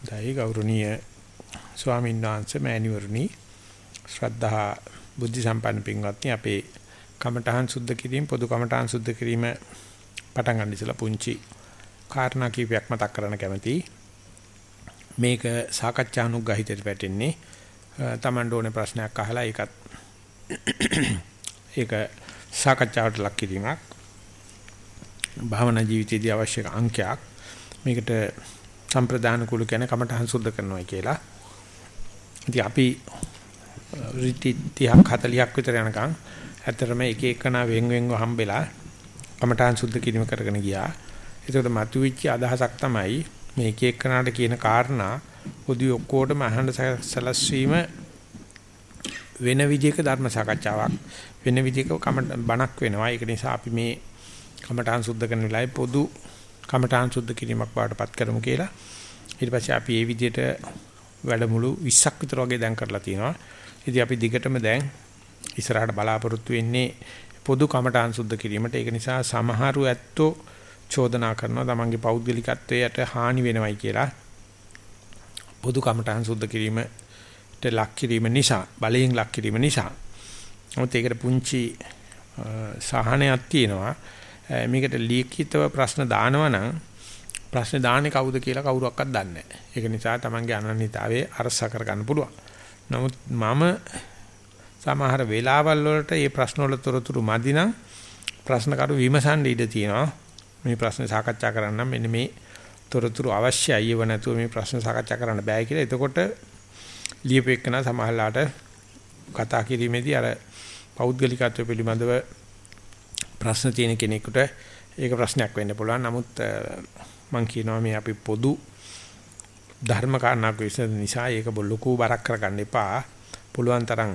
දෛ ගෞරවනීය ස්වාමීන් වහන්සේ මෑණිවරණි ශ්‍රද්ධා බුද්ධ සම්පන්න පින්වත්නි අපේ කමඨහන් සුද්ධ කිරීම පොදු කමඨහන් සුද්ධ කිරීම පටන් ගන්න ඉස්සලා පුංචි කාරණා කීපයක් මතක් කරන්න කැමතියි. මේක සාකච්ඡානුග්‍රහිතයට වැටෙන්නේ Taman ඕනේ ප්‍රශ්නයක් අහලා ඒකත් ඒක සාකච්ඡාවට ලක් කිරීමක් භාවනා ජීවිතයේදී අවශ්‍ය අංකයක්. මේකට සම්ප්‍රදාන කුල කියන්නේ කමඨහං සුද්ධ කරනවා කියලා. ඉතින් අපි රිටි 30ක් 40ක් විතර යනකම් ඇත්තටම එක එකනා වෙන් වෙන්ව හම්බෙලා කමඨහං සුද්ධ කිරීම කරගෙන ගියා. ඒකට මතුවෙච්ච අදහසක් තමයි මේ එක එකනාට කියන කාරණා පොදු ඔක්කොටම අහන්න සැලැස්වීම වෙන විදිහක ධර්ම සාකච්ඡාවක් වෙන විදිහක බණක් වෙනවා. ඒක නිසා අපි මේ කමඨාන් සුද්ධ කරන වෙලාවේ පොදු කමඨාන් සුද්ධ කිරීමක් වාටපත් කරමු කියලා. ඊට පස්සේ අපි මේ විදිහට වැඩමුළු 20ක් විතර වගේ දැන් කරලා තියෙනවා. ඉතින් අපි දිගටම දැන් ඉස්සරහට බලාපොරොත්තු වෙන්නේ පොදු කමඨාන් සුද්ධ කිරීමට. ඒක නිසා සමහරු ඇත්තෝ චෝදනා කරනවා තමන්ගේ පෞද්ගලිකත්වයට හානි වෙනවයි කියලා. පොදු කමඨාන් සුද්ධ කිරීමට ලක් කිරීම නිසා, බලයෙන් ලක් කිරීම නිසා. මොකද ඒකට පුංචි සහනයක් තියෙනවා. මේකට ලිඛිතව ප්‍රශ්න දානවා නම් ප්‍රශ්න දාන්නේ කවුද කියලා කවුරුවක්වත් දන්නේ නැහැ. ඒක නිසා තමන්ගේ අනන්‍යතාවයේ අරස කර ගන්න පුළුවන්. නමුත් මම සමහර වෙලාවල් වලට මේ ප්‍රශ්න වල තොරතුරු මදි නම් ප්‍රශ්න කරු විමසන්න ඉඩ තියෙනවා. මේ ප්‍රශ්න සාකච්ඡා කරන්න මෙන්න මේ තොරතුරු අවශ්‍යයි. ඒව නැතුව මේ ප්‍රශ්න සාකච්ඡා කරන්න බෑ කියලා. එතකොට ලියපෙකන සමහරලාට කතා කිරීමේදී අර පෞද්ගලිකත්වය පිළිබඳව ප්‍රශ්න තියෙන කෙනෙකුට ඒක ප්‍රශ්නයක් වෙන්න පුළුවන්. නමුත් මම කියනවා මේ අපි පොදු ධර්ම කාරණාවක් විසඳ නිසා ඒක ලොකු බරක් කරගන්න එපා. පුළුවන් තරම්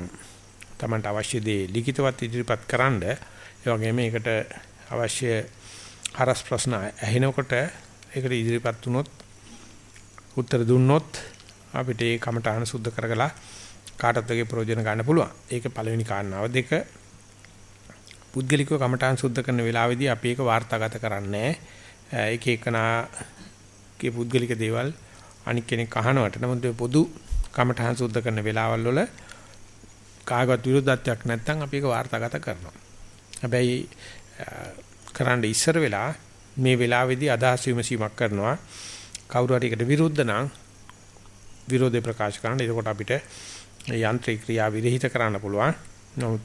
Tamanට අවශ්‍ය දේ ලිඛිතවත් ඉදිරිපත් කරන්න. ඒ වගේම ඒකට අවශ්‍ය හරස් ප්‍රශ්න ඇහෙනකොට ඒකට ඉදිරිපත් වුණොත් උත්තර දුන්නොත් අපිට ඒ කමටහන සුද්ධ කරගලා කාටත් වගේ ප්‍රයෝජන ගන්න පුළුවන්. ඒක පළවෙනි කාරණාව. දෙක පුද්ගලිකව කමඨාන් සුද්ධ කරන වෙලාවේදී අපි ඒක වාර්තාගත කරන්නේ ඒක එකනාගේ පුද්ගලික දේවල් අනික් කෙනෙක් අහනවට නමුත් පොදු කමඨාන් සුද්ධ කරන වෙලාවල් වල කාගවත් විරුද්ධත්වයක් නැත්නම් අපි ඒක වාර්තාගත කරනවා. හැබැයි කරන්න ඉස්සර වෙලා මේ වෙලාවේදී අදහස් විමසීමක් කරනවා. කවුරු හරි එකට විරුද්ධ නම් විරෝධය ප්‍රකාශ කරන්න. එතකොට අපිට යන්ත්‍රික ක්‍රියා විරහිත කරන්න පුළුවන්. නමුත්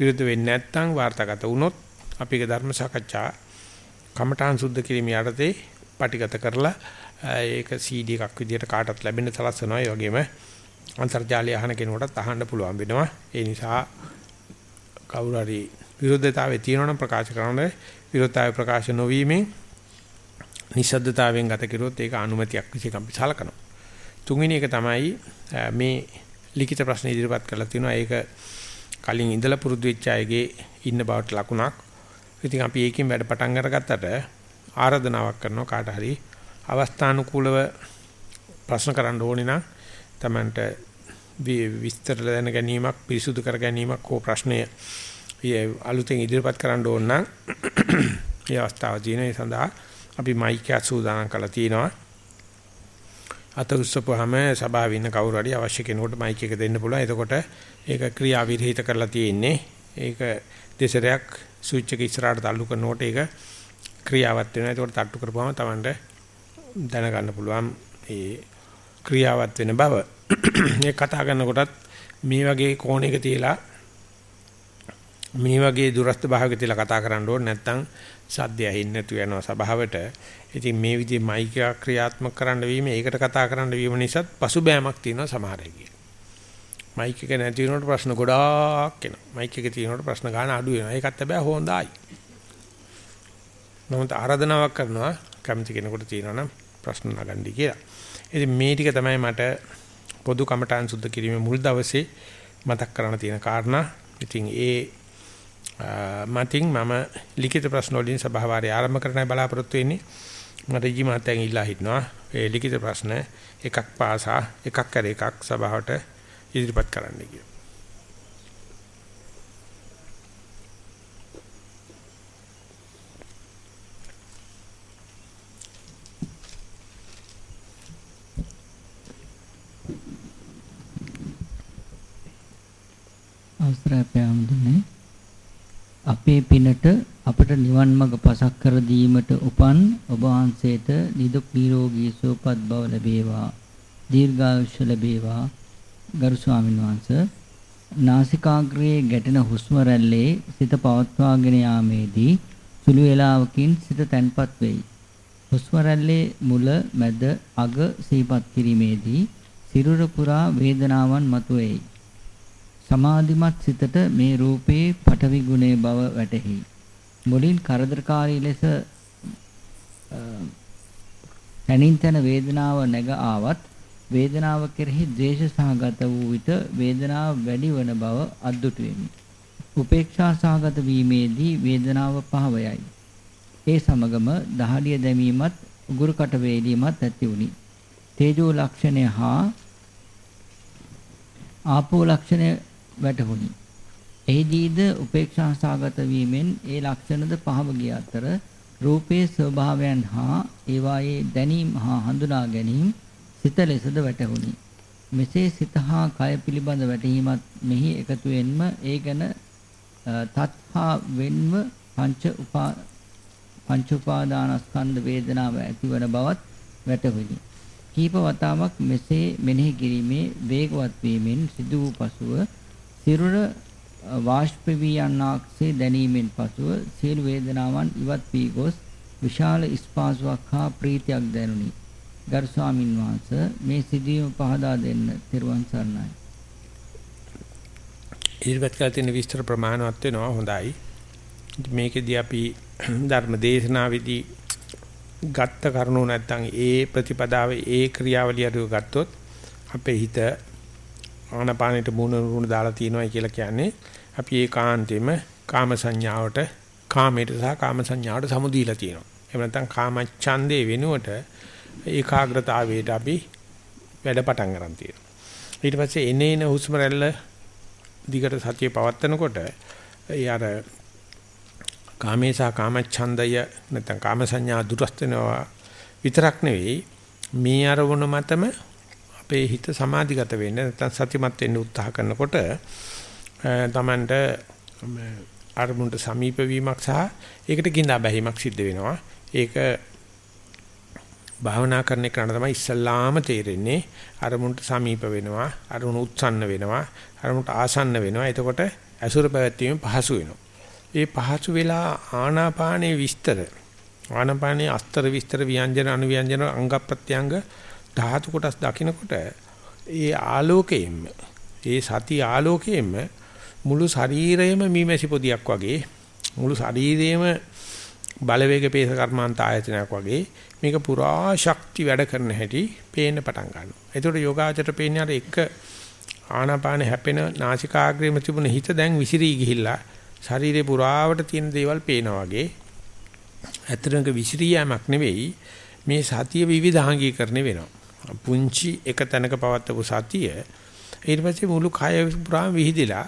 විරුද්ධ වෙන්නේ නැත්නම් වාර්තාගත වුණොත් අපි ඒක ධර්ම සාකච්ඡා කමඨාන් සුද්ධ කිරීම යටතේ පටිගත කරලා ඒක CD එකක් විදිහට කාටත් ලැබෙන්න සලස්වනවා. ඒ වගේම අන්තර්ජාලය අහන කෙනෙකුටත් අහන්න පුළුවන් වෙනවා. ඒ නිසා කවුරු හරි විරුද්ධතාවයේ තියෙනවනම් ප්‍රකාශ කරන විරුද්ධතාවය ප්‍රකාශ නොවීමෙන් නිසද්දතාවයෙන් ගත කිරුවොත් ඒක අනුමැතියක් විදිහට අපි සලකනවා. තුන්වෙනි එක තමයි මේ ලිඛිත ප්‍රශ්න ඉදිරිපත් කරලා තිනවා. ඒක කලින් ඉඳලා පුරුදු වෙච්ච අයගේ ඉන්න බවට ලකුණක්. ඉතින් අපි ඒකෙන් වැඩ පටන් අරගත්තට ආරාධනාවක් කරනවා කාට හරි අවස්ථානුකූලව ප්‍රශ්න කරන්න ඕනේ නම් Tamanට විස්තර දැන ගැනීමක් පිරිසුදු කර ගැනීමක් හෝ ප්‍රශ්නය අලුතෙන් ඉදිරිපත් කරන්න ඕන නම් මේ අවස්ථාවදී නේ සඳහා අපි මයික් එක සූදානම් කරලා තිනවා අත උස්සපුවාම සභාවේ ඉන්න කවුරු හරි අවශ්‍ය කෙනෙකුට මයික් එක දෙන්න පුළුවන්. එතකොට ඒක ක්‍රියා විරහිත කරලා තියෙන්නේ. ඒක දෙසරයක් ස්විච් එක ඉස්සරහට තල්ලු කරනකොට ඒක ක්‍රියාවත් වෙනවා. එතකොට තට්ටු කරපුවාම Tamanට දැනගන්න පුළුවන් ඒ ක්‍රියාවත් වෙන බව. මේ කතා කරනකොටත් මේ වගේ කෝණයක තියලා මේ වගේ දුරස්ත භාවයක තියලා කතා කරන්න ඕනේ නැත්නම් සද්දය ඇහෙන්නේ නැතු වෙනවා සභාවට. ඉතින් මේ විදිහේ මයික් එක ක්‍රියාත්මක කරන්න වීම ඒකට කතා කරන්න වීම නිසා පසුබෑමක් තියෙනවා සමහර අයගේ. මයික් එක නැති වෙනකොට ප්‍රශ්න ගොඩාක් එනවා. මයික් එක තියෙනකොට ප්‍රශ්න ගන්න අඩු වෙනවා. ඒකත් හැබැයි හොඳයි. නමුත් ආරාධනාවක් කරනවා කැමති කෙනෙකුට තියෙනවා නම් ප්‍රශ්න නගන්නයි කියලා. ඉතින් මේ ටික තමයි මට පොදු කමඨාන් සුද්ධ කිරීමේ මුල් දවසේ මතක් කරන්න තියෙන කාරණා. ඉතින් ඒ මතින් මම ලිඛිත ප්‍රශ්න වලින් සභාවාරය ආරම්භ කරන්නයි බලාපොරොත්තු වෙන්නේ. මට ජී මහත්තයන් ඉල්ලා හිටනවා. ඒ ලිඛිත ප්‍රශ්න එකක් පාසා එකක් කර එකක් සභාවට ඉදිරිපත් කරන්න කියලා. අවසරය පෑම්දුනේ අපේ පිනට අපට නිවන් මඟ පසක් කර දීමට උපන් ඔබ වහන්සේට නිදුක් නිරෝගී සුවපත් බව ලැබේවා දීර්ඝායුෂ ලැබේවා ගරු ස්වාමීන් වහන්සේ නාසිකාග්‍රයේ ගැටෙන හුස්ම රැල්ලේ සිත පවත්වාගෙන යාමේදී සුළු වේලාවකින් සිත තැන්පත් වෙයි. හුස්ම රැල්ලේ මුල මැද අග සිහිපත් කිරීමේදී සිරුර පුරා වේදනාවන් මතුවේයි. සමාධිමත් සිතට මේ රූපේ පටවි ගුණේ බව වැටහි. මුලින් කරදරකාරී ලෙස තනින් තන වේදනාව නැග ආවත් වේදනාව කෙරෙහි ද්වේෂ සහගත වූ විට වේදනාව වැඩි වන බව අද්දුටු වෙමි. උපේක්ෂා සහගත වීමේදී වේදනාව පහවයයි. ඒ සමගම දහඩිය දැමීමත් උගුරුකට වේලීමත් ඇති වුනි. තේජෝ ලක්ෂණය හා ආපෝ ලක්ෂණය වැටහුණි. එහිදීද උපේක්ෂා සහගත වීමෙන් ඒ ලක්ෂණද පහව ගිය අතර රූපේ ස්වභාවයන් හා ඒවායේ දැනීම හා හඳුනා ගැනීම සිත ලෙසද වැටහුණි. මෙසේ සිත හා කය පිළිබඳ වැටහීමත් මෙහි එකතුවෙන්ම ඒ ගැන තත්හා වෙන්ව පංච උපා පංච උපාදානස්කන්ධ වේදනාව ඇතිවන බවත් වැටහුණි. කීප වතාවක් මෙසේ මෙනෙහි කිරීමේ වේගවත් වීමෙන් සිදු වූ පසුව සිරුර වාෂ්ප වී යන්නාක්සේ දැනීමෙන් පසුව සියලු වේදනාවන් ඉවත් වී ගොස් විශාල ස්පාසුවක් හා ප්‍රීතියක් දැනුනි. ගරු ස්වාමින් වහන්සේ මේ සිදුවීම පහදා දෙන්න තෙරුවන් සරණයි. ඉදිරිපත් කළ තියෙන විස්තර ප්‍රමාණවත් වෙනවා හොඳයි. මේකෙදී අපි ධර්ම දේශනාවේදී ගත්ත කරුණු නැත්තම් ඒ ප්‍රතිපදාවේ ඒ ක්‍රියාවලිය අරව ගත්තොත් අපේ හිත ආනපානෙට මුණ රුණ දාලා තියෙනවා කියලා කියන්නේ අපි ඒකාන්තෙම කාම සංඥාවට කාමයට සහ කාම සංඥාවට සමුදීලා තියෙනවා. එහෙම නැත්නම් කාම ඡන්දේ වෙනුවට ඒකාග්‍රතාවයට අපි වැඩ පටන් ගන්න තියෙනවා. ඊට පස්සේ එනේන හුස්ම රැල්ල දිගට සතිය පවත්නකොට ඒ අර කාමේසා කාමච්ඡන්දය නැත්නම් කාම සංඥා දුරස්ත වෙනවා විතරක් නෙවෙයි මේ අරමුණ මතම අපේ හිත සමාධිගත වෙන්න නැත්නම් සතිමත් වෙන්න උත්සාහ කරනකොට තමන්ට අරමුණට සමීප වීමක් සහ ඒකට கிඳා බැහිමක් සිද්ධ වෙනවා. ඒක භාවනා කරන එක තමයි ඉස්සල්ලාම තේරෙන්නේ. අරමුණට සමීප වෙනවා අරමුණ උත්සන්න වෙනවා අරමුණට ආසන්න වෙනවා. එතකොට අසුර පැවැත්වීම පහසු වෙනවා. ඒ පහසු වෙලා ආනාපානයේ විස්තර ආනාපානයේ අස්තර විස්තර ව්‍යංජන අනුව්‍යංජන අංග ප්‍රත්‍යංග ධාතු කොටස් දකිනකොට ඒ ආලෝකයෙන්ම ඒ සති ආලෝකයෙන්ම මුළු ශරීරයම මීමැසි පොදියක් වගේ මුළු ශරීරයම බලවේග පේස කර්මාන්ත ආයතනයක් වගේ මේක පුරා ශක්ති වැඩ කරන හැටි පේන්න පටන් ගන්නවා. ඒතකොට යෝගාචරයට පේන්නේ අර එක ආනාපාන හැපෙන නාසිකාග්‍රේම තිබුණ හිත දැන් විසිරී ගිහිල්ලා ශරීරේ පුරාවට තියෙන දේවල් පේනා වගේ. ඇත්තටම විසිරී යෑමක් නෙවෙයි මේ සතිය විවිධාංගීකරණය වෙනවා. පුංචි එක තැනක පවත්වපු සතිය ඊට පස්සේ මුළු කය පුරාම විහිදිලා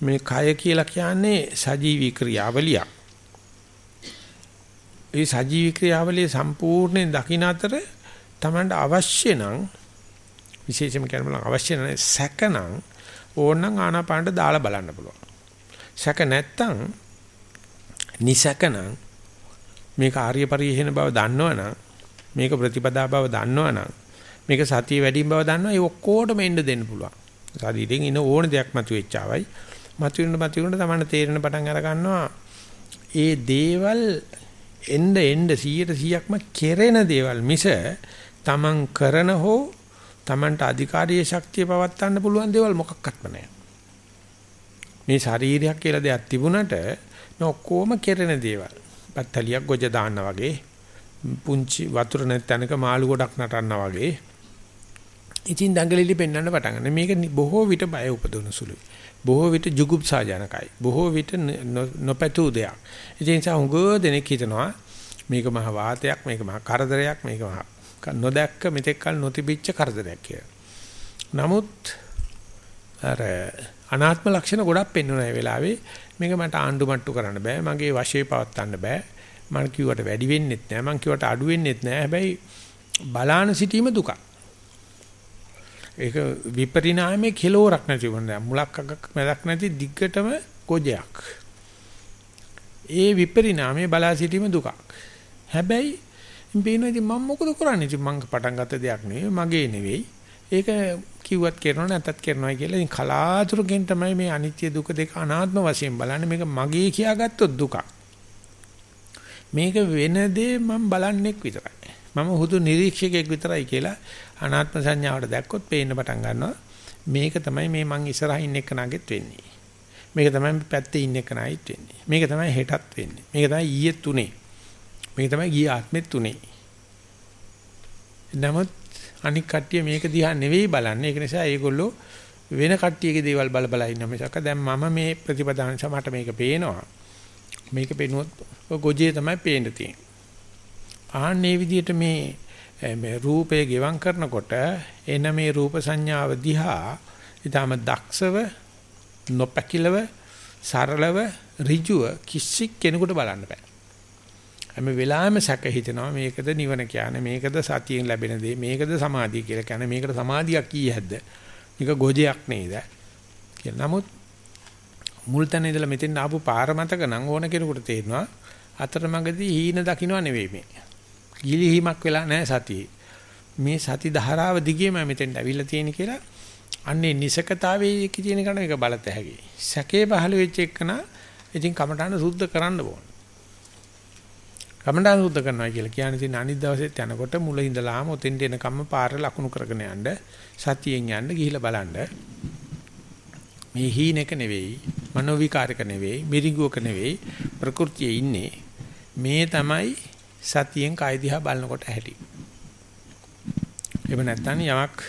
මේ කය කියලා කියන්නේ සජීවී ක්‍රියාවලියක්. ඒ සජීවී ක්‍රියාවලිය සම්පූර්ණයෙන් දකින්න අතර Tamanට අවශ්‍ය නම් විශේෂම කියනවා අවශ්‍ය නම් සැකනම් ඕනනම් ආනාපානට දාලා බලන්න පුළුවන්. සැක නැත්තම් නිසකනම් මේක ආර්ය පරිහේන බව දන්නවනම් මේක ප්‍රතිපදා බව දන්නවනම් මේක සතිය වැඩි බව දන්නවා ඒ ඔක්කොටම එන්න දෙන්න පුළුවන්. ශරීරයෙන් ඉන ඕන දෙයක් මතුවෙච්චාවයි. මතුවෙන්න මතුවෙන්න තමයි තේරෙන පටන් අර ගන්නවා. ඒ දේවල් එන්න එන්න 100%ක්ම කෙරෙන දේවල් මිස තමන් කරන හෝ තමන්ට අධිකාරීය ශක්තිය පවත්වන්න පුළුවන් දේවල් මොකක්වත්ම නැහැ. මේ ශරීරයක් කියලා දෙයක් තිබුණට නොක්කොම කෙරෙන දේවල්. බත්තලියක් ගොජ දාන්න වගේ පුංචි වතුර නැත්නම්ක මාළු ගොඩක් නටන්න වගේ. ඉතින් දඟලිලි පෙන්වන්න පටන් ගන්න. මේක බොහෝ විට බය උපදවන සුළුයි. බොහෝ විට ජුගුප්සාජනකයි. බොහෝ විට නොපැතූ දෙයක්. ඒ නිසා හුඟ දෙනෙක් හිතනවා මේක මහ වාතයක්, මේක මහ කරදරයක්, මේක මහ නොදැක්ක මෙතෙක් කල නොතිබිච්ච කරදරයක් කියලා. නමුත් අර අනාත්ම ලක්ෂණ ගොඩක් පෙන්වන ඒ වෙලාවේ මේක මට ආණ්ඩු මට්ටු කරන්න බෑ. මගේ වශයේ පවත්වන්න බෑ. මම කිව්වට වැඩි වෙන්නෙත් නෑ. මම කිව්වට අඩු වෙන්නෙත් නෑ. හැබැයි බලාන සිටීම දුකක්. ඒක විපරිණාමයේ කෙලෝරක් නැති වුණා. මුලක් අගක් මැදක් නැති දිග්ගටම ගොජයක්. ඒ විපරිණාමයේ බලා සිටීම දුකක්. හැබැයි බේනවා ඉතින් මම මොකද කරන්නේ? ඉතින් මං පටන් ගත්ත දෙයක් නෙවෙයි, මගේ නෙවෙයි. ඒක කිව්වත් කරනව නැත්තත් කරනවා කියලා. ඉතින් කලාතුරකින් තමයි මේ අනිත්‍ය දුක දෙක අනාත්ම වශයෙන් බලන්නේ. මේක මගේ කියාගත්තොත් දුකක්. මේක වෙන දේ මම බලන්නෙක් විතරයි. මම හුදු නිරීක්ෂකයෙක් විතරයි කියලා අනාත්ම සංඥාවට දැක්කොත් පේන්න පටන් ගන්නවා. මේක තමයි මේ මං ඉස්සරහින් එක්ක නගෙත් වෙන්නේ. මේක තමයි පැත්තේ ඉන්න එක නයිත් වෙන්නේ. මේක තමයි හෙටත් වෙන්නේ. මේක තමයි ඊයේත් උනේ. මේක තමයි ගිය ආත්මෙත් උනේ. නමුත් අනික් කට්ටිය මේක දිහා නෙවෙයි බලන්නේ. ඒක නිසා ඒගොල්ලෝ වෙන කට්ටියගේ දේවල් බල බල ඉන්න මිසක දැන් මම මේ ප්‍රතිපදාන නිසා මට මේක පේනවා. මේක පේනොත් ගොජේ තමයි පේන්න තියෙන්නේ. ආන්නේ විදිහට මේ මේ රූපය ගෙවම් කරනකොට එන මේ රූප සංඥාව දිහා ඊටම දක්ෂව නොපැකිලව සරලව ඍජුව කිසි කෙනෙකුට බලන්න බෑ. හැම වෙලාවෙම සැක හිතෙනවා මේකද නිවන කියන්නේ මේකද සතියෙන් ලැබෙන දේ මේකද සමාධිය කියලා කියන්නේ මේකට සමාධියක් කීයක්ද මේක ගොජයක් නේද කියලා. නමුත් මුල් තැන ඉඳලා මෙතෙන් ආපු පාර මතක නම් ඕන කෙනෙකුට තේරෙනවා අතරමඟදී හීන දකින්න නෙවෙයි මේ. ගිලිහීමක් වෙලා නැහැ සතියේ. මේ සති ධාරාව දිගේම මෙතෙන්ට අවිල්ල තියෙන කියලා අන්නේ නිසකතාවයේ කියන කෙනා මේක බලත හැකියි. සැකේ පහළ වෙච්ච එකන ඉතින් කමඨාන සුද්ධ කරන්න ඕන. කමඨාන සුද්ධ කරනවා කියලා කියන්නේ ඉතින් අනිත් දවසෙත් යනකොට මුල ඉඳලාම ඔතෙන්ට එනකම්ම පාර ලකුණු කරගෙන යන්න සතියෙන් යන්න ගිහිල්ලා බලන්න. මේ හීනෙක නෙවෙයි, මනෝ විකාරක නෙවෙයි, මිරිඟුවක නෙවෙයි ප්‍රകൃතියේ ඉන්නේ. මේ තමයි සතියෙන් කය දිහා බලනකොට ඇහැටි. එහෙම නැත්නම් යමක්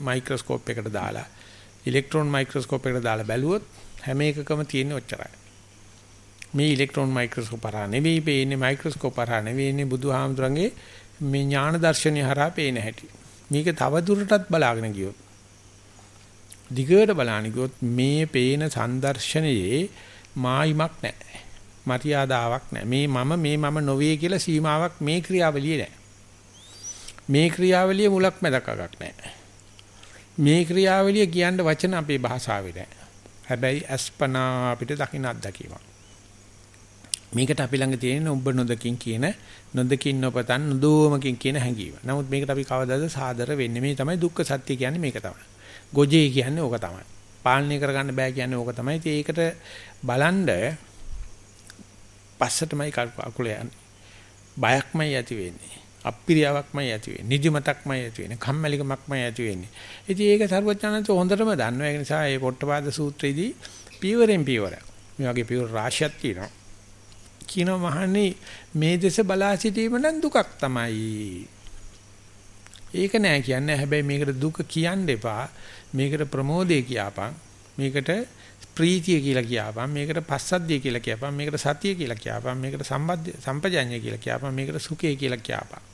මයික්‍රොස්කෝප් එකට දාලා ඉලෙක්ට්‍රෝන මයික්‍රොස්කෝප් එකට දාලා බැලුවොත් හැම එකකම තියෙන ඔච්චරයි. මේ ඉලෙක්ට්‍රෝන මයික්‍රොස්කෝප් හරහා නෙවෙයි පේන්නේ මයික්‍රොස්කෝප් හරහා නෙවෙයි බුදුහාමුදුරන්ගේ මේ ඥාන දර්ශනය හරහා පේන හැටි. මේක තව දුරටත් බලාගෙන ගියොත් දිගට බලන්න ගියොත් මේ පේන සංදර්ශනයේ මායිමක් නැහැ. මරියාදාවක් නැහැ. මේ මම මේ මම නොවේ කියලා සීමාවක් මේ ක්‍රියාවලියේ නැහැ. මේ ක්‍රියාවලිය මුලක් මැදක් අගක් නැහැ. මේ ක්‍රියාවලිය කියන්න වචන අපේ භාෂාවේ නැහැ. හැබැයි අස්පනා අපිට දකින්න අත්දැකීමක්. මේකට අපි ළඟ තියෙන ඔබ නොදකින් කියන නොදකින් නොපතන් නොදෝමකින් කියන හැඟීම. නමුත් මේකට අපි කවදාද සාදර වෙන්නේ? මේ තමයි දුක්ඛ සත්‍ය කියන්නේ මේක තමයි. ගොජේ කියන්නේ ඕක තමයි. පාලනය කරගන්න බෑ කියන්නේ ඕක තමයි. ඉතින් ඒකට බලන්ඩ පස්සටමයි අකුල යන්නේ. බයක්මයි ඇති වෙන්නේ. අප්‍රියාවක්මයි ඇති වෙන්නේ. නිදිමතක්මයි ඇති වෙන්නේ. කම්මැලිකමක්මයි ඇති වෙන්නේ. ඉතින් ඒක සර්වඥාන්ත හොඳටම දන්නවා. ඒ නිසා මේ පොට්ටපාද සූත්‍රයේදී පීවරෙන් පීවරයක්. මේ වගේ පීවර රාශියක් තියෙනවා. කියනවා මහන්නේ මේ දෙස බලා සිටීම නම් දුකක් තමයි. ඒක නෑ කියන්නේ හැබැයි මේකට දුක කියන්න එපා. මේකට ප්‍රමෝදේ කියපන්. මේකට ප්‍රීතිය කියලා කියපන්. මේකට පස්සද්ධිය කියලා කියපන්. මේකට සතිය කියලා කියපන්. මේකට සම්බද්ධ සම්පජඤ්ඤය කියලා කියපන්. මේකට සුඛය කියලා කියපන්.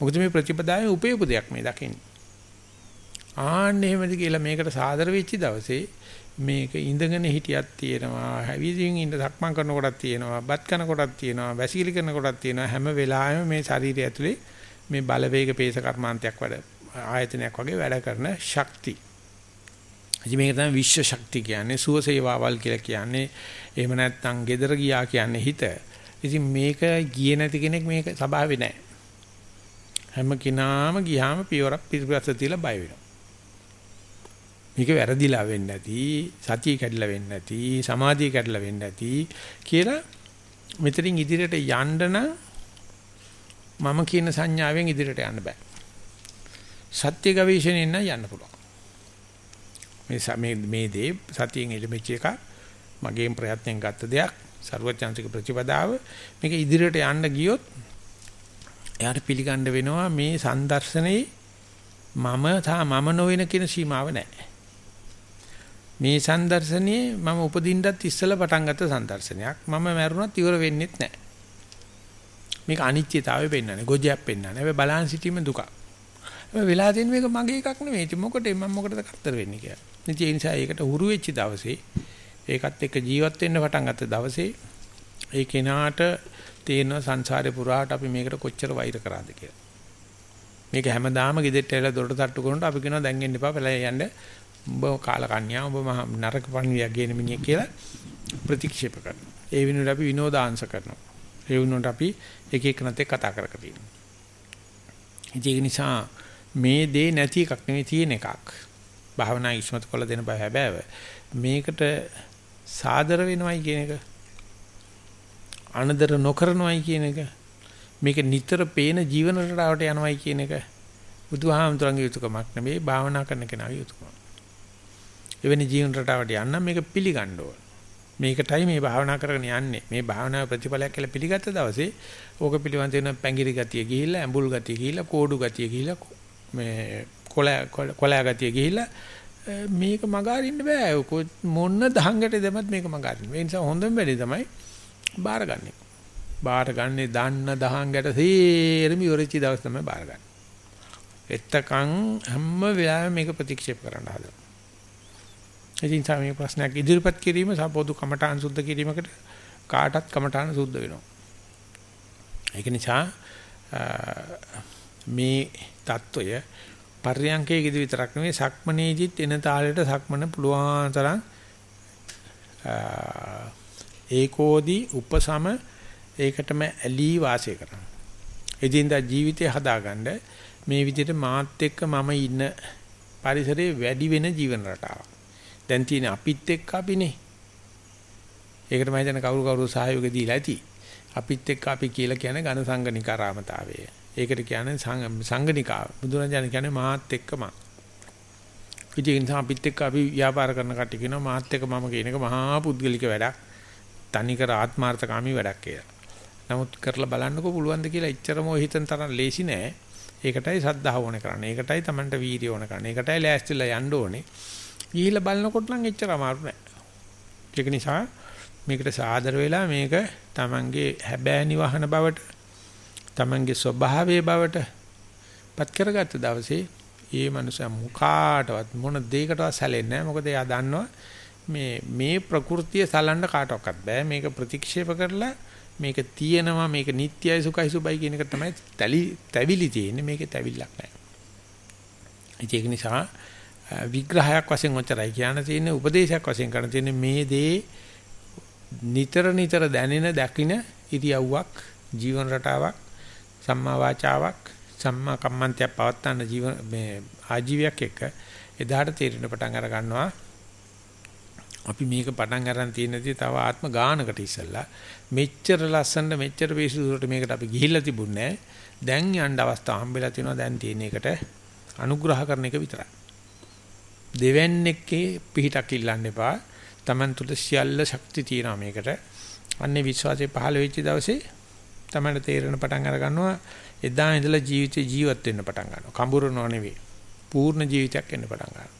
මොකද මේ ප්‍රතිපදාවේ උපයපු දෙයක් මේ දකින්නේ. ආන්න එහෙමද කියලා මේකට සාදර වෙච්ච දවසේ මේක ඉඳගෙන හිටියක් තියෙනවා හැවිදින් ඉඳ සක්මන් කරන කොටක් තියෙනවා බත් කන කොටක් තියෙනවා වැසිකිලි කරන කොටක් තියෙනවා හැම වෙලාවෙම මේ ශරීරය ඇතුලේ මේ බලවේග පේස කර්මාන්තයක් වැඩ ආයතනයක් වගේ වැඩ කරන ශක්ති. ඉතින් මේක තමයි විශ්ව ශක්තිය කියන්නේ සුව සේවාවල් කියලා කියන්නේ එහෙම නැත්නම් gedara ගියා කියන්නේ හිත. ඉතින් මේක ගියේ නැති කෙනෙක් මේක ස්වභාවේ නැහැ. හැම කෙනාම ගියාම පියවරක් පිටිපස්ස තියලා බය වෙනවා. මේක වැරදිලා වෙන්නේ නැති සතිය කැඩිලා වෙන්නේ නැති සමාධිය කැඩිලා වෙන්නේ නැති කියලා මෙතනින් ඉදිරියට යන්න නම් මම කියන සංඥාවෙන් ඉදිරියට යන්න බෑ සත්‍ය ගවේෂණයෙන් නම් යන්න පුළුවන් මේ මේ මේ දේ සතියෙන් එළෙමිච්ච එක මගේම ප්‍රයත්නෙන් ගත්ත දෙයක් ਸਰවඥාන්තික ප්‍රතිපදාව මේක ඉදිරියට යන්න ගියොත් එයාට පිළිගන්න වෙනවා මේ සම්දර්ශනේ මම තා මම නොවන කියන සීමාව නැහැ මේ සම්දර්ශනයේ මම උපදින්නත් ඉස්සෙල්ලා පටන් ගත්ත සම්දර්ශනයක්. මම මැරුණත් ඉවර වෙන්නෙත් නැහැ. මේක අනිත්‍යතාවය පෙන්වන්නේ. ගොජයක් පෙන්වන්නේ. හැබැයි බලන් සිටීම දුකක්. හැබැයි වෙලා තියෙන මේක මගේ එකක් නෙවෙයි. ඉතින් මොකටද මම මොකටද කරදර වෙන්නේ කියලා. ඉතින් ඒ නිසා ඒකට හුරු වෙච්ච දවසේ ඒකත් එක්ක ජීවත් වෙන්න පටන් ගත්ත දවසේ ඒ කෙනාට තේන සංසාරේ පුරාට අපි මේකට කොච්චර වෛර කරාද කියලා. මේක හැමදාම ගෙදෙට්ට ඇවිල්ලා දොරට තට්ටු කරනකොට අපි කියනවා දැන් එන්න එපා පැල යන්න උඹ කාල කන්‍යා උඹ මහ නරක පණිවිඩයක් ගේන මිනිහෙක් කියලා ප්‍රතික්ෂේප කරනවා. ඒ වෙනුවට අපි විනෝදාංශ කරනවා. ඒ වෙනුවට අපි එක එක නැතේ කතා කර කර ඉන්නවා. ඒක නිසා මේ දේ නැති එකක් නෙවෙයි තියෙන එකක්. භාවනා ඉස්මතු කළ දෙන බය හැබෑව. මේකට සාදර වෙනවයි කියන එක අනදර නොකරනවයි කියන එක මේක නිතර පේන ජීවන රටාවට යනවයි කියන එක බුදුහාමුදුරන්ගේ යුතුයකමක් නෙවෙයි භාවනා කරන කෙනාගේ යුතුයකමක්. එවැනි ජීවන රටාවට යන්න මේක පිළිගන්න ඕන. මේකටයි මේ භාවනා කරගෙන යන්නේ. මේ භාවනාවේ ප්‍රතිඵලයක් කියලා පිළිගත්ත දවසේ ඕක පිළිවන් තියෙන පැංගිරි ගතිය ගිහිල්ලා, ඇඹුල් ගතිය ගිහිල්ලා, කෝඩු ගතිය ගිහිල්ලා, මේ කොළ කොළ ගතිය ගිහිල්ලා මේක මග අරින්න බෑ මොන දහංගට දෙමත් මේක මග අරින්න. ඒ නිසා හොඳම වෙලේ තමයි බාර ගන්න එක. බාර ගන්නේ දන්න දහංගට සේරම ඉවරචි දවස් තමයි බාර ගන්න. එත්තකන් හැම වෙලාවෙම මේක ප්‍රතික්ෂේප කරන්න හදනවා. ඉතින් තමයි ප්‍රශ්නයක් ඉදිරිපත් කිරීම සම්පෝදු කමඨාන් සුද්ධ කිරීමකට කාටත් කමඨාන සුද්ධ වෙනවා. ඒක නිසා මේ தত্ত্বය පර්යංකයේදී විතරක් නෙවෙයි සක්මනේදිත් එන තාලෙට සක්මන පුළුවන් තරම් ඒකෝදි උපසම ඒකටම ඇලී වාසය කරන්න. එදින්දා ජීවිතය හදාගන්න මේ විදිහට මාත් එක්ක මම ඉන්න පරිසරයේ වැඩි වෙන ජීවන රටාවක්. දැන් තියෙන අපිත් එක්ක අපිනේ. ඒකට මම හිතන්නේ කවුරු කවුරු සහයෝගය දීලා ඇති. අපිත් එක්ක අපි කියලා කියන්නේ ඝන සංගනිකාරාමතාවය. ඒකට කියන්නේ සංගනිකාව. බුදුරජාණන් කියන්නේ මාත් එක්කම. ඉතින් නිසා අපිත් එක්ක අපි ව්‍යාපාර කරන කට්ටිය කියනවා මාත් එක්ක මම කියන එක මහා පුද්ගලික වැඩක්. තනිකර ආත්මార్థකාමී වැඩක් කියලා. නමුත් කරලා බලන්නකෝ පුළුවන්ද කියලා එච්චරම ඔය හිතන තරම් ලේසි නෑ. ඒකටයි සද්ධාව ඕනේ කරන්නේ. ඒකටයි Tamanට වීරිය ඕනේ කරන්නේ. ඒකටයි ලෑස්තිලා යන්න ඕනේ. ගිහිල්ලා බලනකොට නම් එච්චර අමාරු නෑ. ඒක නිසා මේකට සාදර වෙලා මේක Tamanගේ හැබෑ නිවහන බවට Tamanගේ ස්වභාවයේ බවට පත් කරගත්ත දවසේ ඒ මනුස්සයා මුඛාටවත් මොන දෙයකටවත් සැලෙන්නේ නැහැ. මොකද එයා දන්නවා මේ මේ ප්‍රകൃතිය සලන්න කාටවත් බෑ. මේක ප්‍රතික්ෂේප කරලා මේක තියෙනවා මේක නිට්ටයයි සුඛයි සුබයි කියන එක තමයි තැලි තැවිලි තියෙන්නේ. මේකේ තැවිල්ලක් නැහැ. ඒක නිසා විග්‍රහයක් වශයෙන් ඔච්චරයි කියන්න තියෙන්නේ උපදේශයක් වශයෙන් කරන්න තියෙන්නේ මේ දේ නිතර නිතර දැනෙන දකින ඉරියව්වක් ජීවන රටාවක් සම්මා වාචාවක් සම්මා කම්මන්තයක් පවත්තන ජීවන මේ ආජීවයක් එක්ක එදාට තේරෙන පටන් අර ගන්නවා අපි මේක පටන් අරන් තියෙනදී තව ආත්ම ගානකට ඉස්සලා මෙච්චර ලස්සනට මෙච්චර පිසුදුරට මේකට අපි ගිහිල්ලා තිබුණේ දැන් යන්න අවස්ථාව හම්බෙලා තිනවා දැන් තියෙන එකට අනුග්‍රහ කරන එක විතරයි දෙවන්නේකේ පිහිටක් ඉල්ලන්න එපා. Taman තුල සියල්ල ශක්ති තියෙනවා මේකට. අන්නේ විශ්වාසය පහළ වෙච්ච දවසේ තමයි තේරෙන පටන් අර ගන්නවා එදා ඉඳලා ජීවිතේ ජීවත් වෙන්න පටන් ගන්නවා. කඹරනෝ නෙවෙයි. පූර්ණ ජීවිතයක් එන්න පටන් ගන්නවා.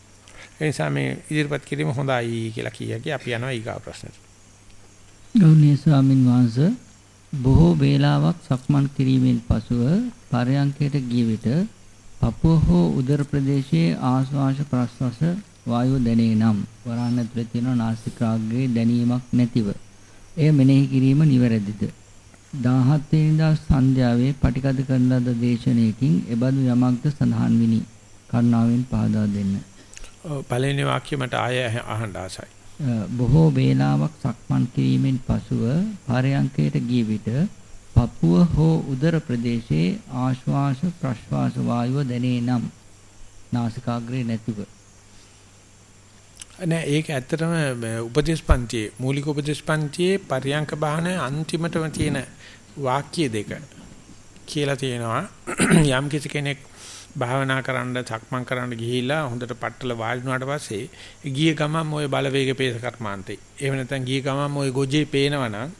ඒ නිසා මේ ඉදිරිපත් කිරීම හොඳයි කියලා කියකි අපි යනවා ඊගා ප්‍රශ්නෙට. ගෞණීය ස්වාමින් වහන්සේ බොහෝ වේලාවක් සක්මන් කිරීමෙන් පසුව පරයන්කයට ගිය විට පපුව හෝ උදර ප්‍රදේශයේ ආශ්වාස ප්‍රශ්වාස වායුව දැනේ නම් වරහන් ඇතුලේ තියෙන නාසිකාග්‍රේ දැනීමක් නැතිව එය මෙනෙහි කිරීම නිවැරදිද 17 වෙනිදා සන්ධ්‍යාවේ පටිගත කරන ලද දේශනාවකින් එබඳු යමක්ද සඳහන් විනි කරුණාවෙන් පහදා දෙන්න. පළවෙනි වාක්‍ය මට ආය අහන්න ආසයි. බොහෝ වේලාවක් සක්මන් කිරීමෙන් පසුව පරයන්කයට ගිය විට පපුව හෝ උදර ප්‍රදේශයේ ආශ්වාස ප්‍රශ්වාස වායුව දැනේ නම් නාසිකාග්‍රේ නැතිව නෑ ඒක ඇත්තටම උපදේශ පන්තියේ මූලික උපදේශ පන්තියේ පරියංක බහන අන්තිමටම තියෙන වාක්‍ය දෙක කියලා තියෙනවා. යම් කිසි කෙනෙක් භාවනා කරන්න සක්මන් කරන්න ගිහිලා හොඳට පట్టල වාඩිුණාට පස්සේ ගිය ගමන් ওই බලවේග පේස කර්මාන්තේ. එහෙම නැත්නම් ගිය ගමන් ওই ගොජේ පේනවනම්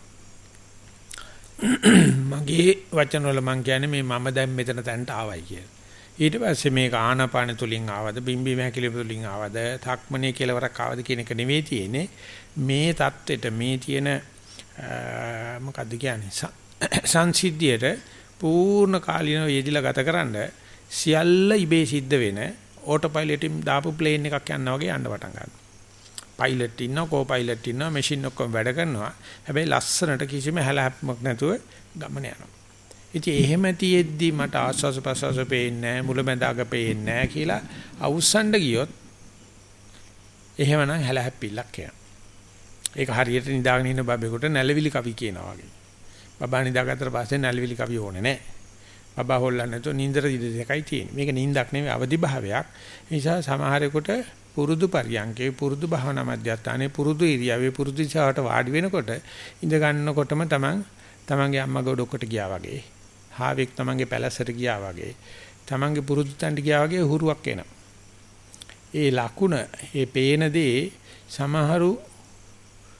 මගේ වචන වල මම කියන්නේ මේ මම දැන් මෙතන තැනට ආවයි කියලා. ඊට පස්සේ මේක ආනාපාන තුලින් ආවද බිම්බි මහැකිලිප තුලින් ආවද තක්මනේ කෙලවරක් ආවද කියන එක නෙවෙයි තියෙන්නේ. මේ தත්වෙට මේ තියෙන මොකද්ද කියන්නේ? සංසිද්ධියට පූර්ණ කාලීනව යෙදිලා ගතකරන සියල්ල ඉබේ සිද්ධ වෙන ඕටෝ පයිලට් එකෙන් දාපු ප්ලේන් එකක් යනවා වගේ යන්න පටන් ගන්නවා. පයිලට් ඉන්නවා කෝ පයිලට් ඉන්නවා මැෂින් ඔක්කොම වැඩ කරනවා. හැබැයි ලස්සනට කිසිම හැලහැප්පමක් නැතුව ගමන යනවා. ඉතින් එහෙම තියෙද්දි මට ආස්වාස ප්‍රසවාස පේන්නේ නැහැ මුලැමැදාග පේන්නේ නැහැ කියලා අවුස්සන්න ගියොත් එහෙමනම් හැලහැප්පිල්ලක් යනවා. ඒක හරියට නිදාගෙන ඉන්න බබෙකුට නැලවිලි කවි කියනවා වගේ. බබා නිදාගත්තට පස්සේ නැලවිලි කවි ඕනේ නැහැ. බබා හොල්ලන්නේ නැතුව නින්දර ඉඳ දෙකයි තියෙන්නේ. මේක නින්දක් නෙවෙයි අවදි භාවයක්. ඒ නිසා සමහරෙකුට පුරුදු පරියන්කේ පුරුදු භාවනා මධ්‍යස්ථානයේ පුරුදු ඉරියව්වේ පුරුදු දිශාවට වාඩි වෙනකොට ඉඳ ගන්නකොටම තමන් තමන්ගේ අම්මා ගොඩකට ගියා වගේ. හාවෙක් තමන්ගේ පැලැස්සට ගියා වගේ. තමන්ගේ පුරුදු තැනට ගියා වගේ හුරුවක් එනවා. ඒ ලකුණ, ඒ පේන දේ සමහරු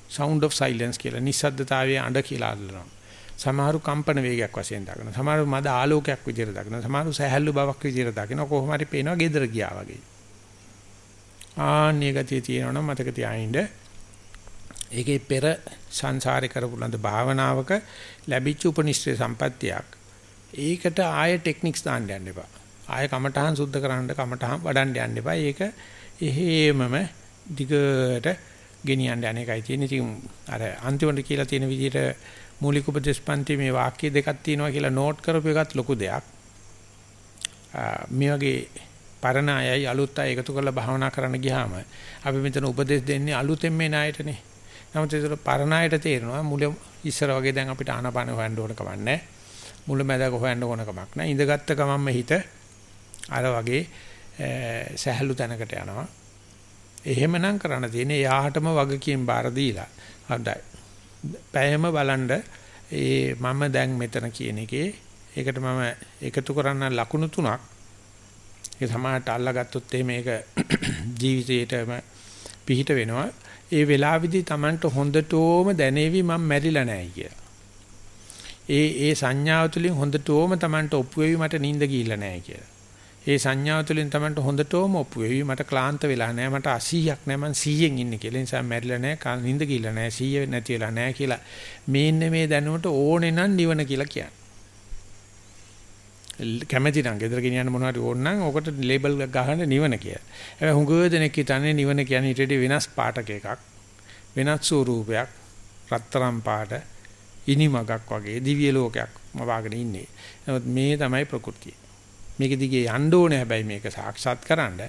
sound of silence කියලා නිස්සද්දතාවයේ අඬ කියලා අල්ලනවා. සමහරු කම්පන වේගයක් වශයෙන් දකිනවා. සමහරු මද ආලෝකයක් විදිහට දකිනවා. සමහරු සහැල්ලු බවක් විදිහට දකිනවා. කොහොම හරි පේනවා gedara ගියා වගේ. ආන්නේ ගතිය තියෙනවනම් මතක තියාගන්න. ඒකේ පෙර සංසාරේ කරපු ලඳ භාවනාවක ලැබිච්ච උපනිෂ්ඨේ සම්පත්තියක්. ඒකට ආයෙ ටෙක්නික්ස් දාන්න යන්න එපා. ආයෙ කමඨහන් සුද්ධ කරන්න කමඨහන් වඩන්න යන්න එපා. ඒක එහෙමම දිගට ගෙනියන්න යන එකයි තියෙන්නේ. ඉතින් අර අන්තිමට කියලා තියෙන විදිහට මූලික උපදේශපන්ති මේ වාක්‍ය දෙකක් තියෙනවා කියලා නෝට් කරපු එකත් ලොකු දෙයක්. මේ වගේ පරණ අයයි අලුත් අය එකතු කරලා භාවනා කරන්න ගියාම අපි මෙතන උපදේශ දෙන්නේ අලුතෙන් මේ ණයටනේ. නමුත් ඒක පරණ අයට තේරෙනවා මුල ඉස්සර වගේ දැන් අපිට ආනපාන හොයන්න ඕන කමක් නැහැ. මුල මැදක හොයන්න ඕන කමක් නැහැ. ඉඳගත්ත ගමන්ම හිත අර වගේ සහැල්ලු තැනකට යනවා. එහෙමනම් කරන්න තියෙන්නේ යාහටම වගකීම් බාර දීලා. හොඳයි. පැයම බලන්න ඒ මම දැන් මෙතන කියන එකේ ඒකට මම එකතු කරන්න ලකුණු තුනක් ඒ සමාහට අල්ලගත්තොත් එහෙම මේක ජීවිතේටම පිහිට වෙනවා ඒ වෙලාවේදී Tamanට හොඳටම දැනේවි මම මැරිලා නැහැ කියලා. ඒ ඒ සංඥාව තුළින් හොඳටම Tamanට ඔප්පු වෙවි මට නිින්ද ගිහිල්ලා නැහැ කියලා. ඒ සංඥාව තුළින් Tamanට හොඳටම ඔප්පු වෙවි මට ක්ලාන්ත වෙලා නැහැ මට 80ක් නැහැ මං 100ෙන් ඉන්නේ කියලා. ඒ නිසා මැරිලා නැහැ නිින්ද ගිහිල්ලා නැහැ 100 නැති වෙලා නැහැ කියලා. මේන්නේ මේ දැනුමට ඕනේ නම් නිවන කියලා කියන්නේ. කැමැති නම් ගෙදර ගෙනියන්න මොනවද ඕන නම් ඔකට ලේබල් එකක් ගහන්න නිවන කියලා. හැබැයි හුඟ දෙනෙක් හිතන්නේ නිවන කියන්නේ ඊට වඩා වෙනස් පාටක එකක්. වෙනස් ස්වරූපයක්. රත්තරන් පාට ඉනිමගක් වගේ දිව්‍ය ලෝකයක් මවාගෙන ඉන්නේ. නමුත් මේ තමයි ප්‍රകൃතිය. මේක දිගේ යන්න ඕනේ හැබැයි මේක සාක්ෂාත් කරන්න.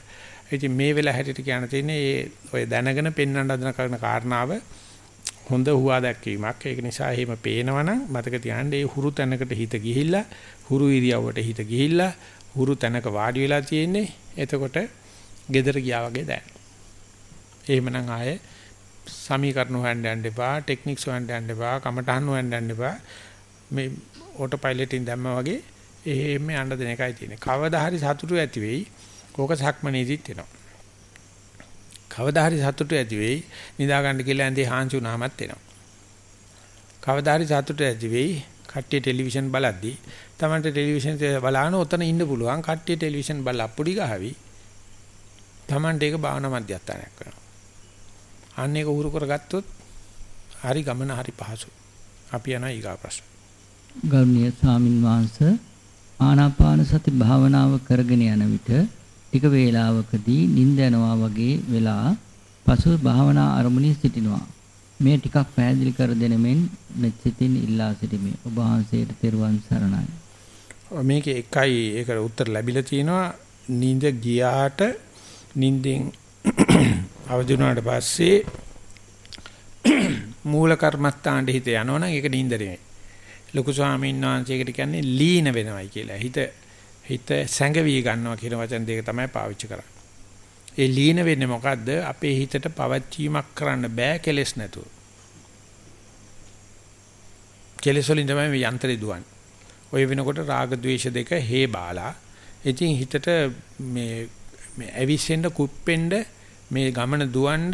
ඉතින් මේ වෙලාව හැටියට කියන්න තියෙන්නේ ඒ ඔය දැනගෙන පෙන්වන්න හදන කරන කාරණාව හොඳ හුවා දැක්වීමක්. ඒක නිසා එහෙම පේනවනම් මතක තියාගන්න ඒ හුරු තැනකට හිත ගිහිල්ලා හුරු ඉරියව්වට හිත ගිහිල්ලා හුරු තැනක වාඩි වෙලා තියෙන්නේ. එතකොට gedara ගියා වගේ දැනෙනවා. එහෙමනම් ආයේ සමීකරණ හොයන්න යන්න එපා, ටෙක්නික්ස් හොයන්න යන්න එපා, කමටහන් හොයන්න යන්න එපා. මේ ඕටෝ පයිලට් එකෙන් දැම්මා වගේ එහෙම යන්න දෙන එකයි තියෙන්නේ. කවදා හරි සතුටු ඇති වෙයි. කෝක සක්මනේදිත් එනවා. කවදා හරි සතුටු ඇති වෙයි. නිදා ගන්න කියලා ඇඳේ හාන්සි වුණාමත් එනවා. කවදා හරි සතුටු ඇති වෙයි. කට්ටිය ටෙලිවිෂන් බලද්දී Tamante ටෙලිවිෂන් බලාන උතන ඉන්න පුළුවන්. කට්ටිය ටෙලිවිෂන් බලලා අප්පුඩි ගහවි. Tamante එක භාවනා මධ්‍යස්ථානයක් වෙනවා. අන්න ඒක උහුරු කරගත්තොත් හරි ගමන හරි පහසු. අපි යනවා ඊගා ප්‍රශ්න. ගෞරවනීය ස්වාමින් වහන්සේ ආනාපාන සති භාවනාව කරගෙන යන විට ටික වේලාවකදී නිින්ද යනවා වගේ වෙලා පසුව භාවනා අරමුණේ සිටිනවා. මේ ටිකක් පැහැදිලි කර දෙන මෙන් මෙච්චිතින් ඉල්ලා සිටිමි. ඔබ වහන්සේට තෙරුවන් සරණයි. මේක එකයි ඒකට උත්තර ලැබිලා තිනවා නිින්ද ගියාට නිින්දෙන් අවදි වුණාට පස්සේ මූල කර්මස්ථානට හිත යනවනම් ඒක නිින්ද නෙවෙයි. ලොකු ස්වාමීන් වහන්සේකට කියන්නේ ලීන වෙනවයි කියලා. හිත හිත සැඟවි ගන්නවා කියන වචන දෙක තමයි පාවිච්චි කරන්නේ. ඒ ලීන වෙන්නේ මොකද්ද? අපේ හිතට පවත්වීමක් කරන්න බෑ කෙලස් නැතුව. කෙලස් වලින් තමයි මේ යන්ත්‍රය දුවන්නේ. ඔය වෙනකොට රාග ద్వේෂ දෙක හේ බාලා. ඉතින් හිතට මේ මේ ඇවිස්සෙන්න කුප්පෙන්න මේ ගමන දුවන්න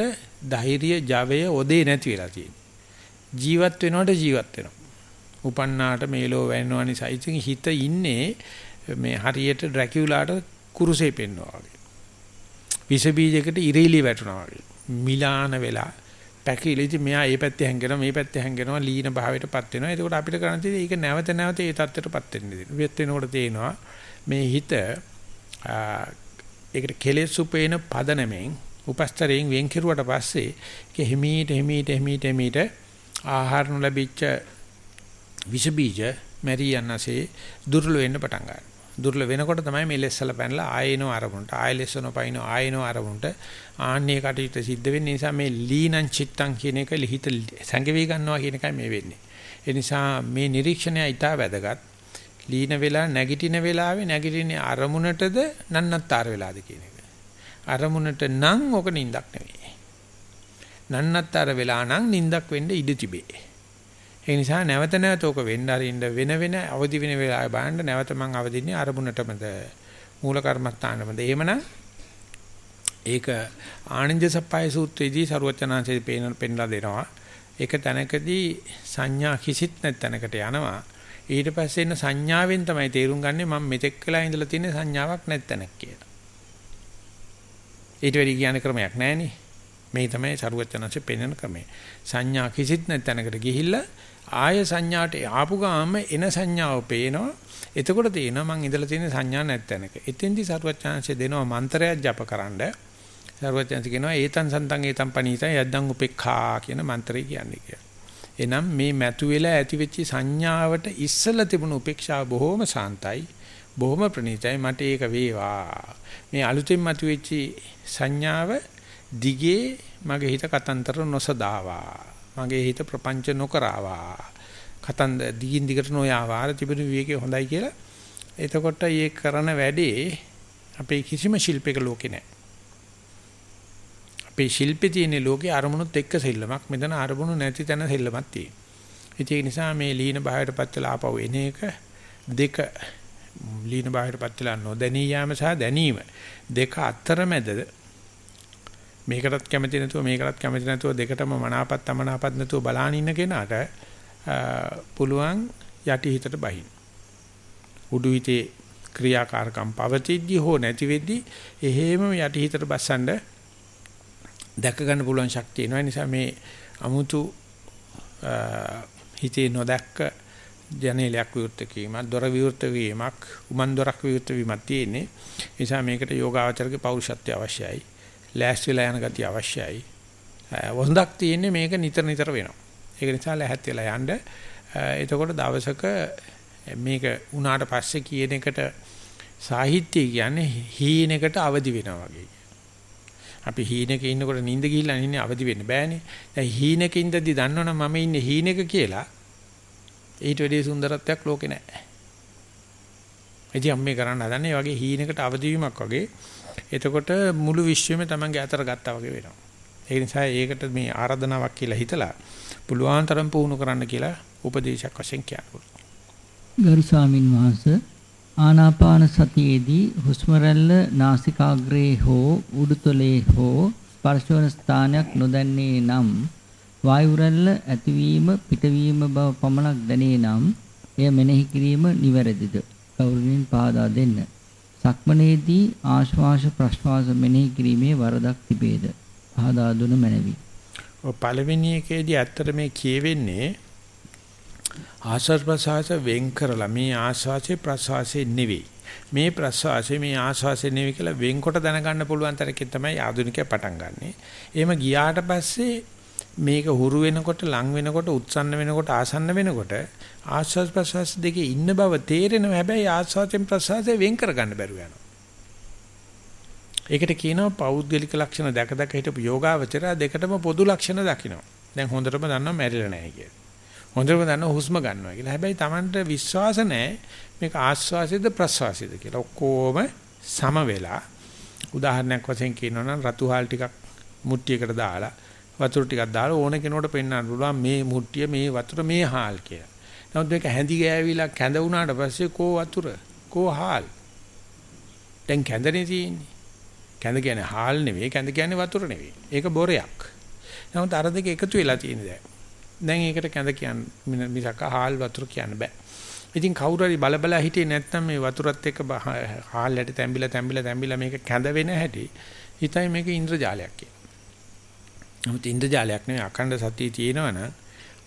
ධෛර්ය, ජවය, ඔදේ නැති වෙලා තියෙනවා. ජීවත් වෙනකොට ජීවත් වෙනවා. උපන්නාට මේලෝ වැන්නව නිසා ඉතින් හිත ඉන්නේ මේ හරියට ඩ්‍රැකියුලාට කුරුසේ පෙන්නවා වගේ. විස බීජයකට ඉරේලි වැටුණා වගේ. මිලාන වෙලා පැකිලි ඉතින් මෙයා මේ පැත්තේ හැංගෙනවා මේ පැත්තේ හැංගෙනවා ලීන භාවයටපත් වෙනවා. එතකොට අපිට කරන්න තියෙන්නේ ඒක නැවත නැවත ඒ தත්ත්වයටපත් වෙන්න දෙන්න. වෙත් වෙනකොට තේනවා මේ හිත ඒකට කෙලෙස් උපේන පදනමෙන් උපස්තරයෙන් වෙන් කෙරුවට පස්සේ ඒක හිමීට හිමීට හිමීට හිමීට ආහාර නොලැබිච්ච විස බීජ මැරී යනසේ දුර්වල වෙන්න පටන් ගන්නවා. දුර්වල වෙනකොට තමයි මේ ලෙස්සල පැනලා ආයෙනෝ අරමුණට ආයෙ ලෙස්සනෝ පයින්ෝ ආයෙනෝ අරමුණට ආන්නේ කටයුත්ත සිද්ධ වෙන්නේ නිසා මේ ලීනං චිත්තං කියන එක ලිහිත සංගවි ගන්නවා කියන එකයි මේ වෙන්නේ. ඒ නිසා මේ නිරීක්ෂණය ඊටා වැදගත්. ලීන වෙලා නැගිටින වෙලාවේ නැගිටින්නේ අරමුණටද නන්නත්තර වෙලාද කියන එක. අරමුණට නම් ඕක නිින්දක් නෙවෙයි. නන්නත්තර වෙලා නම් නිින්දක් වෙන්න ඉඩ තිබේ. ඒ නිසා නැවත නැවත ඕක වෙන්න අරින්න වෙන වෙන අවදි වෙන වෙලාවේ බලන්න නැවත මං අවදින්නේ අරමුණටමද? මූල කර්මස්ථානමද? එහෙමනම් ඒක ආනන්ද සප්පයි සූත්‍රයේදී සරුවචනාංශයේ පේන පෙන්ලා දෙනවා. ඒක තැනකදී සංඥා කිසිත් නැත්ැනකට යනවා. ඊට පස්සේ එන සංඥාවෙන් තමයි තේරුම් ගන්නේ මම මෙතෙක් වෙලා ඉඳලා තියෙන සංඥාවක් නැත්ැනක් කියලා. ඊට වැඩි කියන ක්‍රමයක් නැහෙනේ මේ තමයි සරුවචනාංශයේ පෙන්වන ක්‍රමය සංඥා කිසිත් නැත්ැනකට ගිහිල්ලා ආය සංඥාට ආපු ගාම එන සංඥාව පේනවා. එතකොට තේනවා මං ඉඳලා තියෙන සංඥා නැත්තනක. එතෙන්දි සරුවචාන්සේ දෙනවා මන්ත්‍රයක් ජපකරනද. සරුවචාන්සේ කියනවා ඒතං සන්තං ඒතං පනීතං යද්දං උපේක්ඛා කියන මන්ත්‍රය කියන්නේ කියලා. එනම් මේ මැතු වෙලා ඇති වෙච්ච සංඥාවට ඉස්සලා තිබුණු උපේක්ෂාව බොහොම සාන්තයි. බොහොම ප්‍රණීතයි මට ඒක වේවා. මේ අලුතෙන් මතුවෙච්ච සංඥාව දිගේ මගේ හිත කතන්තර නොසදාවා. මගේ හිත ප්‍රපංච නොකරවා. කතන්ද දිගින් දිගට නොයාවා. අර තිබුණු විවේකේ හොඳයි කියලා. එතකොට මේ කරන වැඩේ අපේ කිසිම ශිල්පයක ලෝකේ නැහැ. අපේ ශිල්පේ තියෙන ලෝකේ අරමුණුත් එක්ක සෙල්ලමක්. මෙතන අරමුණු නැති තැන සෙල්ලමක් තියෙනවා. ඒ නිසා මේ ලීන බාහිරපත් වෙලා ආපහු එන එක දෙක ලීන බාහිරපත් වෙලා නොදැනී යාම සහ දැනීම දෙක අතරමැද මේකටත් කැමති නැතුව මේකටත් කැමති නැතුව දෙකටම මනාපත් අමනාපත් නැතුව බලාන ඉන්න කෙනාට පුළුවන් යටි හිතට බහින්න. උඩු හිතේ ක්‍රියාකාරකම් පවතිද්දී හෝ නැති වෙද්දී එහෙම යටි හිතට බස්සන්න දැක ගන්න පුළුවන් ශක්තිය එනවා. නිසා මේ අමුතු හිතේ නොදැක්ක ජනේලයක් විවෘත කිරීමක් දොර විවෘත වීමක් උමන් දොරක් විවෘත වීමක් තියෙන්නේ. නිසා මේකට යෝගාචරගේ පෞරුෂත්වය අවශ්‍යයි. ලෑස්ති වෙලා යන ගතිය අවශ්‍යයි. වොන්දක් තියෙන්නේ මේක නිතර නිතර වෙනවා. ඒක නිසා ලැහත් වෙලා යන්න. එතකොට දවසක මේක උනාට පස්සේ කියන එකට සාහිත්‍ය කියන්නේ හීනෙකට අවදි වෙනවා වගේ. අපි හීනෙක ඉන්නකොට නිින්ද ගිහිල්ලා ඉන්නේ අවදි වෙන්න බෑනේ. දැන් හීනෙක ඉඳදී දන්නවනම් මම ඉන්නේ හීනෙක කියලා ඊට වැඩිය සුන්දරත්වයක් ලෝකේ නැහැ. ඉතින් අම්මේ කරන්න හදන්නේ වගේ හීනෙකට අවදි වීමක් වගේ එතකොට මුළු විශ්වෙම තමන්ගේ අතර ගත්තා වගේ වෙනවා. ඒ නිසා ඒකට මේ ආරාධනාවක් කියලා හිතලා පුළුවන් තරම් පුහුණු කරන්න කියලා උපදේශයක් වශයෙන් කියනවා. ගරු ස්වාමින් වහන්සේ ආනාපාන සතියේදී හුස්ම රැල්ල නාසිකාග්‍රේ හෝ උඩුතලයේ හෝ ස්පර්ශවන ස්ථානයක් නොදන්නේ නම් වායු රැල්ල ඇතිවීම පිටවීම බව පමණක් දැනේ නම් එය මෙනෙහි කිරීම නිවැරදිද? කවුරුන්ින් පාදා දෙන්න. සක්මනේදී ආශ්වාස ප්‍රශ්වාස මෙනෙහි කිරීමේ වරදක් තිබේද? පහදා දුන මැනවි. ඔය පළවෙනි එකේදී ඇත්තට මේ කියවෙන්නේ ආශ්වාස ප්‍රශ්වාස වෙන් කරලා මේ ආශ්වාසයේ ප්‍රශ්වාසයේ නෙවෙයි. මේ ප්‍රශ්වාසයේ මේ ආශ්වාසයේ නෙවෙයි කියලා වෙන්කොට දැනගන්න පුළුවන් තරකේ තමයි ආධුනිකය පටන් ගන්නෙ. එහෙම ගියාට පස්සේ මේක හුරු වෙනකොට ලං වෙනකොට උත්සන්න වෙනකොට ආසන්න වෙනකොට ආස්වාස් ප්‍රසවාස දෙකේ ඉන්න බව තේරෙනවා හැබැයි ආස්වාසයෙන් ප්‍රසවාසයෙන් වෙන් කරගන්න බැරුව යනවා. ඒකට කියනවා පෞද්ගලික ලක්ෂණ දැක දැක හිටපු යෝගාවචරය දෙකටම පොදු ලක්ෂණ දකිනවා. දැන් හොඳටම දන්නවා මැරිලා නැහැ කියලා. හොඳටම දන්නවා හුස්ම ගන්නවා කියලා. හැබැයි Tamanට විශ්වාස නැහැ මේක ආස්වාසයේද ප්‍රසවාසයේද කියලා. ඔක්කොම සම වෙලා උදාහරණයක් වශයෙන් කියනවා නම් රතුහාල් ටිකක් මුට්ටියකට දාලා වතුර ටිකක් දාලා ඕන කෙනෙකුට පෙන්වන්න පුළුවන් මේ මුට්ටිය මේ වතුර මේ හාල් කියලා. නමුත් මේක හැඳි ගෑවිලා කැඳ වුණාට පස්සේ කෝ වතුර කෝ හාල්? දැන් කැඳනේ තියෙන්නේ. කැඳ කියන්නේ හාල් නෙවෙයි කැඳ කියන්නේ වතුර නෙවෙයි. ඒක බොරයක්. නමුත් අර දෙක එකතු වෙලා තියෙන දැන්. දැන් ඒකට කැඳ කියන්නේ මිසක හාල් වතුර කියන්න බෑ. ඉතින් කවුරු හරි බල බල හිටියේ නැත්නම් මේ වතුරත් එක්ක හාල් ඇට තැඹිලා තැඹිලා තැඹිලා මේක කැඳ වෙන හැටි හිතයි මේක ඉන්ද්‍රජාලයක් කියලා. නමුත් ඉන්ද්‍රජාලයක් නෙවෙයි අඛණ්ඩ සතිය තියෙනවනම්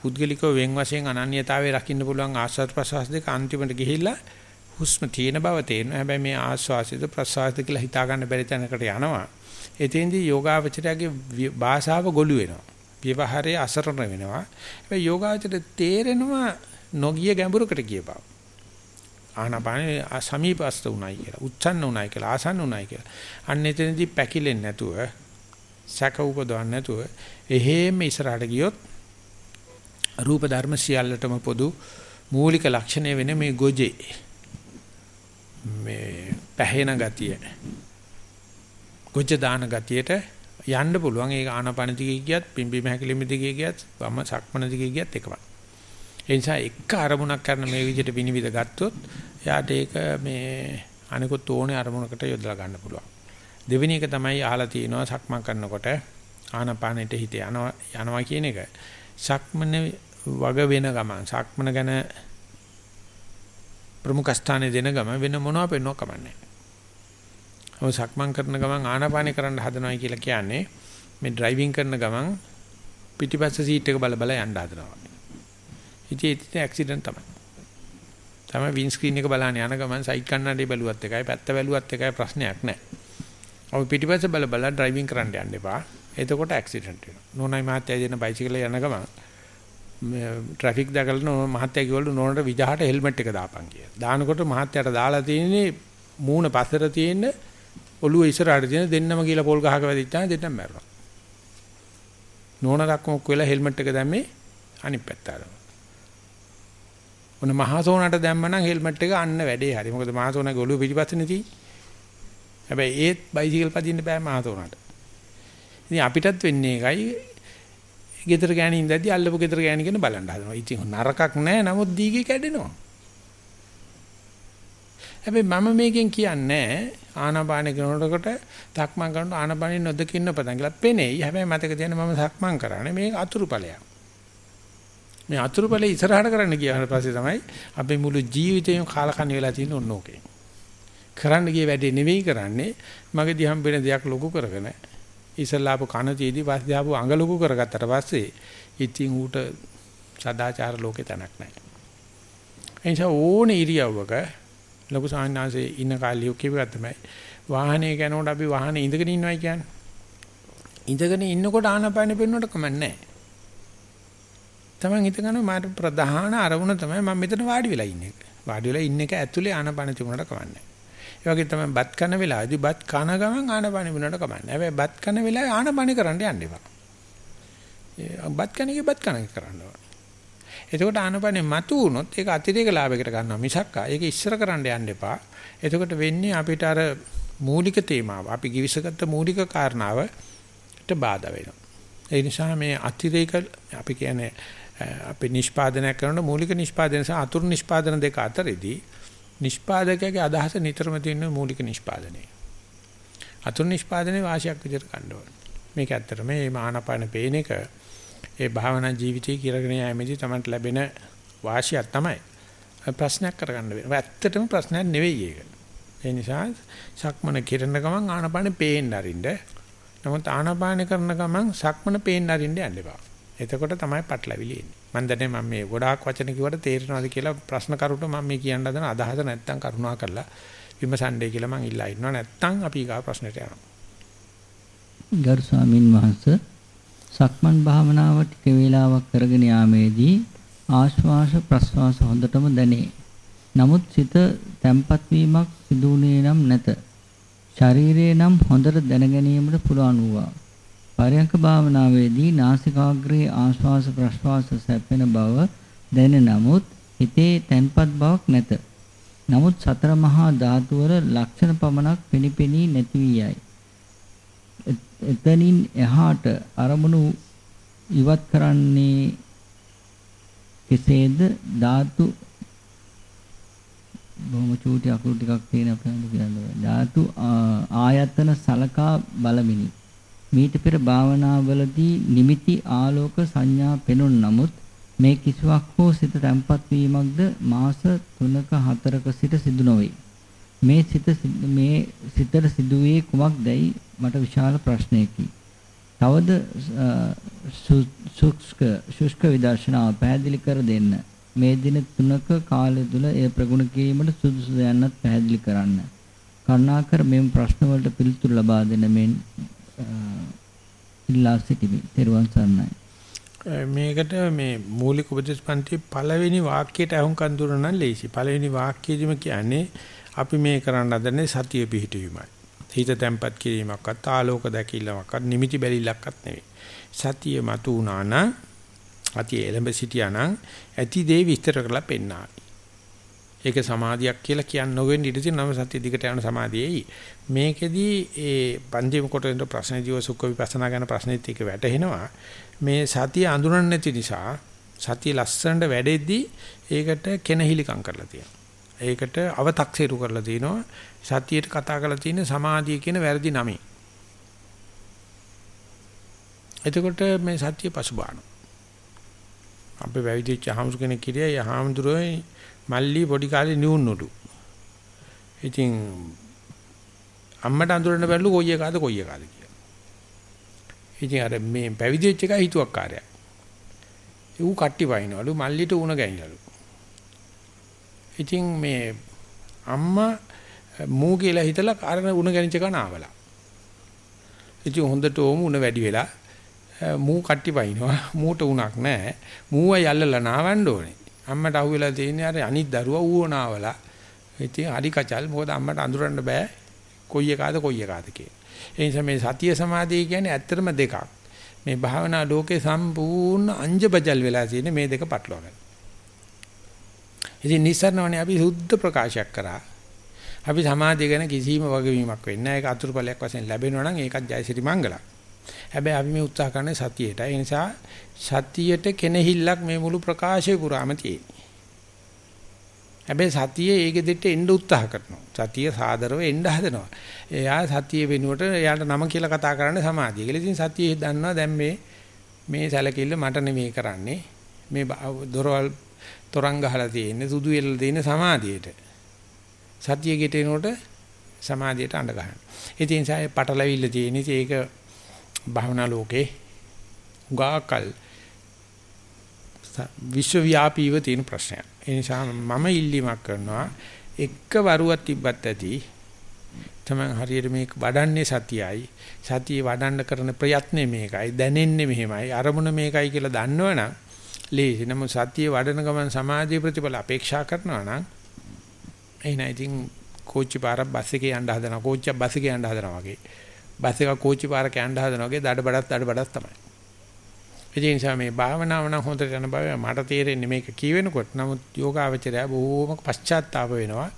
පුද්ගලිකව වෙන් වශයෙන් අනන්‍යතාවය රකින්න පුළුවන් ආස්වාද ප්‍රසවාස දෙක අන්තිමට ගිහිල්ලා හුස්ම තියෙන බව තේරෙනවා. හැබැයි මේ ආස්වාසිත ප්‍රසවාසිත කියලා හිතා ගන්න බැරි තැනකට යනවා. එතෙන්දී යෝගාවචරයේ භාෂාව ගොළු වෙනවා. ව්‍යවහාරයේ අසරණ වෙනවා. හැබැයි යෝගාවචරයට තේරෙනවා නොගිය ගැඹුරකට ගිය බව. ආනාපානේ සමීපස්ත උනායි කියලා. උච්චන්න උනායි කියලා. ආසන්න උනායි කියලා. අන්න එතනදී පැකිලෙන්නේ නැතුව සැක උපදවන්නේ නැතුව එහෙම ඉස්සරහට ගියොත් රූප ධර්ම සියල්ලටම පොදු මූලික ලක්ෂණය වෙන මේ ගොජේ. මේ පැහැෙන ගතිය. ගොජ දාන ගතියට යන්න පුළුවන්. ඒක ආනාපාන දිගේ ගියත් පිම්බීම හැකිලිම දිගේ ගියත් වම සක්මන දිගේ ගියත් එකමයි. ඒ නිසා එක අරමුණක් කරන මේ විදිහට විනිවිද ගත්තොත් එයාට ඒක මේ අනිකුත් ඕනේ අරමුණකට යොදලා ගන්න පුළුවන්. දෙවෙනි එක තමයි අහලා තියෙනවා සක්මන් කරනකොට ආනපානෙට හිත යනවා යනවා කියන එක. සක්මන වග වෙන ගමන් සක්මන ගැන ප්‍රමුඛ ස්ථානයේ දෙන ගම වෙන මොනවා පෙන්වන්න කමන්නේ. ඔය සක්මන් කරන ගමන් ආනපානෙ කරන්න හදනවා කියලා කියන්නේ මේ ඩ්‍රයිවිං කරන ගමන් පිටිපස්ස සීට් එක බල බල යන්න හදනවා. ඉතින් ඒක ඇක්සිඩන්ට් තමයි. තමයි වින් ස්ක්‍රීන් එක බලන්න යන ගමන් සයිඩ් කන්නඩේ බැලුවත් එකයි පැත්ත බැලුවත් එකයි ප්‍රශ්නයක් නැහැ. අපි පිටිපස්ස බල බල ඩ්‍රයිවිං කරන්න යන්න එපා. එතකොට ඇක්සිඩන්ට් වෙනවා. නෝනයි මහත්තයා දෙන බයිසිකලේ යන ගමන් ට්‍රැෆික් දැකලා නෝ මහත්තයා කිව්වලු නෝනට විජහට හෙල්මට් එක දාපන් කියලා. දානකොට මහත්තයාට දාලා තියෙන්නේ මූණ පස්සට තියෙන ඔළුව ඉස්සරහට තියෙන දෙන්නම කියලා පොල් ගහක වැදිච්චාම දෙන්නම මැරුණා. නෝන දක්මක් වෙලා හෙල්මට් එක දැම්මේ අනිත් පැත්තට. ඔන්න මහසෝනට දැම්මනම් හෙල්මට් එක අන්න වැඩේ හරි. මොකද මහසෝනගේ ඔළුව පිටිපස්සනේ තියෙන්නේ. හැබැයි ඒත් බයිසිකල් පදින්න බෑ මහසෝනට. ඉතින් අපිටත් වෙන්නේ එකයි ගෙදර ගෑණි ඉඳද්දි අල්ලපු ගෙදර ගෑණි කියන බලන්න හදනවා. ඉතින් නරකක් නෑ නමුත් දීගේ කැඩෙනවා. හැබැයි මම මේකෙන් කියන්නේ ආනාපාන කරනකොට තක්මන් කරනකොට ආනාපානෙ නොදකින්න පදන් කියලා පෙනෙයි. හැබැයි මතක තියාගන්න මම තක්මන් කරන්නේ මේක අතුරුඵලයක්. මේ අතුරුඵලේ ඉස්සරහට කරන්න ගියාට පස්සේ තමයි අපේ මුළු ජීවිතේම කාලකන්ණි වෙලා තියෙන ඕන ඕකේ. කරන්න ගිය වැඩේ නෙවෙයි කරන්නේ මගදී හම්බෙන දෙයක් ලොකු කරගෙන ඉස්සල්ලාපු කන තියදී පස්සේ ආපු අඟ ලොකු කරගත්තට පස්සේ ඉතින් ඌට සදාචාර ලෝකේ තැනක් නැහැ. එනිසා ඕනේ ඉරියව්වක ලොකු සාහනාසේ ඉන්න කාලියෝ කියපුවා තමයි වාහනේ යනකොට අපි වාහනේ ඉඳගෙන ඉන්නවයි කියන්නේ. ඉඳගෙන ඉන්නකොට ආනපානෙ පෙන්වන්නට කමන්නේ නැහැ. තමන් හිතගන්න මාට ප්‍රධාන අරමුණ තමයි මම මෙතන වාඩි වෙලා ඉන්නේ. වාඩි වෙලා ඉන්න එක ඇතුලේ ආනපන තිබුණාට කමන්නේ. ඒ වගේ තමයි බත් කන වෙලාවේදී බත් කන ගමන් ආනපන වුණාට කමන්නේ. හැබැයි බත් කන වෙලාවේ ආනපන කරන්න යන්න එපා. බත් කණේගේ බත් කන කරන්න ඕන. එතකොට ආනපනේ මතු වුණොත් ඒක අතිරේක ලාභයකට ගන්නවා මිසක් ඒක ඉස්සර කරන්න යන්න එපා. එතකොට වෙන්නේ අපිට අර මූලික තේමාව අපි givisගත්ත මූලික කාරණාවට බාධා වෙනවා. ඒ නිසා මේ අතිරේක අපි කියන්නේ අපි නිෂ්පාදනය කරන මූලික නිෂ්පාදනය සහ අතුරු නිෂ්පාදන දෙක අතරේදී නිෂ්පාදකයාගේ අදහස නිතරම තියෙන මූලික නිෂ්පාදනය. අතුරු නිෂ්පාදනයේ වාසියක් විදිහට ගන්න ඕනේ. මේක ඇත්තටම මේ මානපාන පේන එක ඒ භාවනා ජීවිතයේ කිරගෙන යෑමේදී තමයි ලැබෙන වාසියක් තමයි. ප්‍රශ්නයක් කරගන්න වෙනවා. ඇත්තටම ප්‍රශ්නයක් නෙවෙයි ඒක. ඒ නිසා සක්මන කිරන ගමන් ආනපාන පේන්න අරින්න. නමුත් ආනපාන කරන ගමන් සක්මන පේන්න අරින්න යන්න එපා. එතකොට තමයි පටලවිලි එන්නේ. මම දන්නේ මම මේ ගොඩාක් වචන කිව්වට තේරෙනවද කියලා ප්‍රශ්න කරුට මම මේ කියන්න හදන අදහස නැත්තම් කරුණා කරලා විමසන්නේ කියලා මම ඉල්ලා ඉන්නවා. නැත්තම් අපි ඊගා ප්‍රශ්නෙට යනවා. ගරු ස්වාමින් වහන්සේ සක්මන් භාවනාව ටික වේලාවක් කරගෙන යාමේදී ආශ්වාස ප්‍රශ්වාස හොඳටම දැනේ. නමුත් සිත තැම්පත් වීමක් සිදුුනේ නම් නැත. ශරීරයේ නම් හොඳට දැන ගැනීමට පුළුවන් වූවා. පරයන්ක භාවනාවේදී නාසිකාග්‍රයේ ආශ්වාස ප්‍රශ්වාස සැපෙන බව දැනෙන නමුත් හිතේ තැන්පත් බවක් නැත. නමුත් සතර මහා ධාතු වල ලක්ෂණ පමණක් පෙනිපෙනී නැති වී යයි. එතනින් එහාට අරමුණු ඉවත් කරන්නේ කෙසේද ධාතු බොහොම චූටි අකුරු ටිකක් තියෙන අපේ කියන්න ධාතු ආයතන සලකා බලමිනි මීට පෙර භාවනාවලදී නිමිති ආලෝක සංඥා පෙනුන නමුත් මේ කිසිවක් හෝ සිත තැම්පත් වීමක්ද මාස 3ක 4ක සිට සිදු නොවේ. මේ සිත මේ සිතට සිදුවේ කුමක්දයි මට විශාල ප්‍රශ්නයකි. තවද සුක්ෂ්ක ශුෂ්ක විදර්ශනාව පැහැදිලි කර දෙන්න. මේ දින 3ක කාලය තුල එය ප්‍රගුණ කිරීමට සුදුසුද යන්නත් පැහැදිලි කරන්න. කරුණාකර මෙම ප්‍රශ්න වලට පිළිතුරු ලබා දෙන මෙන් ඉල්ලා සිටිමි. තෙරුවන් සරණයි. මේකට මේ මූලික උපදේශ පන්ති පළවෙනි වාක්‍යයට අහුම්කන් දුන්න නම් ලේසි. පළවෙනි වාක්‍යයේදීම කියන්නේ අපි මේ කරන්න හදන්නේ සතිය පිහිටවීමයි. හිත තැම්පත් කිරීමක්වත් ආලෝක දැකීමක්වත් නිමිති බැලිලක්වත් නෙවෙයි. සතිය මතු වුණා නම් අති එළඹ සිටියා නම් ඇති දේ විස්තර කරලා පෙන්නාවි. ඒක සමාධියක් කියලා කියන්න නොවෙන්න ඉඩ තියෙන නම සතිය දිගට යන සමාධියයි. මේකෙදී ඒ පන්තිම කොටෙන් ප්‍රශ්නදීව සුඛ විපස්සනා ගැන ප්‍රශ්නෙත් එක වැටහෙනවා. මේ සතිය අඳුරන්නේ නැති නිසා සතිය ලස්සනට වැඩෙද්දී ඒකට කෙනහිලිකම් කරලා තියෙනවා. ඒකට අව탁සීරු කරලා තිනවා. සතියට කතා කරලා තියෙන සමාධිය කියන වැරදි නමයි. එතකොට මේ සත්‍ය පසුබානවා. අපේ වැවිදිච්ච හාමුදුර කෙනෙක් කිරියා යහාමුදුරේ මල්ලි පොඩි කාලේ නිවුන්නලු. ඉතින් අම්මට අඳුරන්න බැලු කොයි එකාද කොයි එකාද කියලා. ඉතින් අර මේ පැවිදිච්ච එක හිතුවක්කාරයා. ඌ කට්ටි වයින්වලු මල්ලිට උණ ගැනිනලු. ඉතින් මේ අම්මා මූ කියලා හිතලා අරන උණ ගැනිච්ච එක නාවලා. ඉතින් හොඳට ඕම උණ වැඩි වෙලා මූ කට්ටි වයින්නවා මූට උණක් නැහැ. මූව යල්ලලා නාවන්න ඕනේ. අම්මට අහුවෙලා තියෙන්නේ අර අනිත් දරුවා ඌව නාවලා. ඉතින් හරි කචල් මොකද අම්මට අඳුරන්න බෑ කොයි එකාද කොයි එකාද කියලා. ඒ නිසා මේ සතිය සමාධිය කියන්නේ ඇත්තටම දෙකක්. මේ භාවනා ලෝකේ සම්පූර්ණ අංජබජල් වෙලා තියෙන මේ දෙක පටලවාගන්න. ඉතින් නිස්සරණවනේ අපි සුද්ධ ප්‍රකාශයක් කරා. අපි සමාධිය ගැන කිසිම වගවීමක් වෙන්නේ නැහැ. ඒක අතුරුපලයක් වශයෙන් ලැබෙනවා නම් ඒකත් ජයසිරි මංගලක්. හැබැයි අපි මේ උත්සාහ කරන්නේ සතියට. ඒ නිසා සතියට කෙනෙහිල්ලක් මේ මුළු ප්‍රකාශය පුරාම තියෙනවා. හැබැයි සතිය ඒකෙ දෙට එන්න උත්සාහ කරනවා. සතිය සාදරව එන්න හදනවා. එයා සතිය වෙනුවට එයාට නම කියලා කතා කරන්නේ සමාධිය. කියලා ඉතින් සතිය දන්නවා දැන් මේ මේ සැලකිල්ල මට නෙමෙයි කරන්නේ. මේ දොරවල් තොරන් ගහලා තියෙන්නේ සුදු වෙලා තියෙන සමාධියට. සතිය ගෙටේනකොට සමාධියට අඬ ගන්නවා. ඉතින් ඒ නිසා පටලවිල්ල තියෙන ඉතින් ඒක භවනා ලෝකේ උගාකල් විශ්වව්‍යාපීව තියෙන ප්‍රශ්නයක්. ඒ නිසා මම ඉල්ලීමක් කරනවා එක වරුවක් තිබ්බත් ඇති තමයි හරියට මේක වඩන්නේ සතියයි. සතිය වඩන්න කරන ප්‍රයත්නේ මේකයි. දැනෙන්නේ මෙහෙමයි. අරමුණ මේකයි කියලා දන්නවනම් ලේසි. නමුත් සතිය වඩන ගමන් සමාධි ප්‍රතිඵල අපේක්ෂා කරනවා නම් එහෙනම් ඉතින් කෝච්චි පාරක් බස් එකේ යන්න හදනවා. කෝච්චියක් බස් එකේ යන්න හදනවා වගේ. බස් එක කෝච්චි පාරක යන්න හදනවා වගේ දඩ බඩත් දඩ බඩත් තමයි. ඒ නිසා මේ භාවනාව නම් හොඳට යන බව මට තේරෙන්නේ මේක කියවෙනකොට නමුත් යෝගාවචරය බොහොම පශ්චාත්තාප වෙනවා.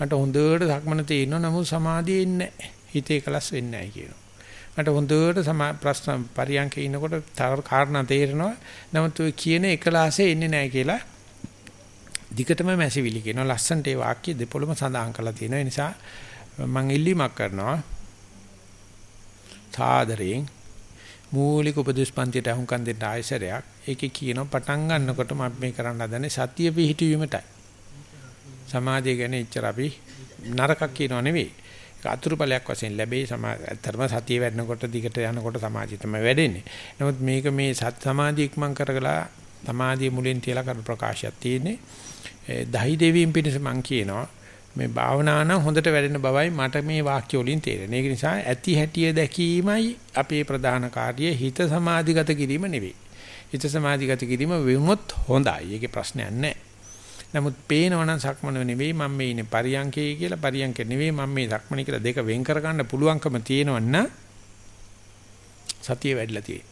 මට හොඳට සක්මන තියෙනවා නමුත් සමාධිය ඉන්නේ හිතේ කලස් වෙන්නේ නැහැ කියනවා. මට හොඳට ප්‍රශ්න පරියන්කේ ඉන්නකොට තව කාරණා තේරෙනවා. නමුත් ඔය කියන එකලාසේ ඉන්නේ නැහැ කියලා දිගටම මැසිවිලි කියනවා. ලස්සන්ට ඒ වාක්‍ය දෙපොළම සඳහන් කරලා තියෙනවා. ඒ නිසා මම ඉල්ලීමක් කරනවා. සාදරයෙන් මූලික උපදේශ පන්තියට අහුම්කම් දෙන්න ආයසරයක්. ඒකේ කියනවා පටන් ගන්නකොටම අපි මේ කරන්න හදන්නේ සතිය පිහිටවීමටයි. සමාධිය ගැන එච්චර අපි නරකක් කියනව නෙවෙයි. ඒක අතුරුපලයක් වශයෙන් ලැබෙයි සමාධිය සතිය වැඩනකොට දිගට යනකොට සමාධිය තමයි වැඩෙන්නේ. නමුත් මේක මේ සත් සමාධිය ඉක්මන් කරගලා සමාධිය මුලින් තියලා කර ප්‍රකාශයක් තියෙන්නේ. දහි දෙවීම් පිණිස මම කියනවා මේ භාවනා නම් හොඳට වැඩෙන බවයි මට මේ වාක්‍ය වලින් තේරෙන්නේ. ඒක නිසා ඇති හැටිය දැකීමයි අපේ ප්‍රධාන කාර්යය හිත සමාධිගත කිරීම නෙවෙයි. හිත සමාධිගත කිරීම වුණොත් හොඳයි. ඒකේ ප්‍රශ්නයක් නැහැ. නමුත් පේනවනම් සක්මන නෙවෙයි මම මේ ඉන්නේ පරියංකේ කියලා පරියංක නෙවෙයි මම මේ සක්මන කියලා දෙක වෙන් කරගන්න පුළුවන්කම තියෙනවන්න සතිය වැඩිලා තියෙන්නේ.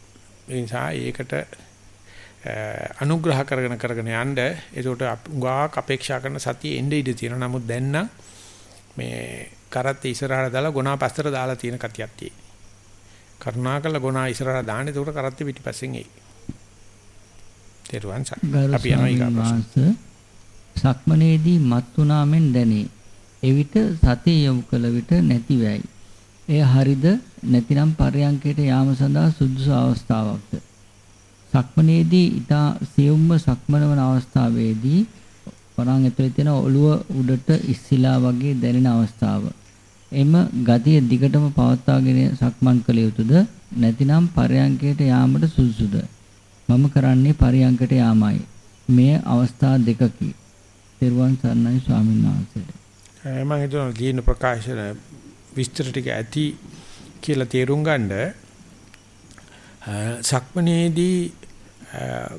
ඒ නිසා ඒකට අනුග්‍රහ කරගෙන කරගෙන යන්න ඒකට උගාක් අපේක්ෂා කරන සතිය එnde ඉඳී තියෙනවා. නමුත් දැන් නම් මේ කරත් ඉස්සරහට දාලා ගුණා පස්සට දාලා තියෙන කතියක් තියෙනවා. කරුණාකර ගුණා ඉස්සරහට දාන්න ඒකට කරත් පිටිපස්සෙන් එයි. තේරුවන් අපි යනවා ඊගාපස්ස. සක්මනේදී මත් වුණා මෙන් දැනේ. එවිට සතිය යොමු කළ විට නැති වෙයි. එය හරිද නැතිනම් පරයන්කයට යාම සඳහා සුදුසු අවස්ථාවක්ද? සක්මනේදී ඊටා සියුම්ම සක්මන වන අවස්ථාවේදී වරන් ඇතුලේ තියෙන ඔළුව උඩට ඉස්සිලා වගේ දැනෙන අවස්ථාව. එම ගතිය දිගටම පවත්වාගෙන සක්මන් කළ යුතුද නැතිනම් පරයන්කයට යාමට සුදුසුද? මම කරන්නේ පරයන්කට යාමයි. මේ අවස්ථා දෙකකි. තෙරුවන් සරණයි ස්වාමීන් වහන්සේට. මම හිතනවා දීන ප්‍රකාශන විස්තර ටික ඇති කියලා තේරුම් ගන්න සක්මනේදී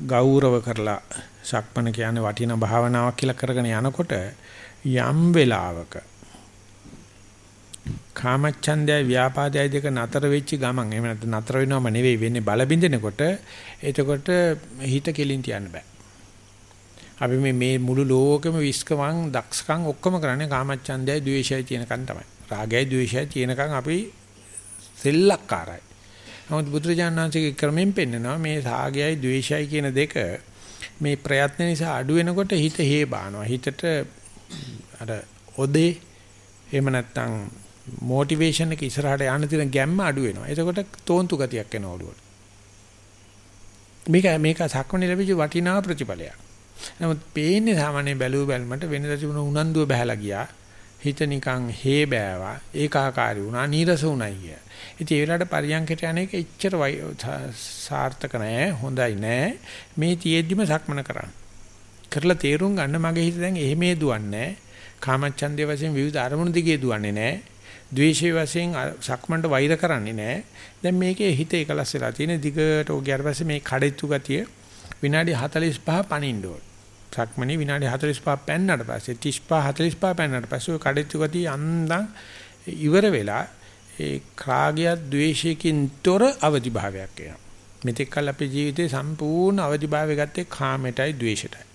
ගෞරව කරලා සක්මන කියන්නේ වටිනා භාවනාවක් කියලා කරගෙන යනකොට යම් වෙලාවක කාමච්ඡන්දයයි ව්‍යාපාදයයි දෙක නතර වෙච්ච ගමන් එහෙම නැත්නම් නතර වෙනවම නෙවෙයි වෙන්නේ බල බින්දෙනකොට එතකොට හිත කෙලින් තියන්න බෑ. අපි මේ මේ මුළු ලෝකෙම විස්කමං දක්ෂකම් ඔක්කොම කරන්නේ කාමච්ඡන්දයයි ද්වේෂයයි තියෙනකන් තමයි. රාගයයි ද්වේෂයයි තියෙනකන් අපි සෙල්ලක්කාරයි. නමුත් බුදුරජාණන් වහන්සේගේ ක්‍රමෙන් පෙන්නනවා මේ රාගයයි ද්වේෂයයි කියන දෙක මේ ප්‍රයත්න නිසා අඩු වෙනකොට හිත හේ බානවා. හිතට අර ඔදේ එහෙම නැත්නම් මොටිවේෂන් එක ඉස්සරහට යන්න තියෙන ගැම්ම අඩු වෙනවා. එතකොට තෝන්තු ගතියක් එනවා ඔළුවට. මේක මේක සක්මණේ ලැබිච්ච වටිනා ප්‍රතිඵලයක්. නමුත් පේන්නේ සාමාන්‍ය බැලුව බැලමට වෙනදා තිබුණ උනන්දුව බහැලා ගියා. හිත නිකන් හේ බෑවා ඒකාකාරී වුණා නීරස වුණා කිය. ඉතින් ඒ වෙලාවට පරියන්කට යන එක එච්චර සාර්ථක නෑ හොඳයි නෑ මේ තියෙද්දිම සක්මන කරන්න. කරලා තේරුම් ගන්න මගේ හිත දැන් එහෙමේ දුවන්නේ කාමච්ඡන්දේ වශයෙන් විවිධ අරමුණු දිගේ දුවන්නේ නෑ. ද්වේෂයේ වශයෙන් සක්මන්ට වෛර කරන්නේ නෑ. දැන් මේකේ හිත එකලස් වෙලා තියෙන දිගට ඔය ගියාට පස්සේ මේ කඩਿੱතු ගතිය විනාඩි 45 පණින්න ඕන. සක්මනේ විනාඩි 45 පැන්නට පස්සේ 35 45 පැන්නට පස්සේ ඔය කඩਿੱතු ගතිය අන්දම් ඉවර වෙලා ඒ ක්‍රාගය ද්වේෂයකින් තොර අවදි භාවයක් එනවා. මෙතෙක් කල අපේ ජීවිතේ සම්පූර්ණ අවදි භාවය ගත්තේ කාමයටයි ද්වේෂයටයි.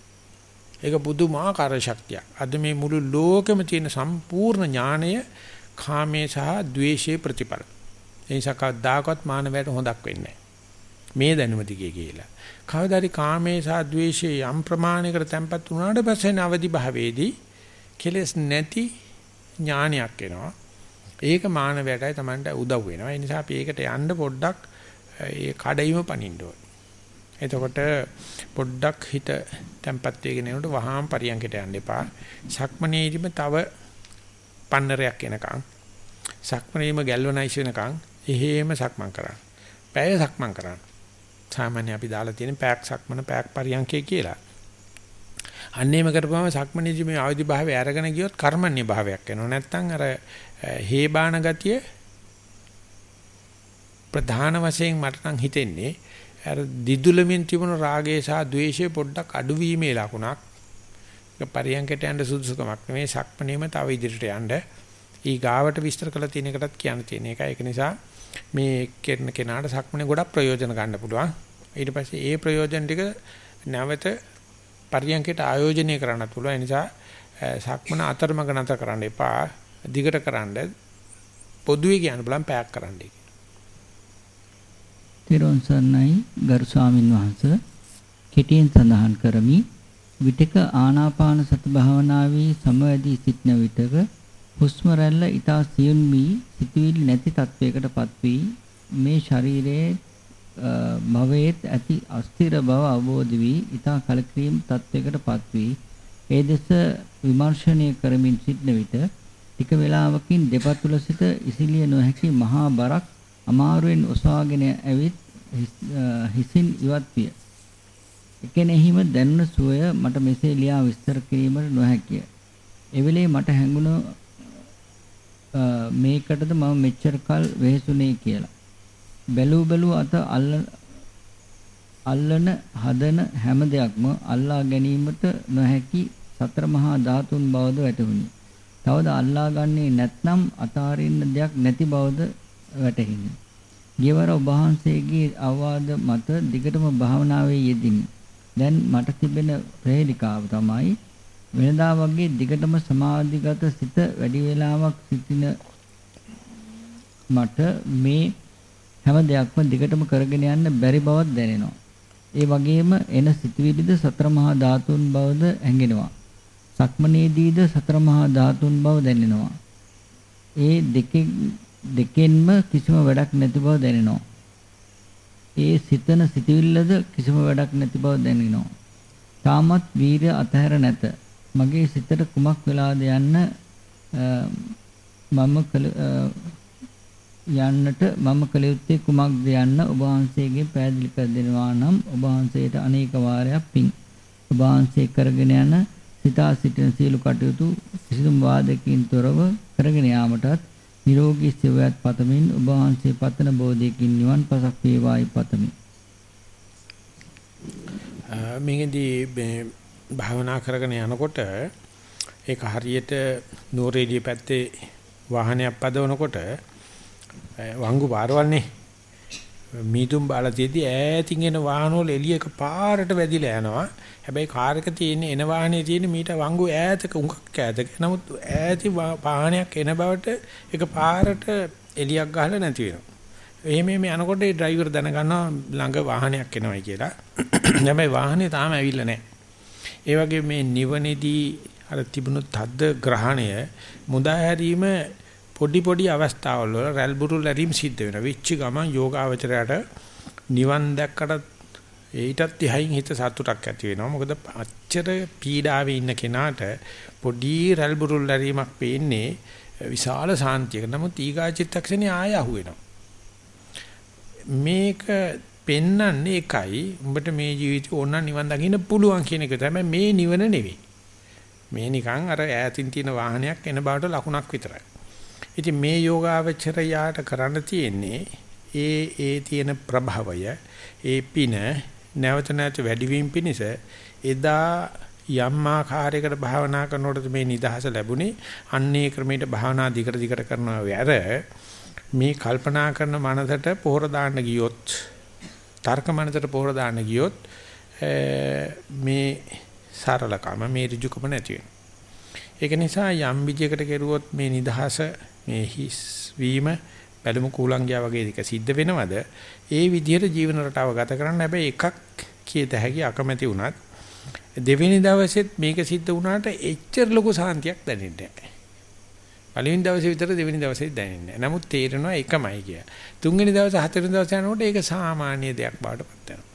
ඒක පුදුමාකාර ශක්තියක්. අද මේ මුළු ලෝකෙම තියෙන සම්පූර්ණ ඥාණය කාමයේ සහ ද්වේෂයේ ප්‍රතිපල. ඒ නිසා කවදාකවත් මානවයට හොදක් වෙන්නේ මේ දැනුම දිගේ කියලා. කවදාරි කාමයේ සහ ද්වේෂයේ යම් ප්‍රමාණයකට තැම්පත් වුණාට පස්සේ නවදි භාවයේදී කෙලස් නැති ඥානයක් එනවා. ඒක මානවයටයි Tamanට උදව් වෙනවා. ඒ නිසා අපි ඒකට යන්න පොඩ්ඩක් ඒ කඩයිම පනින්න ඕනේ. එතකොට පොඩ්ඩක් හිත තැම්පත් වෙගෙන යනකොට වහාම පරියන්කට යන්න එපා. සක්මනේදිම තව පන්නරයක් එනකන් සක්මනේම ගැල්වනයිස් වෙනකන් එහෙම සක්මන් කරන්න. පැය සක්මන් කරන්න. සාමාන්‍ය අපි දාලා තියෙන පැයක් සක්මන පැයක් පරියන්කේ කියලා. අන්නේම කරපුවම සක්මනේදි මේ ආයුධ භාවය අරගෙන ගියොත් කර්මන්නේ භාවයක් එනවා. නැත්තම් අර හේබාන ගතිය ප්‍රධාන වශයෙන් මට නම් හිතෙන්නේ අර දිදුලමින් තිබුණු රාගය සහ ద్వේෂය පොඩ්ඩක් අඩුවීමේ ලකුණක්. ඒක පරියන්කට යන්න සුදුසුකමක් නෙමෙයි සක්මණේම තව ඉදිරියට යන්න. ඊ ගාවට විස්තර කළ තියෙන එකටත් කියන්න තියෙන එක. ඒක නිසා මේ කෙරෙන කෙනාට සක්මණේ ගොඩක් ප්‍රයෝජන ගන්න පුළුවන්. ඊට පස්සේ ඒ ප්‍රයෝජන ටික නැවත පරියන්කට ආයෝජනය කරන්නත් පුළුවන්. ඒ නිසා සක්මන අතරමඟ නැතර කරන්න එපා. දිගට කරන්න පොදුවේ කියන්න බලන් පැයක් කරන්නයි. තෙරුවන් සරණයි ගරු ස්වාමින් වහන්සේ කෙටියෙන් සඳහන් කරමි විටක ආනාපාන සති භාවනාවේ සමවැදී සිටන විටක හුස්ම රැල්ල ඊතා සියුම් වී සිතුවිලි නැති තත්වයකටපත් වී මේ ශරීරයේ භවයේත් ඇති අස්තිර බව අවබෝධ වී ඊතා කලක්‍රීම් තත්වයකටපත් වී ඒ දෙස විමර්ශනය කරමින් සිටන විට ටික වේලාවකින් දෙපතුල සිට ඉසිලිය නොහැකි මහා බරක් අමාරුවෙන් ඔසවාගෙන ඇවිත් හිසින් ඉවත් විය. එකෙනෙහිම දැනුණ සුවය මට මෙසේ ලියා විස්තර කිරීමට නොහැකිය. එවෙලේ මට හැඟුණ මේකටද මම මෙච්චර කල් වෙහෙසුනේ කියලා. බැලූ බැලූ අත අල්ලන හදන හැම දෙයක්ම අල්ලා ගැනීමට නොහැකි සතර මහා ධාතුන් බවද වැටහුණි. තවද අල්ලා ගන්නේ නැත්නම් අතාරින්න දෙයක් නැති බවද වැටහිණි. ගියවර ඔබ වහන්සේගේ අවවාද මත දිගටම භාවනාවේ යෙදිනි. දැන් මට තිබෙන ප්‍රේලිකාව තමයි වෙනදා වගේ දිගටම සමාධිගත සිත වැඩි වේලාවක් සිටින මට මේ හැම දෙයක්ම දිගටම කරගෙන යන්න බැරි බවක් දැනෙනවා. ඒ වගේම එන සිතුවිලිද සතර මහා ධාතුන් බවද හැඟෙනවා. සක්මනේදීද සතර මහා ධාතුන් බව දැනෙනවා. ඒ දෙකෙන් දෙකෙන්ම කිසිම වැඩක් නැති බව දැනෙනවා. ඒ සිතන සිතවිල්ලද කිසිම වැඩක් නැති බව දැනෙනවා. තාමත් වීරය අතහැර නැත. මගේ සිතට කුමක් වෙලාද යන්න මම යන්නට මම කළ යුත්තේ කුමක්ද යන්න ඔබ වහන්සේගේ පැහැදිලි කර දෙනවා නම් ඔබ වහන්සේට අනේක වාරයක් පිං ඔබ වහන්සේ කරගෙන යන සිතා සිටින සියලු කටයුතු කිසිදු වාදකින් තොරව කරගෙන යාමටත් නිරෝගී සෙවයත් පතමින් ඔබ වහන්සේ පතන බෝධියකින් නිවන් පසක් වේවායි පතමි. මේකෙදී භාවනා කරගෙන යනකොට ඒක හරියට නෝරේඩිය පැත්තේ වාහනයක් පදවනකොට වංගු පාරවල්නේ මීතුම් බාලා තියදී ඈතින් එන වාහන වල එළියක පාරට වැදිලා යනවා. හැබැයි කාර් එක තියෙන එන වාහනේ තියෙන මීට වංගු ඈතක උඟක් ඈතක. නමුත් ඈති වාහනයක් එන බවට ඒක පාරට එළියක් ගහලා නැති වෙනවා. එහෙම මේ යනකොට ඒ ඩ්‍රයිවර් දැනගන්නවා ළඟ වාහනයක් එනවයි කියලා. හැබැයි වාහනේ තාම ඇවිල්ලා නැහැ. ඒ වගේ මේ නිවනේදී අර තිබුණු තද්ද ග්‍රහණය මුදා හැරීම පොඩි පොඩි අවස්ථාවල වල රැල් බුරුල් ලැබීම් සිද්ධ වෙනවා. විච්චි ගමන් යෝගාවචරයට නිවන් දැක්කට ඊටත් එහයින් හිත සතුටක් ඇති වෙනවා. මොකද අච්චර පීඩාවේ ඉන්න කෙනාට පොඩි රැල් බුරුල් ලැබීමක් පේන්නේ විශාල සාන්තියක. නමුත් ඊගා චිත්තක්ෂණේ ආය අහුවෙනවා. මේක පෙන්නන්නේ එකයි උඹට මේ ජීවිතේ ඕන නිවන් දකින්න පුළුවන් කියන එක තමයි මේ නිවන නෙවෙයි. මේ නිකන් අර ඈතින් තියෙන වාහනයක් එන බවට ලකුණක් විතරයි. ඉතින් මේ යෝගාවචරයාට කරන්න තියෙන්නේ ඒ ඒ තියෙන ප්‍රභවය ඒ පින නැවත නැවත වැඩිවීම පිණිස එදා යම් ආකාරයකට භාවනා කරනකොට මේ නිදහස ලැබුණේ අන්නේ ක්‍රමයට භාවනා දිගට දිගට කරනවා වැර මේ කල්පනා කරන මනසට පොහොර දාන්න ගියොත් තර්ක මනසට පොහොර දාන්න ගියොත් මේ සරලකම මේ ඍජුකම නැති වෙනවා. ඒක නිසා යම් විජයකට කෙරුවොත් මේ නිදහස මේ හිස් වීම බැලුම කූලංගියා වගේ දෙක සිද්ධ වෙනවද? ඒ විදිහට ජීවන රටාව ගත කරන්න හැබැයි එකක් කියත හැකි අකමැති වුණත් දෙවෙනි දවසෙත් මේක සිද්ධ වුණාට එච්චර ලොකු සාන්තියක් දැනෙන්නේ නැහැ. පළවෙනි දවසේ විතර දෙවෙනි දවසේ දැනෙන්නේ නැහැ. නමුත් තේරෙනවා එකමයි කිය. තුන්වෙනි දවසේ හතරවෙනි දවසේ යනකොට ඒක සාමාන්‍ය දෙයක් බවට පත් වෙනවා.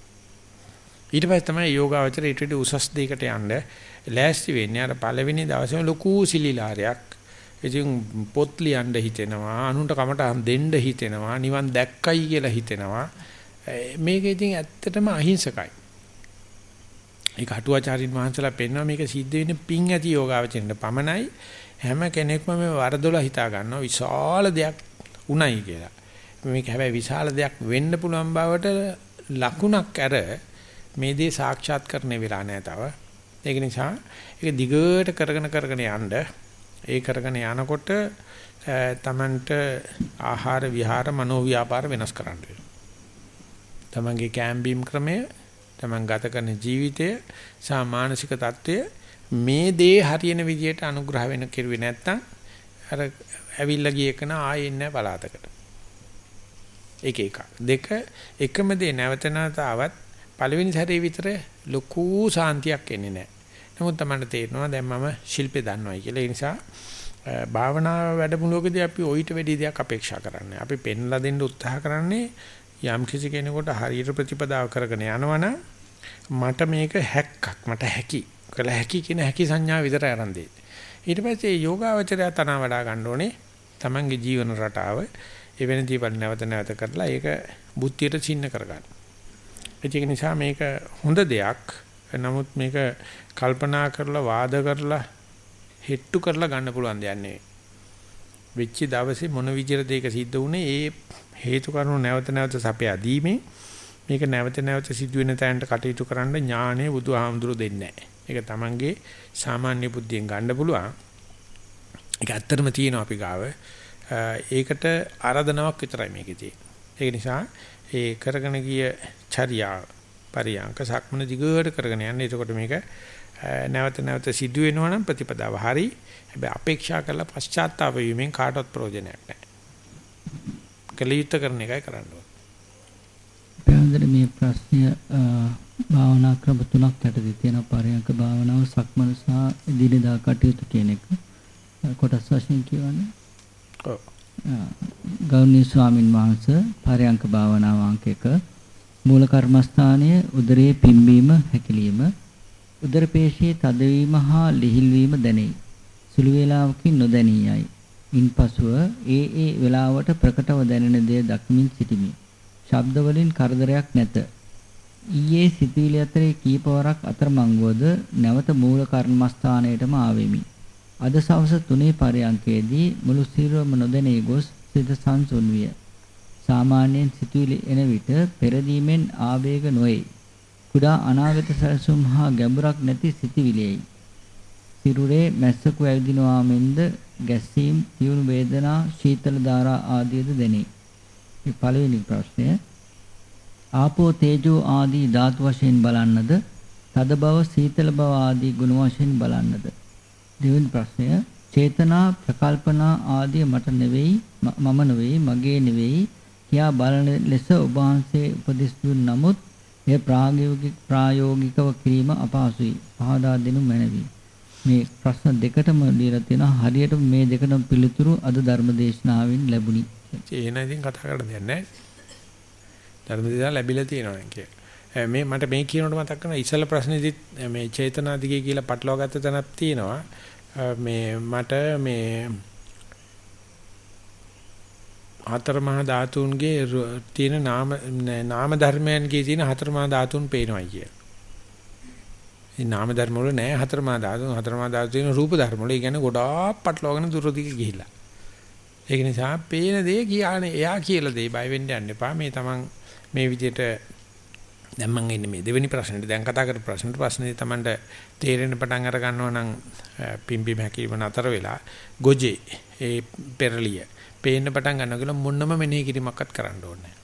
ඊට පස්සේ තමයි යෝගාවචර ඊට වඩා උසස් දෙයකට යන්න ලෑස්ති වෙන්නේ. අර පළවෙනි දවසේ ලොකු සිලිලාරයක් ඉතින් පොත් ලියන්න හිතෙනවා අනුන්ට කමටහන් දෙන්න හිතෙනවා නිවන් දැක්කයි කියලා හිතෙනවා. මේක ඉතින් ඇත්තටම අහිංසකයි. ඒක අටුවාචාරින් වහන්සලා පෙන්වනවා මේක සිද්ධ වෙන්නේ පිං ඇති යෝගාවචරෙන්ට පමණයි. හැම කෙනෙක්ම මේ වරදොල හිතා ගන්නවා විශාල දෙයක් උණයි කියලා. මේක හැබැයි විශාල දෙයක් වෙන්න පුළුවන් බවට ලකුණක් ඇර මේ දේ සාක්ෂාත් කරන්න වෙලා නැහැ තව. ඒක නිසා ඒක දිගට කරගෙන කරගෙන යන්න ඒ කරගෙන යනකොට තමන්ට ආහාර විහාර මනෝ ව්‍යාපාර වෙනස් කරන්න වෙනවා. තමන්ගේ කැම්බීම් ක්‍රමය, තමන් ගත කරන ජීවිතය, සා මානසික தত্ত্বය මේ දේ හරියන විදියට අනුග්‍රහ වෙන කෙරුවේ නැත්තම් අර ඇවිල්ලා ගිය එකන ආයේ නැහැ පළාතකට. එක එක. දෙක එකම දේ නැවත නැවතවත් පළවෙනි සැරේ විතර ලොකු සාන්තියක් එන්නේ නැහැ. නමුත් තමයි තේරෙනවා දැන් මම ශිල්පේ දන්නවයි කියලා. ඒ නිසා භාවනා වැඩමුළුවකදී අපි ඔయిత වැඩි දෙයක් අපේක්ෂා කරන්නේ. අපි පෙන්ලා දෙන්න උත්සාහ කරන්නේ යම් කිසි කෙනෙකුට හරියට ප්‍රතිපදාව කරගෙන යනවනම් මට මේක හැක්කක් මට හැකි කළ හැකි කියන හැකි සංඥා විතර ආරම්භ දෙයි. ඊට පස්සේ යෝගාවචරය තන වඩා ගන්න ඕනේ තමන්ගේ ජීවන රටාව එවැනි දේවල් නැවත නැවත කරලා ඒක බුද්ධියට සින්න කරගන්න. ඒක නිසා මේක හොඳ දෙයක්. නමුත් මේක කල්පනා කරලා වාද කරලා හෙට්ටු කරලා ගන්න පුළුවන් දෙයක් නෙවෙයි. වෙච්ච දවසේ මොන විදිහට ඒක සිද්ධ වුණේ ඒ හේතු කාරණු නැවත නැවත සපයා දීමේ මේක නැවත නැවත සිදුවෙන තැනට කටයුතු කරන්න ඥානෙ බුදුහාමුදුරු දෙන්නේ නැහැ. ඒක Tamange සාමාන්‍ය බුද්ධියෙන් ගන්න පුළුවන්. ඒක ඇත්තටම තියෙනවා අපි ගාව. ඒකට ආරාධනාවක් විතරයි මේකේ තියෙන්නේ. ඒක නිසා ඒ කරගෙන ගිය චර්යාව පරියංක සක්මන දිගට කරගෙන යන්න. එතකොට මේක නැවත නැවත සිදු වෙනවා නම් ප්‍රතිපදාව හරි. හැබැයි අපේක්ෂා කරලා පශ්චාත්තාප වීමෙන් කාටවත් ප්‍රයෝජනයක් නැහැ. කලියුත් කරන එකයි කරන්න ඕනේ. පැහැදිලි මේ ප්‍රශ්නය භාවනා ක්‍රම තුනක් යටතේ තියෙන පරයන්ක භාවනාව සක්මන සහ දිනදා කටයුතු කියන එක කොටස් වශයෙන් කියවන්නේ. ඔව්. ගෞරවනීය ස්වාමින් වහන්සේ පරයන්ක භාවනාව අංක 1 මූල කර්මස්ථානයේ උදරයේ පිම්බීම හැකිලිම උදර පේශියේ තදවීම හා ලිහිල්වීම දැනේ. සුළු වේලාවකින් නොදැනියයි. ඉන්පසුව ඒ ඒ වේලාවට ප්‍රකටව දැනෙන දේ දක්මින් සිටිමි. ශබ්ද වලින් කරදරයක් නැත. ඊයේ සිතුවිලි අතරේ කීපවරක් අතරමං වුවද නැවත මූල කර්මස්ථානයටම ආවෙමි. අද සවස 3 පරයන්කේදී මුළු සිරුරම නොදැනී ගොස් සිත සංසුන් විය. සාමාන්‍යයෙන් සිතුවිලි එන විට පෙරදීමෙන් ආවේග නොවේ. කුඩා අනාගත සැලසුම් හා ගැඹුරක් නැති සිටිවිලියයි. සිරුරේ මැස්සකු ඇවිදිනවා මෙන්ද ගැස්සීම්, තියුණු වේදනා, ශීතල ධාරා ආදියද දැනේ. මේ පළවෙනි ප්‍රශ්නය. ආපෝ තේජෝ ආදී ධාතු වශයෙන් බලන්නද, තද බව, සීතල බව ආදී ගුණ වශයෙන් බලන්නද? දෙවෙනි ප්‍රශ්නය. චේතනා, ප්‍රකල්පනා ආදී මට නෙවෙයි, මම නෙවෙයි, මගේ නෙවෙයි කියා බලන ලෙස ඔබ වහන්සේ උපදෙස් දුන් නමුත් එය ප්‍රායෝගික ප්‍රායෝගිකව කිරීම අපහසුයි. පහදා දෙනු මැනවි. මේ ප්‍රශ්න දෙකටම දීලා තියෙනවා. හරියට මේ දෙකටම පිළිතුරු අද ධර්මදේශනාවෙන් ලැබුණි. ඒ නේද කතා කරන්න දෙයක් නැහැ. ධර්මදේශනා ලැබිලා තියෙනවා කිය. මේ මට මේ කියනකොට මතක් කරනවා ඉස්සල ප්‍රශ්නේදිත් මේ චේතනා දිගේ කියලා පටලවා ගත්ත තැනක් තියෙනවා. මේ මට මේ හතර මහා ධාතුන්ගේ තියෙන නාම නාම ධර්මයන්ගේ තියෙන හතර මහා ධාතුන් පේනවා කිය. මේ නාම ධර්ම වල නෑ හතර මහා ධාතුන් හතර මහා ධාතු තියෙන රූප ධර්ම වල. ඒ කියන්නේ ගොඩාක් පටලවාගෙන දුරදිග ගිහිල්ලා. ඒක නිසා පේන දේ කියන්නේ එයා කියලා දෙයි බය වෙන්න යන්න එපා. මේ තමන් මේ විදිහට දැන් මම ඉන්නේ මේ දෙවෙනි ප්‍රශ්නෙට දැන් කතා කරපු ප්‍රශ්නෙට ප්‍රශ්නේ තමන්ට තේරෙන්න පටන් අර ගන්නවා නම් පිම්බි මහැකිලිම නතර වෙලා ගොජේ ඒ පෙරලිය පේන්න පටන් ගන්නවා කියලා මොන්නම මෙනෙහි කිරීමක්වත් කරන්න ඕනේ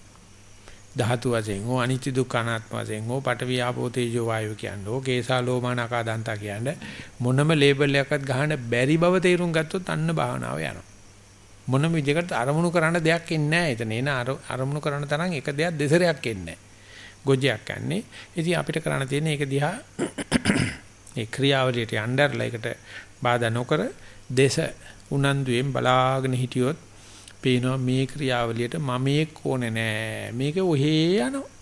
ධාතු වශයෙන් හෝ අනිත්‍ය දුක්ඛ අනාත්ම වශයෙන් හෝ පඨවි ආපෝ තේජෝ වායෝ කියන්නේ හෝ කේසා ලෝමාන අකාදන්තා කියන්නේ මොනම ලේබල් එකක්වත් ගහන්න බැරි බව තේරුම් ගත්තොත් අන්න භාවනාව යනවා. මොනම විදිහකට අරමුණු කරන්න දෙයක් ඉන්නේ නැහැ. එතන එන අරමුණු කරන්න තරම් එක දෙයක් දෙසරයක් ඉන්නේ ගොජයක් යන්නේ ඉතින් අපිට කරන්න තියෙන්නේ ඒක දිහා ඒ ක්‍රියාවලියට යnderලා ඒකට බාධා නොකර දේශ උනන්දුයෙන් බලාගෙන හිටියොත් පේනවා මේ ක්‍රියාවලියට මම එක් ඕනේ නෑ. මේක ඔහේ යනවා.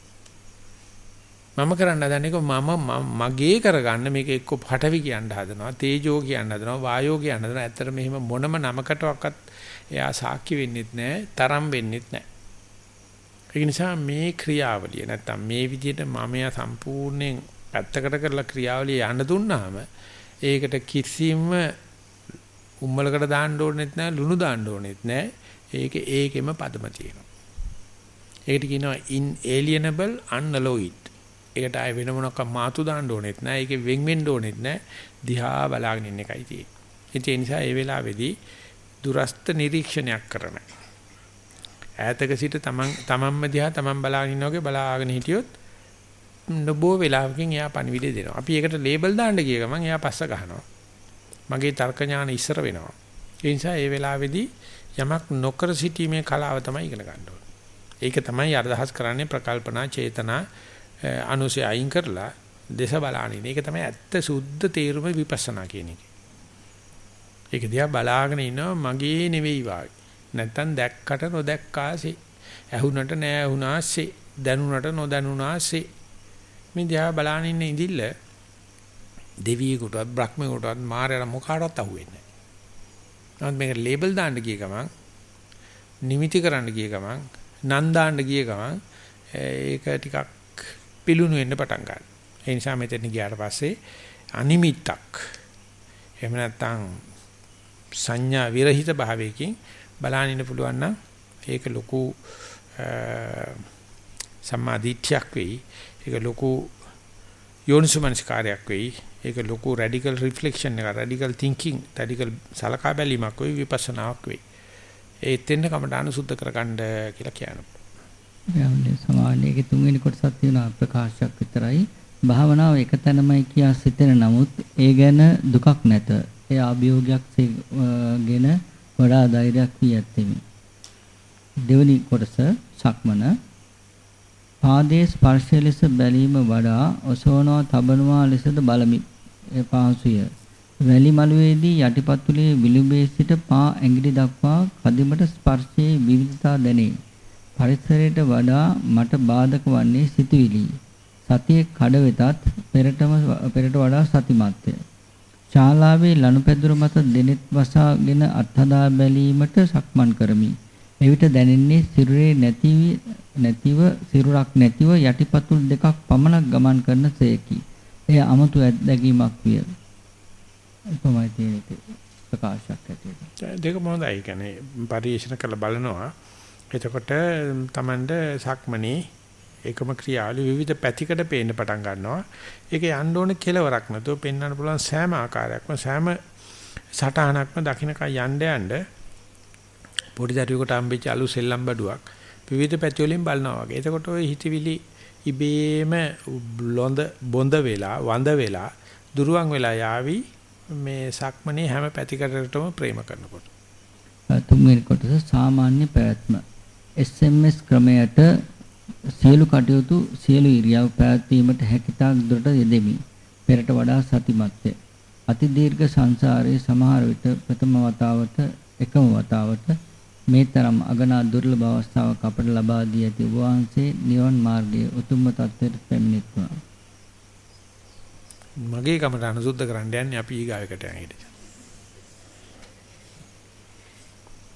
මම කරන්න හදන්නේ මම මගේ කරගන්න මේක එක්ක පටවි කියන්න හදනවා තේජෝ කියන්න හදනවා වායෝ කියන්න හදනවා ඇත්තට මෙහෙම මොනම නමකටවත් එයා සාක්ෂි වෙන්නෙත් නැහැ තරම් වෙන්නෙත් නැහැ ඒ නිසා මේ ක්‍රියාවලිය නැත්තම් මේ විදිහට මමයා සම්පූර්ණයෙන් පැත්තකට කරලා ක්‍රියාවලිය යන්න දුන්නාම ඒකට කිසිම උම්මලකට දාන්න ඕනෙත් නැහැ ලුණු දාන්න ඕනෙත් නැහැ ඒක ඒකෙම පදම තියෙනවා. ඒකට කියනවා inalienable unalloyed. ඒකට ආය වෙන මොනක් මාතු දාන්න ඕනෙත් නෑ. ඒකේ වෙන් වෙන්න ඕනෙත් නෑ. දිහා බලාගෙන ඉන්න එකයි තියෙන්නේ. ඒ නිසා ඒ වෙලාවේදී දුරස්ත නිරීක්ෂණයක් කරන. ඈතක සිට තමන් තමන්ම දිහා තමන් බලාගෙන ඉන්නෝගේ බලාගෙන හිටියොත් නොබෝ වෙලාවකින් එයා පණිවිඩය දෙනවා. අපි ඒකට ලේබල් දාන්න ගිය ගමන් එයා පස්ස ගහනවා. මගේ තර්ක ඥාන ඉස්සර වෙනවා. ඒ නිසා ඒ වෙලාවේදී යමක් නොකර සිටීමේ කලාව තමයි ඉගෙන ගන්න ඕනේ. ඒක තමයි අරදහස් කරන්නේ ප්‍රකල්පනා චේතනා අනුසය අයින් කරලා දේශ බලානින්. ඒක තමයි ඇත්ත සුද්ධ තේරුම විපස්සනා කියන එක. ඒක දිහා බලාගෙන ඉන්නවා මගේ නෙවෙයි වාගේ. නැත්තම් දැක්කට නොදැක්කාසේ. ඇහුනට නෑ ඇහුනාසේ. දැනුනට නොදැනුනාසේ. මේ දිහා බලාගෙන ඉන්න ඉඳිල්ල දෙවියෙකුටවත් බ්‍රහ්මයෙකුටවත් මායයට මොකාටවත් අහුවෙන්නේ නමුත් මේක ලේබල් දාන්න ගිය ගමන් නිමිති කරන්න ගිය ගමන් නන් දාන්න ගිය ගමන් ඒක ටිකක් පිලුණු වෙන්න පටන් ගන්නවා. ඒ නිසා මෙතන ගියාට පස්සේ අනිමිත්තක් එහෙම නැත්නම් සංඥා විරහිත භාවයකින් බලන්න ඉන්න පුළුවන් නම් ඒක ලොකු සම්මාදිට්ඨියක් වෙයි. ඒක ලොකු යෝනිසමනස්කාරයක් වෙයි. ඒක ලොකු රැඩිකල් රිෆ්ලෙක්ෂන් එක රැඩිකල් තින්කින් රැඩිකල් සලකා බැලීමක් වෙයි විපස්සනාවක් වෙයි. ඒත් එන්න කමඨාන සුද්ධ කරගන්න කියලා කියනවා. යන්නේ සමානයේ තුන්වෙනි කොටසක් තියෙන ප්‍රකාශයක් විතරයි. භාවනාව එක තැනමයි කියා සිතෙන නමුත් ඒ ගැන දුකක් නැත. ඒ අභියෝගයක් ගෙන වඩා ධෛර්යයක් වී ඇත්තෙමි. දෙවනි කොටස සක්මන පාදයේ ස්පර්ශය ලෙස බැලීම වඩා ඔසවනවා තබනවා ලෙසද බලමි. පහසුය. වැලි මළුවේදී යටිපතුලේ විලුඹේ සිට පා ඇඟිලි දක්වා කදිමට ස්පර්ශයේ විවිධතා දැනේ. පරිසරයට වඩා මට බාධක වන්නේ සිතුවිලි. සතියේ කඩ වෙතත් පෙරටම පෙරට වඩා සතිමත්ය. ශාලාවේ ලනුපැදුර මත දෙනෙත් වසාගෙන අත්හදා බැලීමට සක්මන් කරමි. එවිට දැනෙන්නේ සිරුරේ නැති නැතිව සිරුරක් නැතිව යටිපතුල් දෙකක් පමණක් ගමන් කරන සේකි. එය 아무තු අත්දැකීමක් විය. කොහොමයි තියෙන එක ප්‍රකාශයක් ඇටියෙට. දෙකම හොඳයි. කියන්නේ පරිශන කරලා බලනවා. එතකොට Tamand සක්මනේ එකම ක්‍රියාවලිය විවිධ පැතිකඩ පේන්න පටන් ගන්නවා. ඒක යන්න ඕනේ කෙලවරක් නැතුව පෙන්වන්න පුළුවන් සෑම ආකාරයක්ම සෑම සටහනක්ම දකින්නකයි යන්න යන්න පොඩි දරුවෙකුට අම්බෙච්ච අලු සෙල්ලම් බඩුවක් විවිධ පැති වලින් බලනවා වගේ. එතකොට ওই හිතවිලි ඉබේම ලොඳ බොඳ වෙලා වඳ වෙලා දුරුවන් වෙලා යාවි මේ සක්මනේ හැම පැතිකඩකටම ප්‍රේම කරනකොට. තුන්වෙනි කොටස සාමාන්‍ය පැවැත්ම. SMS ක්‍රමයට සියලු කටයුතු සියලු ඉරියව් පැවැත්වීමට හැකියතාක් දුරට යෙදෙමි. පෙරට වඩා සතිමත්ය. අති දීර්ඝ සංසාරයේ සමහර විට ප්‍රථම වතාවට එකම වතාවට මේ තරම් අගනා දුර්ලභ අවස්ථාවක් අපට ලබා දී ඇති ඔබ වහන්සේ නිවන් මාර්ගයේ උතුම්ම තත්ත්වයට පැමිණෙත්වා. මගේ කමට අනුසුද්ධ කරන්න යන්නේ අපි ඊගාවකට යන හිට.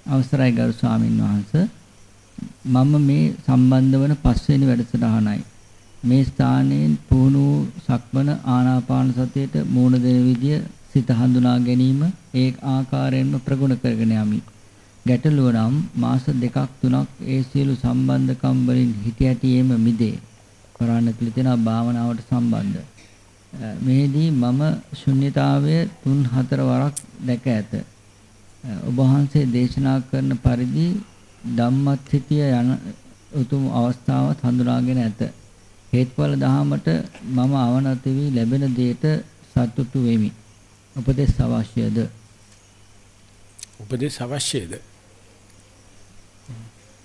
අවසරයි ගරු ස්වාමින් වහන්සේ මම මේ සම්බන්ධ වන පස්වෙනි වැඩසටහනයි. මේ ස්ථානයෙන් පුහුණු සක්මන ආනාපාන සතියට මූණ දෙන විදිය සිත හඳුනා ගැනීම ඒ ආකාරයෙන්ම ප්‍රගුණ කරගෙන යමි. ගැටලුව නම් මාස දෙකක් තුනක් ඒ සියලු සම්බන්ධකම් වලින් හිටියැටියෙම මිදේ. කරන්න තියෙන භාවනාවට සම්බන්ධ. මෙහිදී මම ශුන්්‍යතාවය 3-4 වරක් දැක ඇත. ඔබ වහන්සේ දේශනා කරන පරිදි ධම්මච්චිතිය යන උතුම් අවස්ථාවත් හඳුනාගෙන ඇත. හේත්ඵල දහමට මම අවනත වී ලැබෙන දෙයට සතුටු වෙමි. උපදේශ අවශ්‍යද? උපදේශ අවශ්‍යද?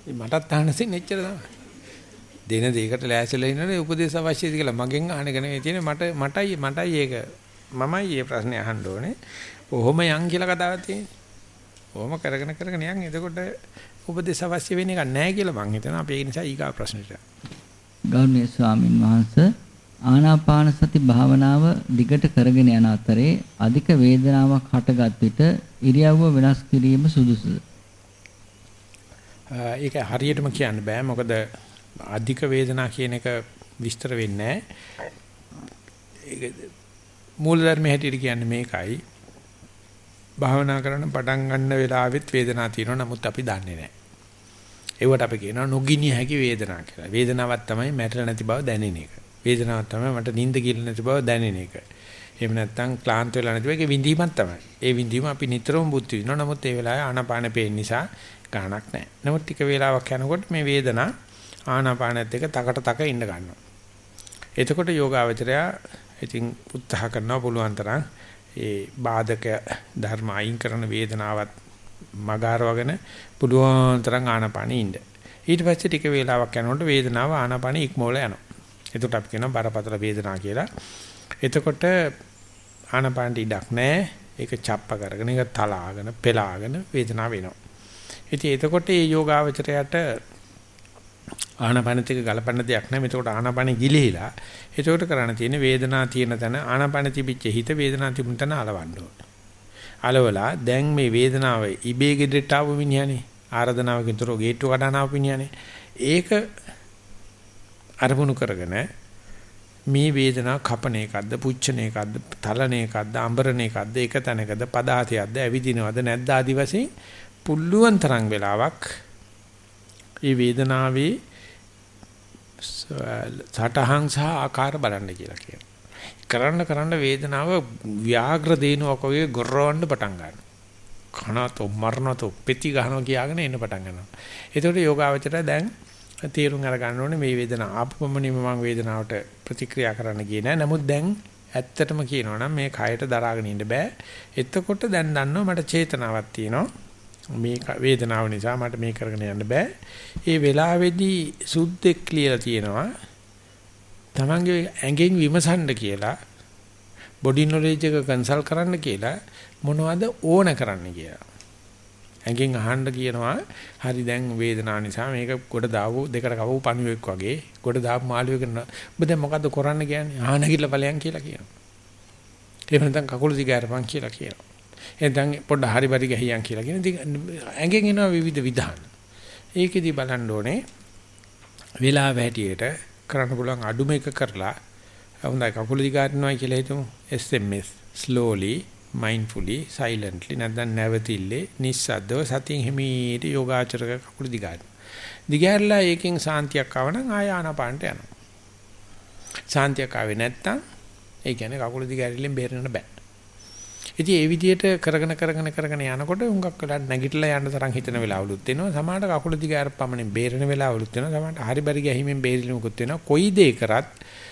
මටත් අහන්න එච්චර තමයි. දෙන දෙයකට ලෑස්තිලා ඉන්නනේ උපදේශ අවශ්‍යද කියලා මගෙන් අහන එක නෙවෙයි තියෙන්නේ මට මටයි මටයි ඒක මමයි මේ ප්‍රශ්නේ අහන්න ඕනේ. කොහොම යන් කියලා කතාවක් තියෙන්නේ. කොහොම කරගෙන කරගෙන යන් එතකොට උපදේශ අවශ්‍ය වෙන එක නැහැ කියලා මං හිතනවා. අපි ඒ නිසා ඊගා ප්‍රශ්නෙට. ගෞරවනීය ස්වාමින් වහන්සේ ආනාපාන සති භාවනාව දිගට කරගෙන යන අතරේ අධික වේදනාවක් හටගත් විට ඉරියව්ව වෙනස් කිරීම සුදුසුද? ඒක හරියටම කියන්න බෑ. මොකද අධික වේදනා කියන එක විස්තර වෙන්නේ නැහැ. මූලධර්ම හැටියට කියන්නේ මේකයි. භාවනා කරන පටන් ගන්න වෙලාවෙත් වේදනාවක් තියෙනවා. නමුත් අපි දන්නේ නැහැ. ඒවට අපි කියනවා නොගිනිය හැකි වේදනාව කියලා. වේදනාවක් තමයි මැරෙලා නැති බව දැනෙන එක. වේදනාවක් තමයි මට නිින්ද කියලා නැති බව දැනෙන එක. එහෙම නැත්නම් ක්ලාන්ත වෙලා නැති බව ඒක විඳීමක් තමයි. ඒ විඳීම අපි නිතරම බුද්ධ විඳිනවා. නමුත් ඒ වෙලාවේ ආනාපාන පේන නිසා ගාණක් නැහැ. නමුත් ටික වේලාවක් යනකොට මේ වේදනා ආනාපානත් එක්ක තකට තක ඉන්න ගන්නවා. එතකොට යෝගාවචරය ඉතින් උත්සාහ කරනවා පුළුවන් තරම් ඒ බාධක ධර්ම අයින් කරන වේදනාවත් මගාරවගෙන පුළුවන් තරම් ආනාපානෙ ඉන්න. ඊට පස්සේ ටික වේලාවක් යනකොට වේදනාව ආනාපානෙ ඉක්මවල යනවා. එතකොට අපි කියනවා බරපතල වේදනාව කියලා. එතකොට ආනාපානට ඉඩක් නැහැ. ඒක චප්ප කරගෙන ඒක තලාගෙන පෙලාගෙන වේදනාව වෙනවා. ඉතින් එතකොට මේ යෝගාවචරයට ආනාපානෙත් එක ගලපන්න දෙයක් නැහැ. එතකොට ආනාපානෙ ගිලිහිලා. එතකොට කරන්න තියෙන්නේ වේදනාව තියෙන තැන ආනාපානෙ තිබිච්ච හිත වේදනාව තිබුණ තැන අලවන්න ඕනේ. අලවලා දැන් මේ වේදනාව ඉබේ ගෙදරට ආව මිනිහනේ ආරාධනාවකින් තොරව ගේට්ටුව කඩන ආව මිනිහනේ ඒක අරමුණු කරගෙන මේ වේදනාව කපන එකක්ද පුච්චන එකක්ද තලන එකක්ද අඹරන එකක්ද එක තැනකද පදාතයක්ද ඇවිදිනවද නැද්ද ආදි වශයෙන් පුල්ලුවන් තරම් වෙලාවක් මේ වේදනාවේ සටහන් සහ ආකාර බලන්න කියලා කියනවා කරන්න කරන්න වේදනාව ව්‍යාග්‍ර දේනුවක් වගේ ගොරවන්න පටන් ගන්නවා. කනතෝ මරණතෝ පෙති ගන්නවා කියාගෙන එන්න පටන් ගන්නවා. ඒතකොට යෝගාවචරය දැන් තීරුම් අර ගන්න ඕනේ මේ වේදනාව ආපුවමනින්ම මම වේදනාවට ප්‍රතික්‍රියා කරන්න ගියේ නෑ. නමුත් දැන් ඇත්තටම කියනවා නම් මේ කයට දරාගෙන ඉන්න බෑ. එතකොට දැන් දන්නවා මට චේතනාවක් තියෙනවා. මේ වේදනාව නිසා මට මේ කරගෙන යන්න බෑ. ඒ වෙලාවේදී සුද්දෙක් කියලා තියෙනවා. තමන්ගේ ඇඟෙන් විමසන්න කියලා බොඩි නොලෙජ් එක කන්සල්ට් කරන්න කියලා මොනවද ඕන කරන්න කියලා. ඇඟෙන් අහන්න කියනවා හරි දැන් වේදනාව නිසා මේක ගොඩ දාවු දෙකට කවු පණුවෙක් වගේ ගොඩ දාපු මාළුවෙක් කරනවා. ඔබ දැන් මොකද්ද කරන්න කියන්නේ? ආහන කිල්ල ඵලයන් කියලා කියනවා. එහෙම නැත්නම් කකුල දිගාරපන් කියලා කියනවා. එහෙනම් පොඩ්ඩ හරි බරි ගහියන් කියලා කියන ඇඟෙන් එනවා විවිධ විධාන. ඒකෙදි බලන්න ඕනේ වෙලාව හැටියට කරන්න පුළුවන් අඩුම එක කරලා හොඳයි කකුල දිගාරිනවා කියලා හිතමු SMS slowly mindfully silently නැත්නම් නැවතිල්ලේ නිස්සද්දව සතියෙන් හිමීට යෝගාචරක කකුල දිගාරින දිගහැරලා ඒකෙන් සාන්තියක් ආවනම් ආය ආනාපානට යනවා. සාන්තියක් ආවේ නැත්තම් ඒ කියන්නේ කකුල දිගහැරිල්ලෙන් බේරෙන්න බෑ. ඉතින් ඒ විදිහට කරගෙන කරගෙන කරගෙන යනකොට හුඟක් වෙලාවට නැගිටලා යන්න තරම් හිතන වෙලාවලුත් එනවා. සමහරට කකුල දිග අරපමණින් බේරෙන වෙලාවලුත් වෙනවා. සමහරට හරි බරි ගැහිමින් බේරිලිමුකුත් වෙනවා. කොයි දේ කරත්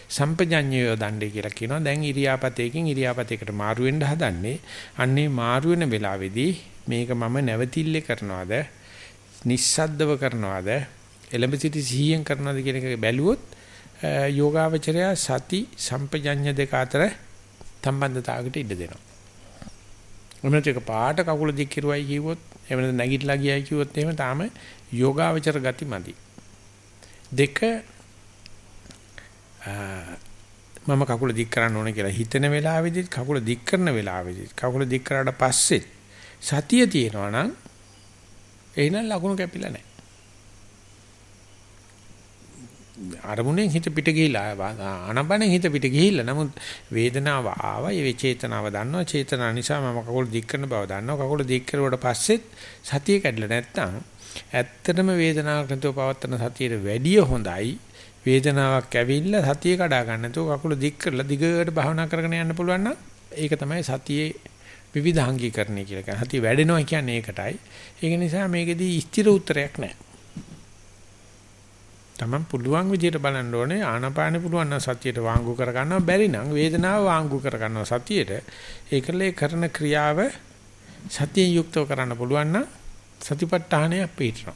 සම්පජඤ්ඤය දණ්ඩේ කියලා කියනවා. දැන් ඉරියාපතේකින් ඉරියාපතේකට මාරු වෙන්න හදන්නේ. අන්නේ මාරු වෙන වෙලාවේදී මේක මම නැවතිල්ලේ කරනවද? නිස්සද්දව කරනවද? එලඹ සිටි සිහියෙන් කරනවද කියන එක බැලුවොත් යෝගාවචරය සති සම්පජඤ්ඤ දෙක අතර සම්බන්ධතාවයකට ඉඩ දෙනවා. එමෙන්නට එක පාට කකුල දික් කිරුවයි කිව්වොත් එමෙන්න නැගිටලා ගියයි කිව්වොත් එහෙම තාම යෝගාවචර ගති මදි. දෙක මම කකුල දික් කරන්න ඕනේ කියලා හිතන වෙලාවෙදිත් කකුල දික් කරන වෙලාවෙදිත් කකුල දික් කරාට පස්සෙත් සතිය තියෙනවා නම් එහෙනම් ලකුණු කැපිලා නැහැ. අරමුණෙන් හිත පිට ගිහිලා ආනපනෙන් හිත පිට ගිහිල්ලා නමුත් වේදනාව ආවා ඒ චේතනාව දන්නවා චේතනාව නිසා මම කකුල දික් කරන බව දන්නවා කකුල දික් කරුවට පස්සෙත් සතිය කැඩලා නැත්තම් ඇත්තටම වේදනාවක් නැතුව පවත්තන සතියට වැඩිය හොඳයි වේදනාවක් ඇවිල්ලා සතිය කඩා ගන්න නැතුව කකුල දික් කරලා දිගට භාවනා කරගෙන යන්න පුළුවන් නම් ඒක තමයි සතියේ විවිධාංගීකරණය කියලා කියන්නේ. සතිය වැඩෙනවා කියන්නේ ඒකටයි. ඒක නිසා මේකෙදී ස්ථිර උත්තරයක් නැහැ. Taman පුළුවන් විදිහට බලන්න ඕනේ. ආනාපානෙ පුළුවන් නම් සතියට වාංගු කර ගන්නවා බැරි නම් වේදනාව වාංගු කර ගන්නවා සතියට. ඒකලේ කරන ක්‍රියාව සතියෙන් යුක්තව කරන්න පුළුවන් නම් සතිපට්ඨානය පිටරනවා.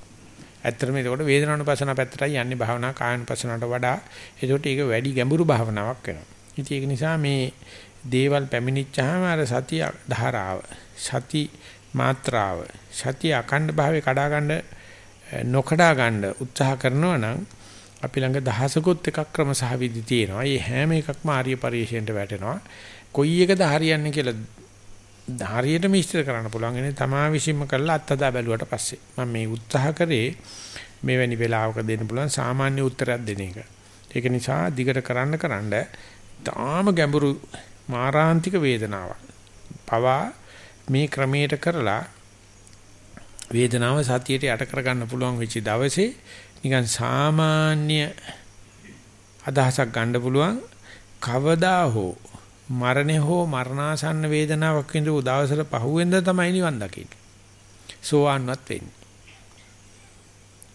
ඇත්තටම ඒකට වේදනානුපසන පැත්තටයි යන්නේ. භාවනා කායනුපසනට වඩා. ඒකට ඒක වැඩි ගැඹුරු භාවනාවක් වෙනවා. ඉතින් ඒක නිසා මේ දේවල් පැමිණිච්චාම අර සතිය ධාරාව සති මාත්‍රාව සතිය අකණ්ඩ භාවයේ කඩා ගන්න නොකඩා ගන්න උත්සාහ කරනවා නම් අපි ළඟ දහසකුත් එකක් ක්‍රම සහ විදි තියෙනවා. මේ හැම එකක්ම ආර්ය පරිශ්‍රයෙන්ට වැටෙනවා. කොයි එකද හරියන්නේ කියලා හරියටම ඉස්තර කරන්න පුළුවන්. එනේ තමා විශ්ීම කරලා අත්දැක බැලුවට පස්සේ මම මේ උත්සාහ කරේ මෙවැනි වෙලාවක දෙන්න පුළුවන් සාමාන්‍ය උත්තරයක් දෙන එක. ඒක නිසා දිගට කරන්න කරන්න තාම ගැඹුරු මාරාන්තික වේදනාවක්. පවා මේ ක්‍රමයට කරලා වේදනාව සතියට යට කරගන්න පුළුවන් වෙච්ච දවසේ නිකන් සාමාන්‍ය අදහසක් ගන්න පුළුවන් කවදා හෝ මරණය හෝ මරණාසන්න වේදනාවක් විඳපු දවසට පහුවෙන්ද තමයි නිවන් දකින්නේ. සෝවාන්වත් වෙන්නේ.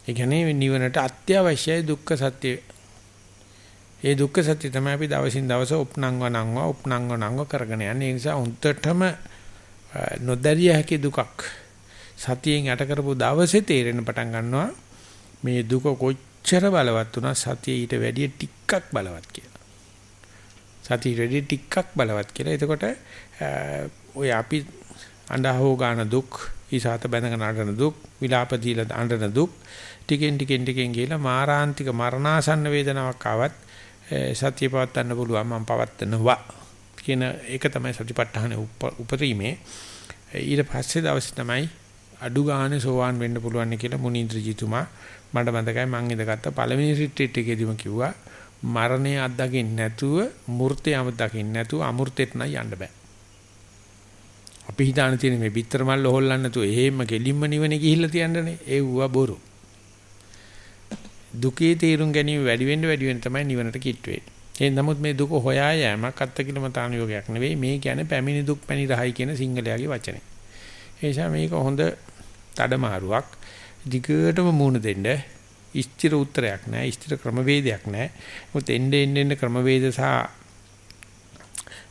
ඒ කියන්නේ නිවනට අත්‍යවශ්‍යයි දුක්ඛ සත්‍ය. ඒ දුක්ඛ සත්‍ය තමයි අපි දවසින් දවස උපනංගව නංගව උපනංගව නංගව කරගෙන යන්නේ. ඒ නිසා උන්ටටම නොදැරිය හැකි දුකක් සතියෙන් යට කරපු දවසේ තේරෙන පටන් ගන්නවා මේ දුක කොච්චර බලවත් වුණා සතිය ඊට වැඩිය ටිකක් බලවත් කියලා. සතිය වැඩි ටිකක් බලවත් කියලා. එතකොට ඔය අපි අඬහෝ ගන්න දුක්, ඊසాత බැඳගෙන අඬන දුක්, විලාප දීලා අඬන දුක් ටිකෙන් ටිකෙන් ටිකෙන් ගිහලා මාරාන්තික මරණාසන්න වේදනාවක් ආවත් සතිය පවත්වන්න පුළුවන් මම පවත්වනවා කියන ඒක තමයි සතිපට්ඨාන උපරීමේ ඊට පස්සේ දවසේ තමයි අඩු ගානේ සෝවාන් වෙන්න පුළුවන් කියලා මුනීන්ද්‍රජිතුමා මට මතකයි මං ඉඳගත්ත පළවෙනි රිට්‍රීට් එකේදීම කිව්වා මරණය අත්දකින්න නැතුව මූර්තය අත්දකින්න නැතුව අමූර්තෙට නම් යන්න බෑ. අපි හිතාන තියෙන මේ පිටර මල්ල හොල්ලන්න නැතුව එහෙම ගෙලින්ම නිවනේ ගිහිල්ලා තියන්නනේ ඒවුවා බොරු. දුකේ තේරුම් ගැනීම වැඩි වෙන්න වැඩි වෙන්න තමයි නිවනට කිට් වෙන්නේ. ඒ නමුත් මේ දුක හොයා යෑමක් අත්කිලමතාන යෝගයක් නෙවෙයි මේ කියන්නේ පැමිණි දුක් පැණි රහයි කියන සිංහලයාගේ වචනේ. ඒ නිසා මේක හොඳ මාරුවක් දිගටම මූණ දෙන්න ස්ථිර උත්තරයක් නැහැ ස්ථිර ක්‍රමවේදයක් නැහැ මොකද එන්න එන්න එන්න ක්‍රමවේද සහ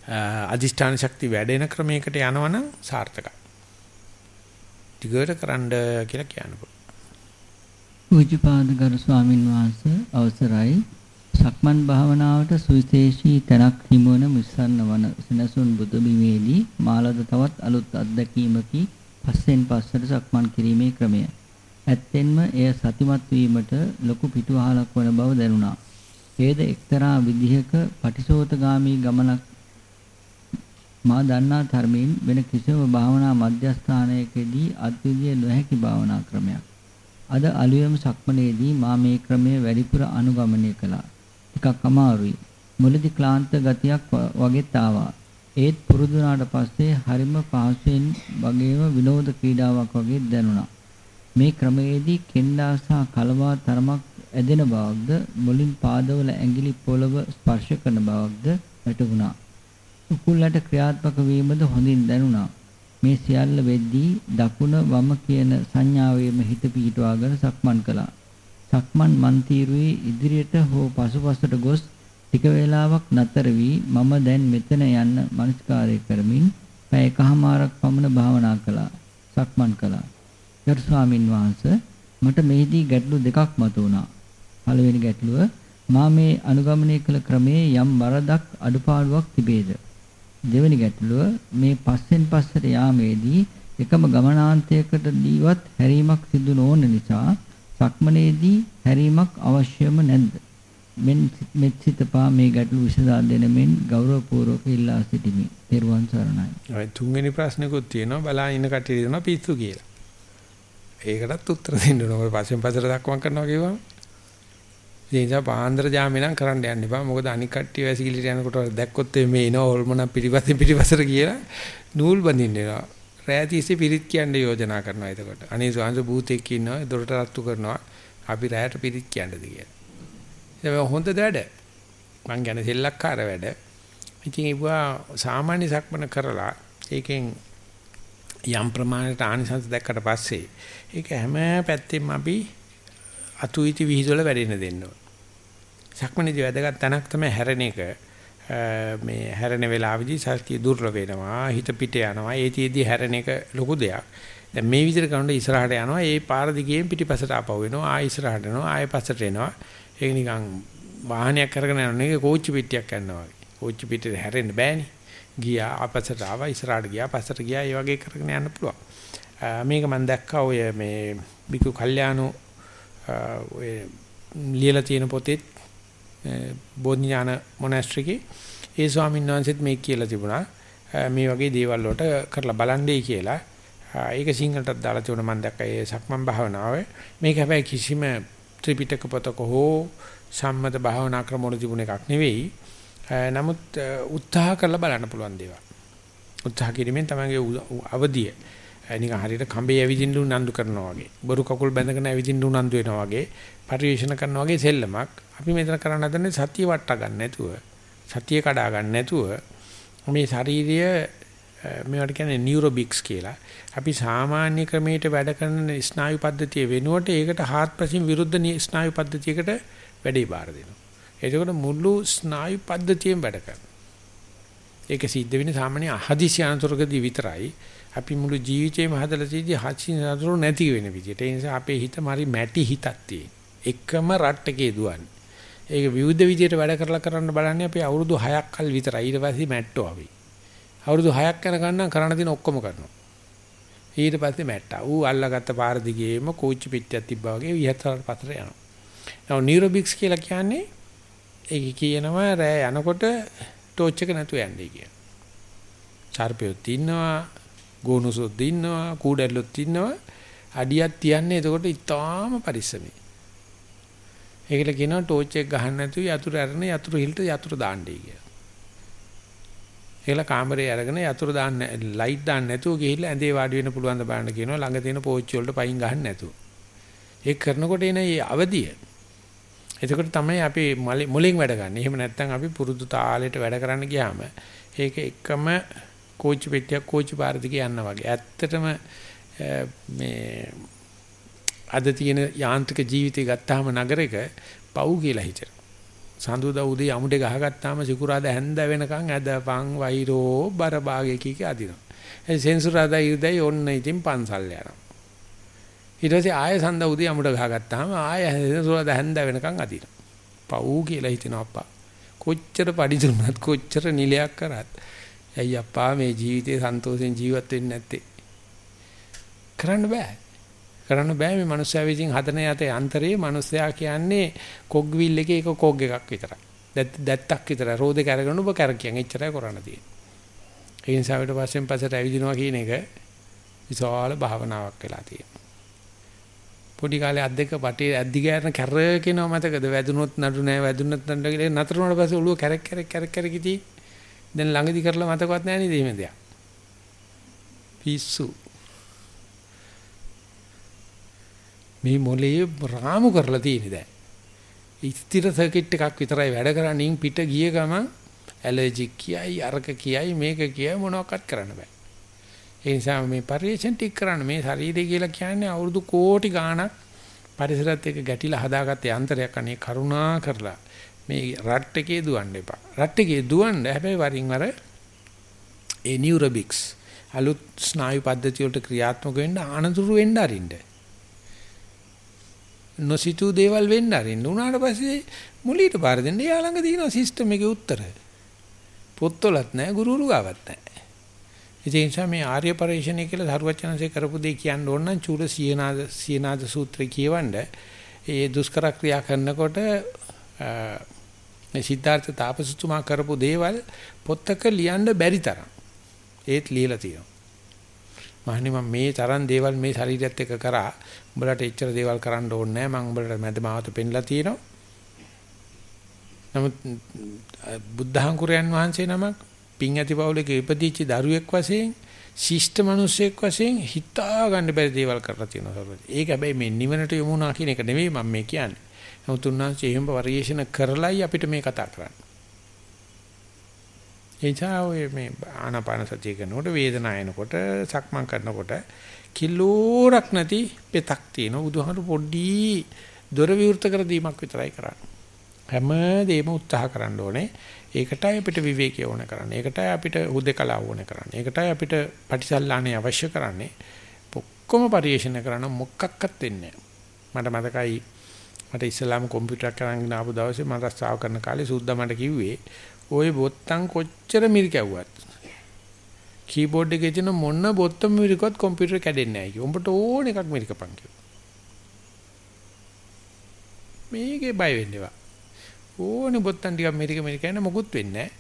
අදිෂ්ඨාන ශක්තිය වැඩෙන ක්‍රමයකට යනවනම් සාර්ථකයි. දිගට කරන්න කියලා කියන්න පුළුවන්. පූජ්‍යපාද ගරු ස්වාමින් වහන්සේ අවසරයි. සක්මන් භාවනාවට සුවිශේෂී තැනක් හිමුවන මුස්සන්න වන සනසුන් බුදු බිමේදී මාළද තවත් අලුත් අත්දැකීමකි. පස්සෙන් පස්සට සක්මන් කිරීමේ ක්‍රමය. ඇත්තෙන්ම එය සතිමත් වීමට ලොකු පිටුවහලක් වන බව දැනුණා. ඒද එක්තරා විදිහක පටිසෝතගාමී ගමනක් මා දන්නා ධර්මයෙන් වෙන කිසිම භාවනා මධ්‍යස්ථානයකදී අත්විදිය නොහැකි භාවනා ක්‍රමයක්. අද අලුයම සක්මනේදී මා මේ ක්‍රමය වැඩිපුර අනුගමනය කළා. ටිකක් අමාරුයි. මුලදී ක්ලාන්ත ගතියක් වගේත් ආවා. ඒත් පුරුදු වුණාට පස්සේ හරිම පහසුවෙන් වගේම විනෝද ක්‍රීඩාවක් වගේ දැනුණා. මේ ක්‍රමයේදී කෙන්ඩා සහ කලවා තරමක් ඇදෙන බවක්ද මුලින් පාදවල ඇඟිලි පොළව ස්පර්ශ කරන බවක්ද වැටහුණා. උකුල්ලට ක්‍රියාත්මක වීමද හොඳින් දැනුණා. මේ සියල්ල වෙද්දී දකුණ වම කියන සංඥාවෙම හිත පිහිටුවාගෙන සක්මන් කළා. සක්මන් මන්තිරුවේ ඉදිරියට හෝ පසුපසට ගොස් ටික වේලාවක් නතර වී මම දැන් මෙතන යන්න මනස්කාරය කරමින් පැය එකහමාරක් පමණ භාවනා කළා. සක්මන් කළා. ගරු ස්වාමින් වහන්සේ මට මෙහිදී ගැටලු දෙකක් මතුවුණා. පළවෙනි ගැටලුව මා මේ අනුගමනය කළ ක්‍රමයේ යම් වරදක් අඩුපාඩුවක් තිබේද? දෙවෙනි ගැටලුව මේ පස්සෙන් පස්සට යාමේදී එකම ගමනාන්තයකට දීවත් හැරීමක් සිදු නොවන නිසා සක්මනේදී හැරීමක් අවශ්‍යම නැද්ද? මෙන් මෙත් සිතපා මේ ගැටලු විසඳා දෙන මෙන් ගෞරවපූර්වක ඉල්ලා සිටිමි. ත්වන් සරණයි. ඔය තුන්වෙනි ප්‍රශ්නෙකුත් තියෙනවා බලා ඉන්න කට්ටිය දෙනවා පිස්සු කියලා. ඒකටත් උත්තර දෙන්න ඕන. ඔය පස්සෙන් පස්සට දක්වම් කරනවා කියවම. ඒ නිසා පාන්දර ජාමේ නම් කරන්න යන්න එපා. මොකද අනික් කට්ටිය වැසිකිලිට යනකොට දැක්කොත් මේ එනවා හොල්මන පිටිපස්සෙන් පිටිපස්සට කියලා නූල් බඳින්න එනවා. රැයතිස්සේ පිරිත් කියන්න යෝජනා කරනවා එතකොට. අනේ සුවංශ භූතෙක් ඉන්නවා දොරට රත්තු කරනවා. අපි රැයට පිරිත් කියන්නද කියලා. ඒක හොඳ වැඩ. මං කියන්නේ සෙල්ලක්කාර වැඩ. ඉතින් ඒවා සාමාන්‍ය සක්මන කරලා ඒකෙන් යම් ප්‍රමාණයට ආනිසංස දැක්කට පස්සේ ඒක හැම පැත්තෙම අපි අතුයිති විහිදවල වැඩෙන්න දෙන්න ඕන. සක්මණේදී වැදගත් තැනක් තමයි හැරෙන එක. මේ හැරෙන වෙලාවේදී සතිය දුර්ල වෙනවා, හිත පිට යනවා. ඒතිෙදී හැරෙන එක ලොකු දෙයක්. දැන් මේ විදිහට කරනකොට ඉස්සරහට යනවා. ඒ පාර දිගේ පිටිපසට ආපහු වෙනවා. ආය ඉස්සරහට එනවා. ආය පස්සට එනවා. ඒක නිකන් වාහනයක් කරගෙන යන එක කෝච්චි පිටියක් යනවා වගේ. කෝච්චි පිටේ හැරෙන්න බෑනේ. ගියා අපසට ආවා ඉස්සරහට ගියා පස්සට ගියා ඒ වගේ කරගෙන යන්න පුළුවන්. මේක මම දැක්කා ඔය මේ බිකු කල්යාණෝ ඔය ලියලා තියෙන පොතේ බෝධිඥාන මොනාස්ට්‍රිකේ ඒ ස්වාමීන් වහන්සේත් මේක කියලා තිබුණා. මේ වගේ දේවල් වලට කරලා බලන්නයි කියලා. ඒක සිංහලටත් දාලා තිබුණා මම දැක්කා ඒ සක්මන් භාවනාව. මේක හැබැයි කිසිම ත්‍රිපිටක පොතක හෝ සම්මත භාවනා ක්‍රම වල තිබුණ එකක් නෙවෙයි. නමුත් උත්සාහ කරලා බලන්න පුළුවන් දේවල්. උත්සාහ කිරීමෙන් තමයිගේ අවදිය නිකන් හරියට කඹේ ඇවිදින්න උනන්දු කරනවා වගේ. බොරු කකුල් බැඳගෙන ඇවිදින්න උනන්දු වෙනවා වගේ. පරිවේෂණ කරනවා වගේ සෙල්ලමක්. අපි මෙතන කරන්න හදන්නේ සතිය වට ගන්න නැතුව, සතිය කඩා ගන්න නැතුව මේ ශාරීරිය මේවට කියන්නේ නියුරොබික්ස් කියලා. අපි සාමාන්‍ය ක්‍රමයට වැඩ කරන ස්නායු පද්ධතිය වෙනුවට ඒකට හාත්පසින් විරුද්ධ ස්නායු පද්ධතියකට වැඩේ බාර දෙනවා. එතකොට මුළු ස්නායු පද්ධතියෙන් වැඩ කරනවා. ඒක සිද්ධ වෙන්නේ සාමාන්‍ය අහදිසි අනතුරකදී විතරයි. අපි මුළු ජීවිතේම හදලා තියෙදි හදිසි අනතුරු නැති වෙන විදිහට. ඒ නිසා අපේ හිත මාරි මැටි හිතක් තියෙන. එකම රට්ටකේ දුවන්නේ. ඒක විවිධ විදිහට වැඩ කරලා කරන්න බලන්නේ අපි අවුරුදු 6ක් කල් විතරයි. ඊට පස්සේ මැට්ටෝ අපි. අවුරුදු 6ක් යනකම් නම් කරන්න තියෙන ඔක්කොම කරනවා. ඊට පස්සේ මැට්ටා. ඌ අල්ලගත්ත පාර දිගේම කෝච්චි පිටියක් තිබ්බා වගේ විහතරට පතර යනවා. now neurobics කියලා කියන්නේ ඒක කියනවා රෑ යනකොට ටෝච් එක නැතුව යන්නේ කියන. චාර්පියොත් ඉන්නවා, ගෝනුසොත් ඉන්නවා, කූඩැල්ලොත් ඉන්නවා. අඩියක් තියන්නේ එතකොට ඉතාම පරිස්සමයි. ඒකට කියනවා ටෝච් එක ගහන්න නැතුව යතුරු අරන යතුරු හිල්ට යතුරු දාන්නයි කියලා. ඒලා කාමරේ අරගෙන යතුරු දාන්න ලයිට් දාන්න නැතුව ගිහිල්ලා ඇඳේ වාඩි වෙන්න පුළුවන් ද බලන්න කියනවා ළඟ තියෙන පෝච්චි වලට පයින් ගහන්න නැතුව. ඒක කරනකොට එන මේ අවදිය එතකොට තමයි අපි මොලෙන් වැඩ ගන්න. එහෙම නැත්නම් අපි පුරුදු තාලෙට වැඩ කරන්න ගියාම ඒක එකම කෝච්චි පෙට්ටියක් කෝච්චි පාර දිගේ යනවා වගේ. ඇත්තටම මේ අද තියෙන යාන්ත්‍රික ජීවිතය ගත්තාම නගරෙක පව් කියලා හිතෙනවා. සඳුදා උදේ අමුඩේ ගහගත්තාම සිකුරාද හැන්ද වෙනකන් ඇදපන් වෛරෝ බර භාගයේ කීක අදිනවා. ඒ සෙන්සුරාදා ඉදයි ඔන්න ඉතින් පන්සල් යනවා. ඊට පස්සේ ආයෙ සඳ උදේ අමුඩ ගහගත්තාම ආයෙ සුවඳ හැන්ද වෙනකන් අදිනවා. පව් කියලා හිතෙනවා අප්පා. කොච්චර පඩි දුන්නත් කොච්චර නිලයක් කරත් ඇයි අප්පා මේ ජීවිතේ සන්තෝෂෙන් ජීවත් වෙන්නේ නැත්තේ? කරන්න බෑ. කරන්න බෑ මේ මනුස්සයා විසින් හදන යත යන්ත්‍රයේ මනුස්සයා කියන්නේ කොග්විල් එකේ එක කොග් එකක් විතරයි. දැත්තක් විතරයි. රෝදේ කරගෙන ඔබ කරකියන් එච්චරයි කරන්න තියෙන්නේ. ඒ නිසා ඊට පස්සෙන් පස්සට ඇවිදිනවා කියන එක විශාල භාවනාවක් වෙලා තියෙනවා. පොඩි කාලේ අත් දෙක පටේ ඇද්දි ගෑරන කැරකෙනව මතකද වැදුනොත් නඩු නෑ වැදුනොත් නඩු කියලා නතර වුණාට පස්සේ ඔළුව කැරක් කැරක් කැරක් කැරක් ඉති දැන් ළඟදි කරලා මතකවත් නෑ නේද එහෙම දෙයක් පිස්සු මේ මොලේ රාමු කරලා තියෙන්නේ දැන්. ස්ථිර සර්කිට් එකක් විතරයි වැඩ කරන්නේ පිට ගිය ගමන් ඇලර්ජික් කියයි අරක කියයි මේක කියයි මොනවක්වත් කරන්න බෑ. ඒ නිසා මේ පරිේශන ටික කරන්න මේ ශරීරය කියලා කියන්නේ අවුරුදු කෝටි ගාණක් පරිසරත් එක්ක ගැටිලා හදාගත්ත යන්ත්‍රයක් අනේ කරුණා කරලා මේ රට් එකේ දුවන්න එපා. රට් එකේ දුවන්න හැබැයි වරින් වර ඒ නියුරොබික්ස් අලුත් ස්නායු පද්ධතිය වලට ක්‍රියාත්මක වෙන්න ආනතුරු වෙන්න අරින්න. නොසිතූ දේවල් වෙන්න අරින්න. උනාට පස්සේ මුලීට පාර දෙන්න. යා ළඟ තියෙන සිස්ටම් එකේ උත්තර. පොත්වලත් නැහැ ගුරුවරු ගාවත් නැහැ. ඒ නිසා මේ ආර්ය පරිශ්‍රණය කියලා ධර්මචනසේ කරපු දේ කියන්න ඕන නම් චූල සීනාද සීනාද සූත්‍රය කියවන්න ඒ දුෂ්කර ක්‍රියා කරනකොට මේ සිද්ධාර්ථ තාපසතුමා කරපු දේවල් පොතක ලියන්න බැරි තරම් ඒත් ලියලා තියෙනවා. මහන්නේ මම මේ තරම් දේවල් මේ ශරීරයත් එක්ක කරා උඹලට එච්චර දේවල් කරන්න ඕනේ නැහැ මම උඹලට මැද මාවත පෙන්ලා තියෙනවා. නමුත් බුද්ධහංකුරයන් වහන්සේ නමක් පින් ඇති පවුලක ඉපදිච්ච දරුවෙක් වශයෙන් ශිෂ්ට මිනිසෙක් වශයෙන් හිතා ගන්න බැරි දේවල් කරලා තියෙනවා සර්වද. ඒක හැබැයි මේ නිවනට යමු නා කියන එක නෙවෙයි මම මේ කියන්නේ. නමුත් උන්වහන්සේ එහෙම පරිේශන කරලයි අපිට මේ කතා කරන්නේ. එනිසා ඔය මේ ආනාපාන සතිය කරනකොට වේදනාව එනකොට සක්මන් කරනකොට කිලෝරක් නැති පෙතක් තියෙන බුදුහාමුදුරු පොඩි දොර විවෘත කර දීමක් විතරයි කරන්නේ. හැම දෙයක්ම උත්සාහ කරන්න ඕනේ. ඒකටයි අපිට විවේකී ඕන කරන්නේ. ඒකටයි අපිට හුදේකලාව ඕන කරන්නේ. ඒකටයි අපිට පටිසල්ලානේ අවශ්‍ය කරන්නේ. ඔක්කොම පරිශන කරන මොකක්වත් වෙන්නේ මට මතකයි මට ඉස්ලාම කම්පියුටර් කරගෙන ආපු දවසේ මම රස්සාව කරන කාලේ සුද්දා මට කිව්වේ ওই බොත්තම් කොච්චර මිරිකැව්වත් කීබෝඩ් එකේ තියෙන මොන බොත්තම මිරිකුවත් කම්පියුටර් කැඩෙන්නේ නැහැ කිව්වා. උඹට ඕන එකක් මිරිකපන් කිව්වා. මේකේ බය වෙන්න එපා. ඕනේ බොත්තම් ටිකක් මිරික මිරික යන මොකුත් වෙන්නේ නැහැ.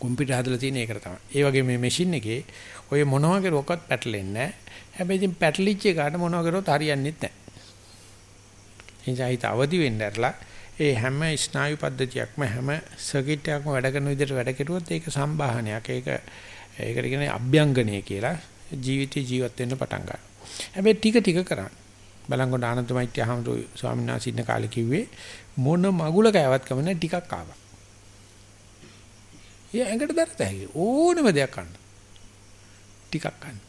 කම්පියුටර් හදලා තියෙන එකට තමයි. ඒ වගේ මේ මැෂින් එකේ ඔය මොනවා කරුවක්වත් පැටලෙන්නේ නැහැ. හැබැයි ඉතින් පැටලිච්ච එකට මොනවා කරුවොත් හරියන්නේ නැහැ. එනිසා හිත අවදි වෙන්න ඇරලා ඒ හැම ස්නායු පද්ධතියක්ම හැම සර්කිට් එකක්ම වැඩ කරන විදිහට වැඩ කෙරුවොත් ඒක සම්බාහනයක්. ඒක ඒකට කියන්නේ අභ්‍යංගනය කියලා ජීවිතේ ජීවත් වෙන්න පටන් ගන්නවා. හැබැයි ටික ටික කරන්න. බලංගොඩ ආනන්දමෛත්‍ය හමුදු ස්වාමීන් වහන්සේ ඉන්න කාලේ කිව්වේ මොන මගුල කෑවත් කමන්නේ ටිකක් ආවා. ඒ ඇඟට දරත හැකි ඕනම දෙයක් ගන්න. ටිකක් ගන්න.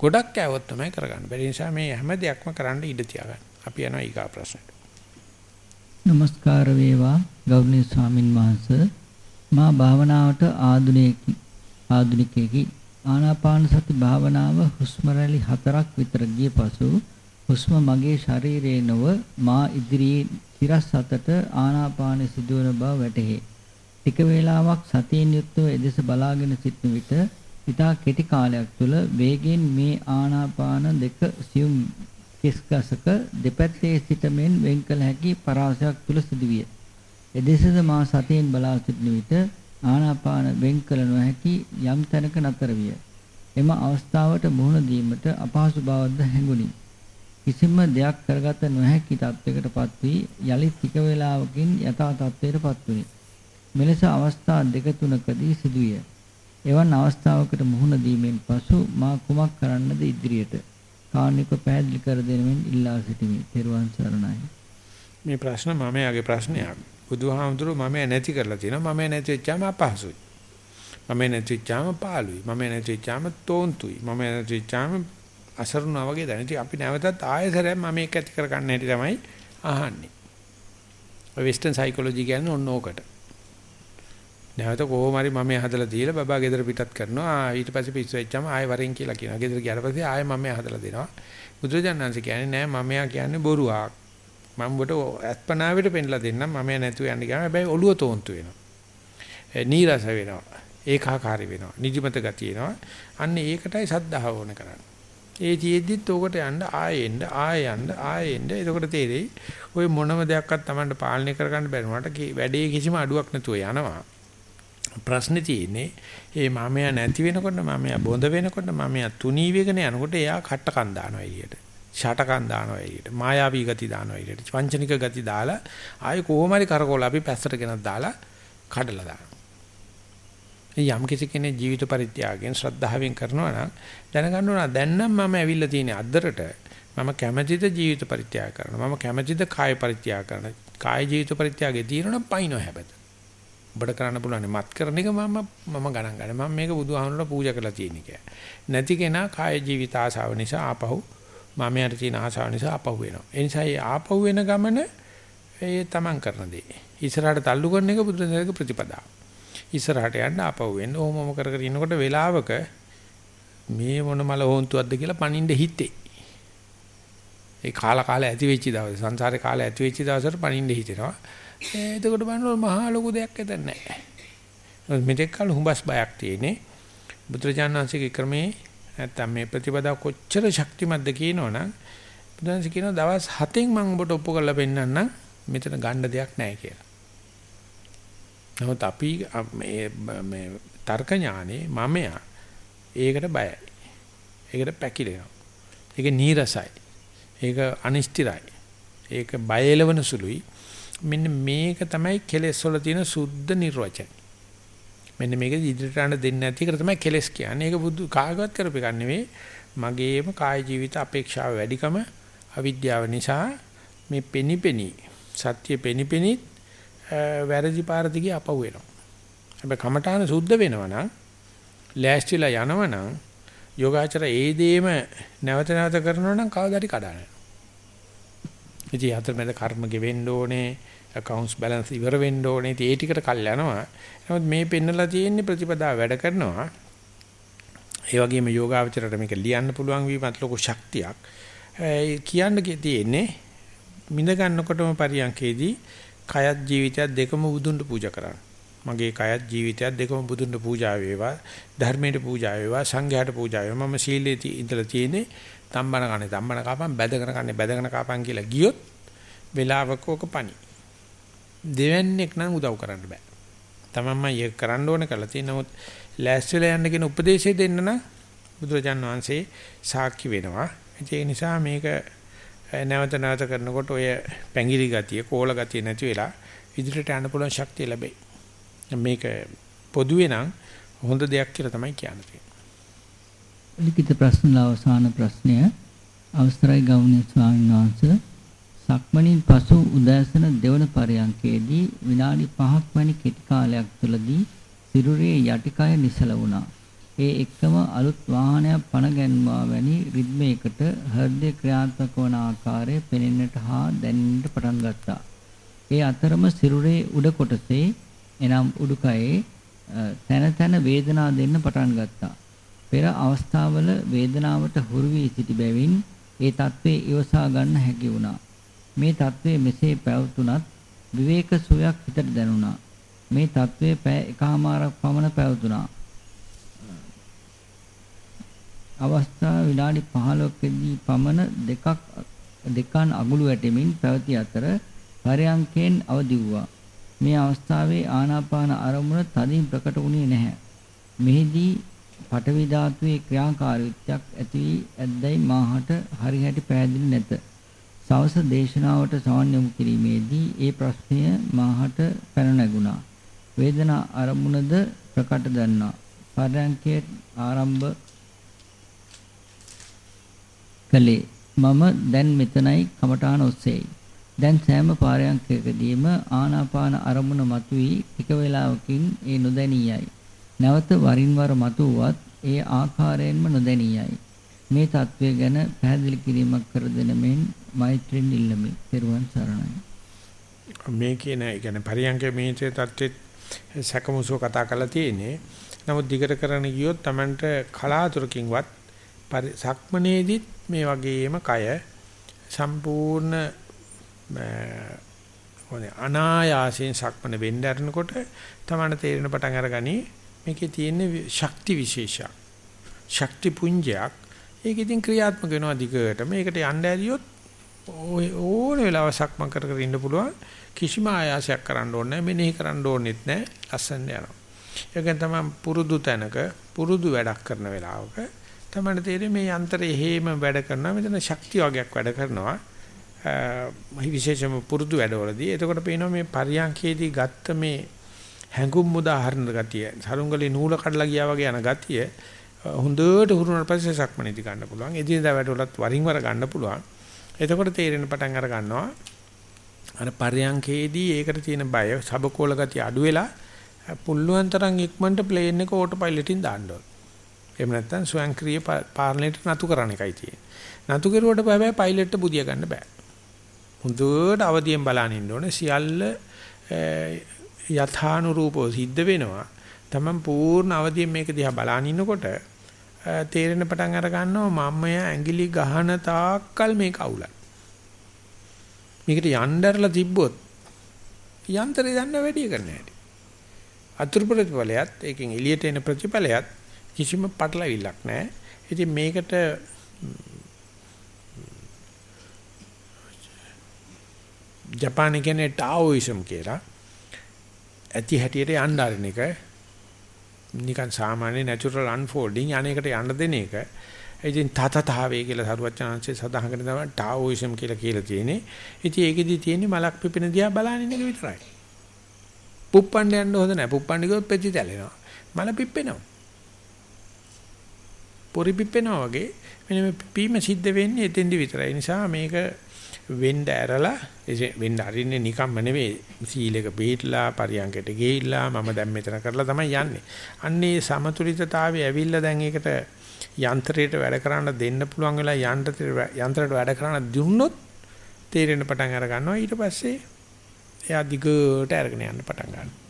ගොඩක් කෑවොත් තමයි කරගන්න. බැරි නිසා මේ හැම දෙයක්ම කරන්න ඉඩ තියාගන්න. අපි යනවා ඊගා ප්‍රශ්නට. নমස්කාර වේවා. ගෞරවනීය ස්වාමින් වහන්සේ. මා භාවනාවට ආධුනිකෙකි. ආධුනිකෙකි ආනාපාන සති භාවනාව හුස්ම රැලි හතරක් විතර ගිය පසු හුස්ම මගේ ශරීරයේ නොව මා ඉදිරියේ තිරස් අතට ආනාපාන සිදුවන බව වැටහේ. ටික වේලාවක් සතියෙන් යුක්තව එදෙස බලාගෙන සිටන විට ඉතා කෙටි කාලයක් තුළ වේගෙන් මේ ආනාපාන දෙක සියුම් කිස්කසක දෙපැත්තේ සිටමෙන් වෙන් කළ හැකි පරාසයක් තුල සිදුවිය. එදෙසද මා සතියෙන් බලා සිටින විට ආනාපාන වෙන් කළ නොහැකි යම් තැනක නතර විය. එම අවස්ථාවට මුහුණ දීමට අපහසු බවක්ද හැඟුණි. කිසිම දෙයක් කරගත නොහැකි තත්යකටපත් වී යලි ටික වේලාවකින් යථා තත්ත්වයටපත් වුනි. මෙලෙස අවස්ථා දෙක තුනකදී සිදුවිය. එවන් අවස්ථාවකට මුහුණ දීමෙන් පසු මා කුමක් කරන්නද ඉදිරියට කාණික පැහැදිලි කර දෙනෙමින් ඉල්ලා සිටිමි. තෙරුවන් සරණයි. මේ ප්‍රශ්න මම යාගේ ප්‍රශ්නයක්. බුදුහාමුදුරුවෝ මම නැති කරලා තියෙනවා. මම නැති වෙච්චාම අපහසුයි. මම නැති වෙච්චාම පාළුයි. මම නැති වෙච්චාම තෝන්තුයි. මම නැති වෙච්චාම අසරුණා වගේ දැන. ඉතින් අපි නැවතත් ආයෙසරයක් මම මේක ඇති කර ගන්න හැටි තමයි අහන්නේ. වෙස්ටර්න් සයිකොලොජි කියන්නේ ඔන්න ඕකට. නැවත කොහොම හරි මම හදලා දීලා බබා ගෙදර පිටත් කරනවා. ඊට පස්සේ පිස්සු වෙච්චාම ආයෙ වරෙන් කියලා කියනවා. ගෙදර ගියාට පස්සේ ආයෙ මම හදලා දෙනවා. බුදුරජාණන්සේ කියන්නේ නෑ මම කියන්නේ බොරුවක්. මම ඔබට අත්පනාවෙට පෙන්ලා දෙන්නම්. මම නැතුව යන්න ගියාම හැබැයි ඔළුව තෝන්තු වෙනවා. නීරස වෙනවා. ඒකාකාරී වෙනවා. නිදිමත ගතිය එනවා. අන්න ඒකටයි සද්ධාව ඕන කරන්නේ. ඒ තියෙද්දිත් ඕකට යන්න ආයෙ එන්න ආයෙ යන්න ආයෙ එන්න. එතකොට තේරෙයි ඔය මොනම දෙයක්වත් Tamanට පාලනය කරගන්න බැරි වුණාට වැඩේ කිසිම අඩුවක් නැතුව යනවා. ප්‍රශ්නේ තියෙන්නේ ඒ මමයා නැති වෙනකොට මමයා බොඳ වෙනකොට මමයා තුනී වෙගෙන යනකොට එයා කට්ටකන් දානවා එළියට. ෂටකන් දානවා එළියට. මායාවී ගති දානවා එළියට. වංචනික ගති දාලා ආයේ කොහොම හරි කරකෝල අපි පැත්තට ගෙනත් දාලා කඩලා දානවා. යම් කිසි කෙනෙක් ජීවිත පරිත්‍යාගයෙන් ශ්‍රද්ධාවෙන් කරනවා නම් දැනගන්න ඕන දැන් නම් මම ඇවිල්ලා තියෙන්නේ අද්දරට මම කැමැතිද ජීවිත පරිත්‍යාග කරනවා. මම කැමැතිද කාය පරිත්‍යාග කරනවා. කාය ජීවිත පරිත්‍යාගයේ තියෙනවනම් පයින්ව හැබැයි. ඔබට කරන්න පුළුවන් මත් කරන එක මම මම ගණන් ගන්න. මම මේක බුදුහාමුදුරුවෝ පූජා කරලා තියෙන එක. නැති කෙනා කාය ජීවිත ආසාව නිසා ආපහු මම යට තියෙන ආසාව නිසා ආපහු වෙනවා. ඒ නිසා මේ ආපහු වෙන ගමන ඒ තමන් කරන දේ. ඉස්සරහට තල්ලු කරන එක බුදුරජාණන්ගේ ප්‍රතිපදාව. ඉස්සරහට යන්න ආපහු වෙන්න ඕමම කර කර ඉන්නකොට වෙලාවක මේ මොන මල හොන්තුවක්ද කියලා පණින්න හිතේ. ඒ කාලා කාලා ඇති වෙච්ච දවසේ සංසාරේ කාලා ඇති වෙච්ච දවසට පණින්න හිතෙනවා. එතකොට බලනකොට මහා ලොකු දෙයක් එතන නැහැ. මෙතෙක් කල හුඹස් බයක් තියෙන්නේ. බුදුරජාණන් වහන්සේගේ ක්‍රමේ නැත්තම් මේ ප්‍රතිපදාව කොච්චර ශක්තිමත්ද කියනවනම් බුදුන්සේ කියනවා දවස් 7න් මම ඔබට ඔප්පු කරලා පෙන්නන්නම් මෙතන ගන්න දෙයක් නැහැ කියලා. නමුත් අපි මේ මේ තර්ක ඥානේ මමයා ඒකට බයයි. ඒකට පැකිලෙනවා. ඒක නීරසයි. ඒක අනිෂ්ටිරයි. ඒක බය එලවන සුළුයි. මෙන්න මේක තමයි කෙලෙස් වල තියෙන සුද්ධ නිර්වචන. මෙන්න මේක ඉදිරියට යන්න දෙන්නේ නැති එක තමයි කෙලෙස් කියන්නේ. ඒක බුදු කාගවත් කරපු එකක් නෙවෙයි. මගේම කාය ජීවිත අපේක්ෂාව වැඩිකම අවිද්‍යාව නිසා මේ පෙනිපෙනි සත්‍ය පෙනිපෙනි වැරදි පාර දිගේ අපව වෙනවා. හැබැයි කමඨාන සුද්ධ වෙනවා නම් ලෑස්තිලා යනවා නම් යෝගාචර ඒ දේම නැවත නැවත කරනවා නම් කවදාරි කඩාන යනවා. ඉතින් අතරමැද කර්ම ගෙවෙන්න ඕනේ, accounts balance ඉවර වෙන්න ඕනේ. ඉතින් ඒ ටිකට කල් යනවා. නමුත් මේ පෙන්නලා තියෙන්නේ ප්‍රතිපදාව වැඩ කරනවා. ඒ වගේම යෝගාචරයට මේක ලියන්න පුළුවන් වීමත් ලොකු ශක්තියක්. කියන්න තියෙන්නේ මිඳ ගන්නකොටම පරියන්කේදී කයත් ජීවිතයත් දෙකම බුදුන්ට පූජා කරන්න. මගේ කයත් ජීවිතයත් දෙකම බුදුන්ට පූජා වේවා ධර්මයට පූජා වේවා සංඝයාට පූජා වේවා මම සීලයේ ඉඳලා තියෙන්නේ තම්බන කන්නේ තම්බන කපන් බැදගෙන කන්නේ බැදගෙන කපන් කියලා ගියොත් වෙලාවක ඕක පණි. දෙවන්නේක් නම් උදව් කරන්න බෑ. තමන්මයි ඒක කරන්න ඕන කරලා තියෙන නමුත් ලෑස්තිලා යන්න කියන උපදේශය දෙන්න නම් බුදුරජාන් වහන්සේ සාක්ෂි වෙනවා. ඒ නිසා මේක නැවත නැවත කරනකොට ඔය පැංගිරි ගතිය, කෝල ගතිය නැති වෙලා ඉදිරියට යන්න පුළුවන් ශක්තිය ලැබෙයි. මේක පොදුවේ නම් හොඳ දෙයක් කියලා තමයි කියන්නේ. ලිඛිත ප්‍රශ්න අවසාන ප්‍රශ්නය අවස්ථරයි ගෞණීය ස්වාමීන් වහන්සේ සක්මණින් පසු උදෑසන දෙවන පරයන්කේදී විනාඩි 5ක් වැනි කෙටි කාලයක් තුළදී සිරුරේ යටිකය නිසල වුණා. ඒ එක්කම අලුත් වාහනයක් පණ ගැන්වා වැනි රිද්මයකට හෘදය ක්‍රියාත්මක වන ආකාරය පෙනෙන්නට හා දැනෙන්නට පටන් ගත්තා. ඒ අතරම සිරුරේ උඩ කොටසේ එනම් උඩුකයේ තන තන වේදනා දෙන්න පටන් ගත්තා. පෙර අවස්ථාවල වේදනාවට හුරු වී සිටි බැවින් ඒ తත්වේ ඉවසා ගන්න හැකි වුණා. මේ తත්වේ මෙසේ පැවතුනත් විවේක සුවයක් හිතට දැනුණා. මේ తත්වේ පැය එකමාරක් පමණ පැවතුණා. අවස්ථාව විනාඩි 15කදී පමණ දෙකක් දෙකන් අගුළු වැටෙමින් පැවති අතර පරයන්කෙන් අවදි වූවා. මේ අවස්ථාවේ ආනාපාන අරමුණ තදින් ප්‍රකට වුණේ නැහැ. මෙහිදී පඨවි ධාතුවේ ක්‍රියාකාරීත්වයක් ඇති වී ඇද්දයි මාහට හරිහැටි පැහැදිලි නැත. සවස දේශනාවට සවන් යොමු කිරීමේදී ඒ ප්‍රශ්නය මාහට පැන නැගුණා. වේදනා අරමුණද ප්‍රකට දන්නා. පරයන්කේ ආරම්භ කළේ මම දැන් මෙතනයි කමඨාන ඔස්සේයි. දැන් සෑම පාරයන්කදීම ආනාපාන අරමුණ මතුවී ටික වේලාවකින් ඒ නොදැනියයි. නැවත වරින් වර මතුවත් ඒ ආකාරයෙන්ම නොදැනියයි. මේ தત્ත්වය ගැන පැහැදිලි කිරීමක් කර දෙන මෙන් මෛත්‍රීන් ඉල්ලමි. පෙරුවන් සරණයි. මේ කියන ඒ කියන්නේ පරියන්ක මේචේ தත්ත්වෙත් සැකමසෝ කතා කරලා තියෙන්නේ. නමුත් දිගට කරන්න ගියොත් Tamanට කලාතුරකින්වත් සක්මනේදිත් මේ වගේම කය සම්පූර්ණ හොනේ අනායාසයෙන් සක්මන වෙන්න අරනකොට තමයි තේරෙන පටන් අරගනි මේකේ තියෙන ශක්ති විශේෂයක්. ශක්ති පුංජයක්. ඒක ඉතින් ක්‍රියාත්මක වෙනවා දිගට මේකට යන්න ඇරියොත් ඕන වෙලාව සක්මන් කර කර ඉන්න පුළුවන්. කිසිම ආයාසයක් කරන්න ඕනේ නැහැ. මෙනෙහි කරන්න ඕනෙත් නැහැ. ලස්සන යනවා. ඒකෙන් තමයි පුරුදු තැනක පුරුදු වැඩක් කරන වෙලාවක තමයි තේරෙන්නේ මේ යන්ත්‍රය හේම වැඩ කරනවා. මෙතන ශක්තිය වගේක් වැඩ කරනවා. විශේෂම පුරුදු වැඩවලදී එතකොට පේනවා මේ පරියන්කේදී ගත්ත මේ හැඟුම් උදාහරණ ගතිය සරුංගලේ නූල කඩලා ගියා වගේ යන ගතිය හොඳට හුරුනාට පස්සේ සක්මණේදී ගන්න පුළුවන්. එදිනදා වැඩවලත් වරින් වර ගන්න පුළුවන්. එතකොට තේරෙන පටන් අර ගන්නවා. අර පරයන්කේදී ඒකට තියෙන බය සබකෝල ගතිය අඩු වෙලා පුළුවන් තරම් ඉක්මනට ප්ලේන් එක ඕටෝ පයිලට්ින් දාන්න ඕන. එහෙම නැත්නම් ස්වයංක්‍රීය පාලනයට නතු කරන එකයි තියෙන්නේ. නතු කරුවට බෑ පයිලට්ට බුදිය ගන්න බෑ. හොඳට අවදියෙන් බලන් ඉන්න ඕනේ. සියල්ල යථානුරූපව සිද්ධ වෙනවා. තමන් පූර්ණ අවදියෙන් මේක දිහා බලන් ඉන්නකොට තේරෙන පටන් අර ගන්නවා මම්මය ඇඟිලි ගහන තාක්කල් මේක අවුලයි. මේකට යnderලා තිබ්බොත් යන්ත්‍රය දන්න වැඩි කරන්න හැටි. අතුරු ප්‍රතිඵලයත් ඒකෙන් එළියට එන ප්‍රතිඵලයත් කිසිම පටලවිල්ලක් නැහැ. ඉතින් මේකට ජපානයේ කියන්නේ ටාઓයිසම් කියලා ඇති හැටියට යන්න ආරණ එක නිකන් සාමාන්‍ය නැචරල් අන්ෆෝල්ඩින් අනේකට යන්න දෙන එක. ඉතින් තතතාවේ කියලා සරුවචනාංශයේ සඳහන් කරන තමයි ටාઓයිසම් කියලා කියලා තියෙන්නේ. ඉතින් ඒකෙදි තියෙන්නේ මලක් පිපෙන දිහා බලන එක විතරයි. පුප්පන්න යන්න හොඳ නැහැ. පුප්පන්න ගියොත් පෙති තැලෙනවා. මල පිප්පෙනවා. පොරි පිප්පෙනවා වගේ මෙන්න මේ පිපීම සිද්ධ වෙන්නේ එතෙන්දි විතරයි. නිසා මේක වෙන්න ඇරලා වෙන්න අරින්නේ නිකම්ම නෙවෙයි සීලෙක පිළිట్లా පරියංගයට ගිහිල්ලා මම දැන් මෙතන කරලා තමයි යන්නේ. අන්නේ සමතුලිතතාවය ඇවිල්ලා දැන් ඒකට යන්ත්‍රයට වැඩ කරන්න දෙන්න පුළුවන් වෙලා යන්ත්‍රයට වැඩ කරන්න දුන්නොත් තේරෙන පටන් අර ගන්නවා ඊට පස්සේ එයා දිගට අරගෙන යන්න පටන් ගන්නවා.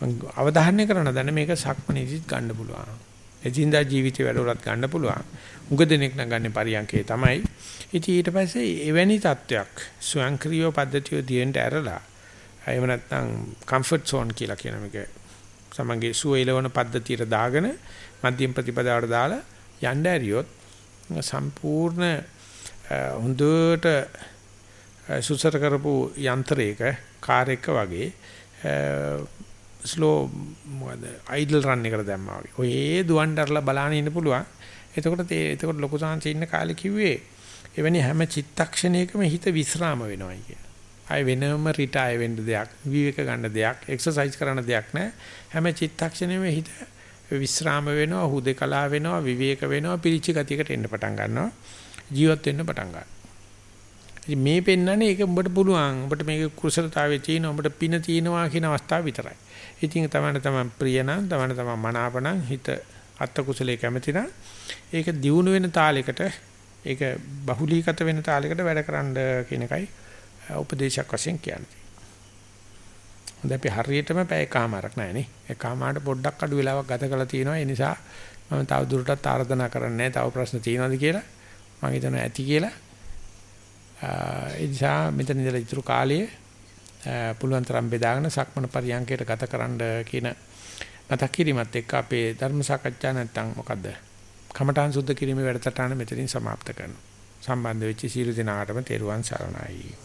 මම අවධාරණය කරන දැන මේක සක්මනීදිත් ගන්න පුළුවන්. එදින්දා ජීවිතේ වැඩවලත් ගන්න පුළුවන්. උග දෙනෙක් නම් ගන්න පරියන්කේ තමයි. ඉතින් ඊට පස්සේ එවැනි තත්වයක් ස්වයංක්‍රීය පද්ධතිය දිවෙන්ට ඇරලා එහෙම නැත්නම් කම්ෆර්ට් සෝන් කියලා කියන මේක සමගි සුවයලවන පද්ධතියට දාගෙන මධ්‍යම ප්‍රතිපදාවට දාලා යන්න ඇරියොත් සම්පූර්ණ හොඳට සුසර කරපු යන්ත්‍රයක කාර් එක වගේ ස්ලෝ මොකද අයිඩල් රන් එකට දැම්මා වගේ. ඔය ඒ දුවන්ඩර්ලා බලාගෙන ඉන්න පුළුවන්. එතකොට ඒ එතකොට ලොකු සංසි ඉන්න කාලේ කිව්වේ එවැනි හැම චිත්තක්ෂණයකම හිත විස්්‍රාම වෙනවා කිය. අය වෙනම රිටයර් වෙන්න දෙයක්, විවේක ගන්න දෙයක්, එක්සර්සයිස් කරන්න දෙයක් නැහැ. හැම චිත්තක්ෂණයෙම හිත විස්්‍රාම වෙනවා, හුදේකලා වෙනවා, විවේක වෙනවා, පිරිචි ගතියකට එන්න පටන් ගන්නවා. ජීවත් වෙන්න පටන් ගන්නවා. ඉතින් මේ පෙන්නන්නේ ඒක උඹට පුළුවන්. උඹට මේක කුසලතාවයේ තියෙනවා. උඹට පින තියෙනවා කියන අවස්ථාව විතරයි. ඉතින් තමයි තමයි ප්‍රිය නම්, තමයි තමයි මනාප නම් හිත අත්ත කුසලයේ කැමති නම් ඒක දියුණු වෙන තාලයකට ඒක බහුලීගත වෙන තාලයකට වැඩ කරන්න කියන එකයි උපදේශයක් වශයෙන් කියන්නේ. හොඳ අපි හරියටම පැය කමාරක් නැහැ නේ. එකමාරට පොඩ්ඩක් අඩු වෙලාවක් ගත කරලා තියෙනවා. ඒ නිසා මම තව දුරටත් ආරාධනා කරන්නේ නැහැ. තව ප්‍රශ්න තියෙනවද කියලා. මම හිතනවා ඇති කියලා. ඒ නිසා මෙතන ඉඳලා ඉතුරු කාලයේ පුළුවන් තරම් බෙදාගෙන සක්මන පරියන්කයට ගත කරන්න කියන මතක් කිරීමත් එක්ක අපේ ධර්ම සාකච්ඡා නැත්තම් මොකද්ද? කමඨාන් සුද්ධ කිරීමේ වැඩසටහන මෙතනින් સમાપ્ત කරනවා. සම්බන්ධ වෙච්ච සීල දිනාටම තෙරුවන් සරණයි.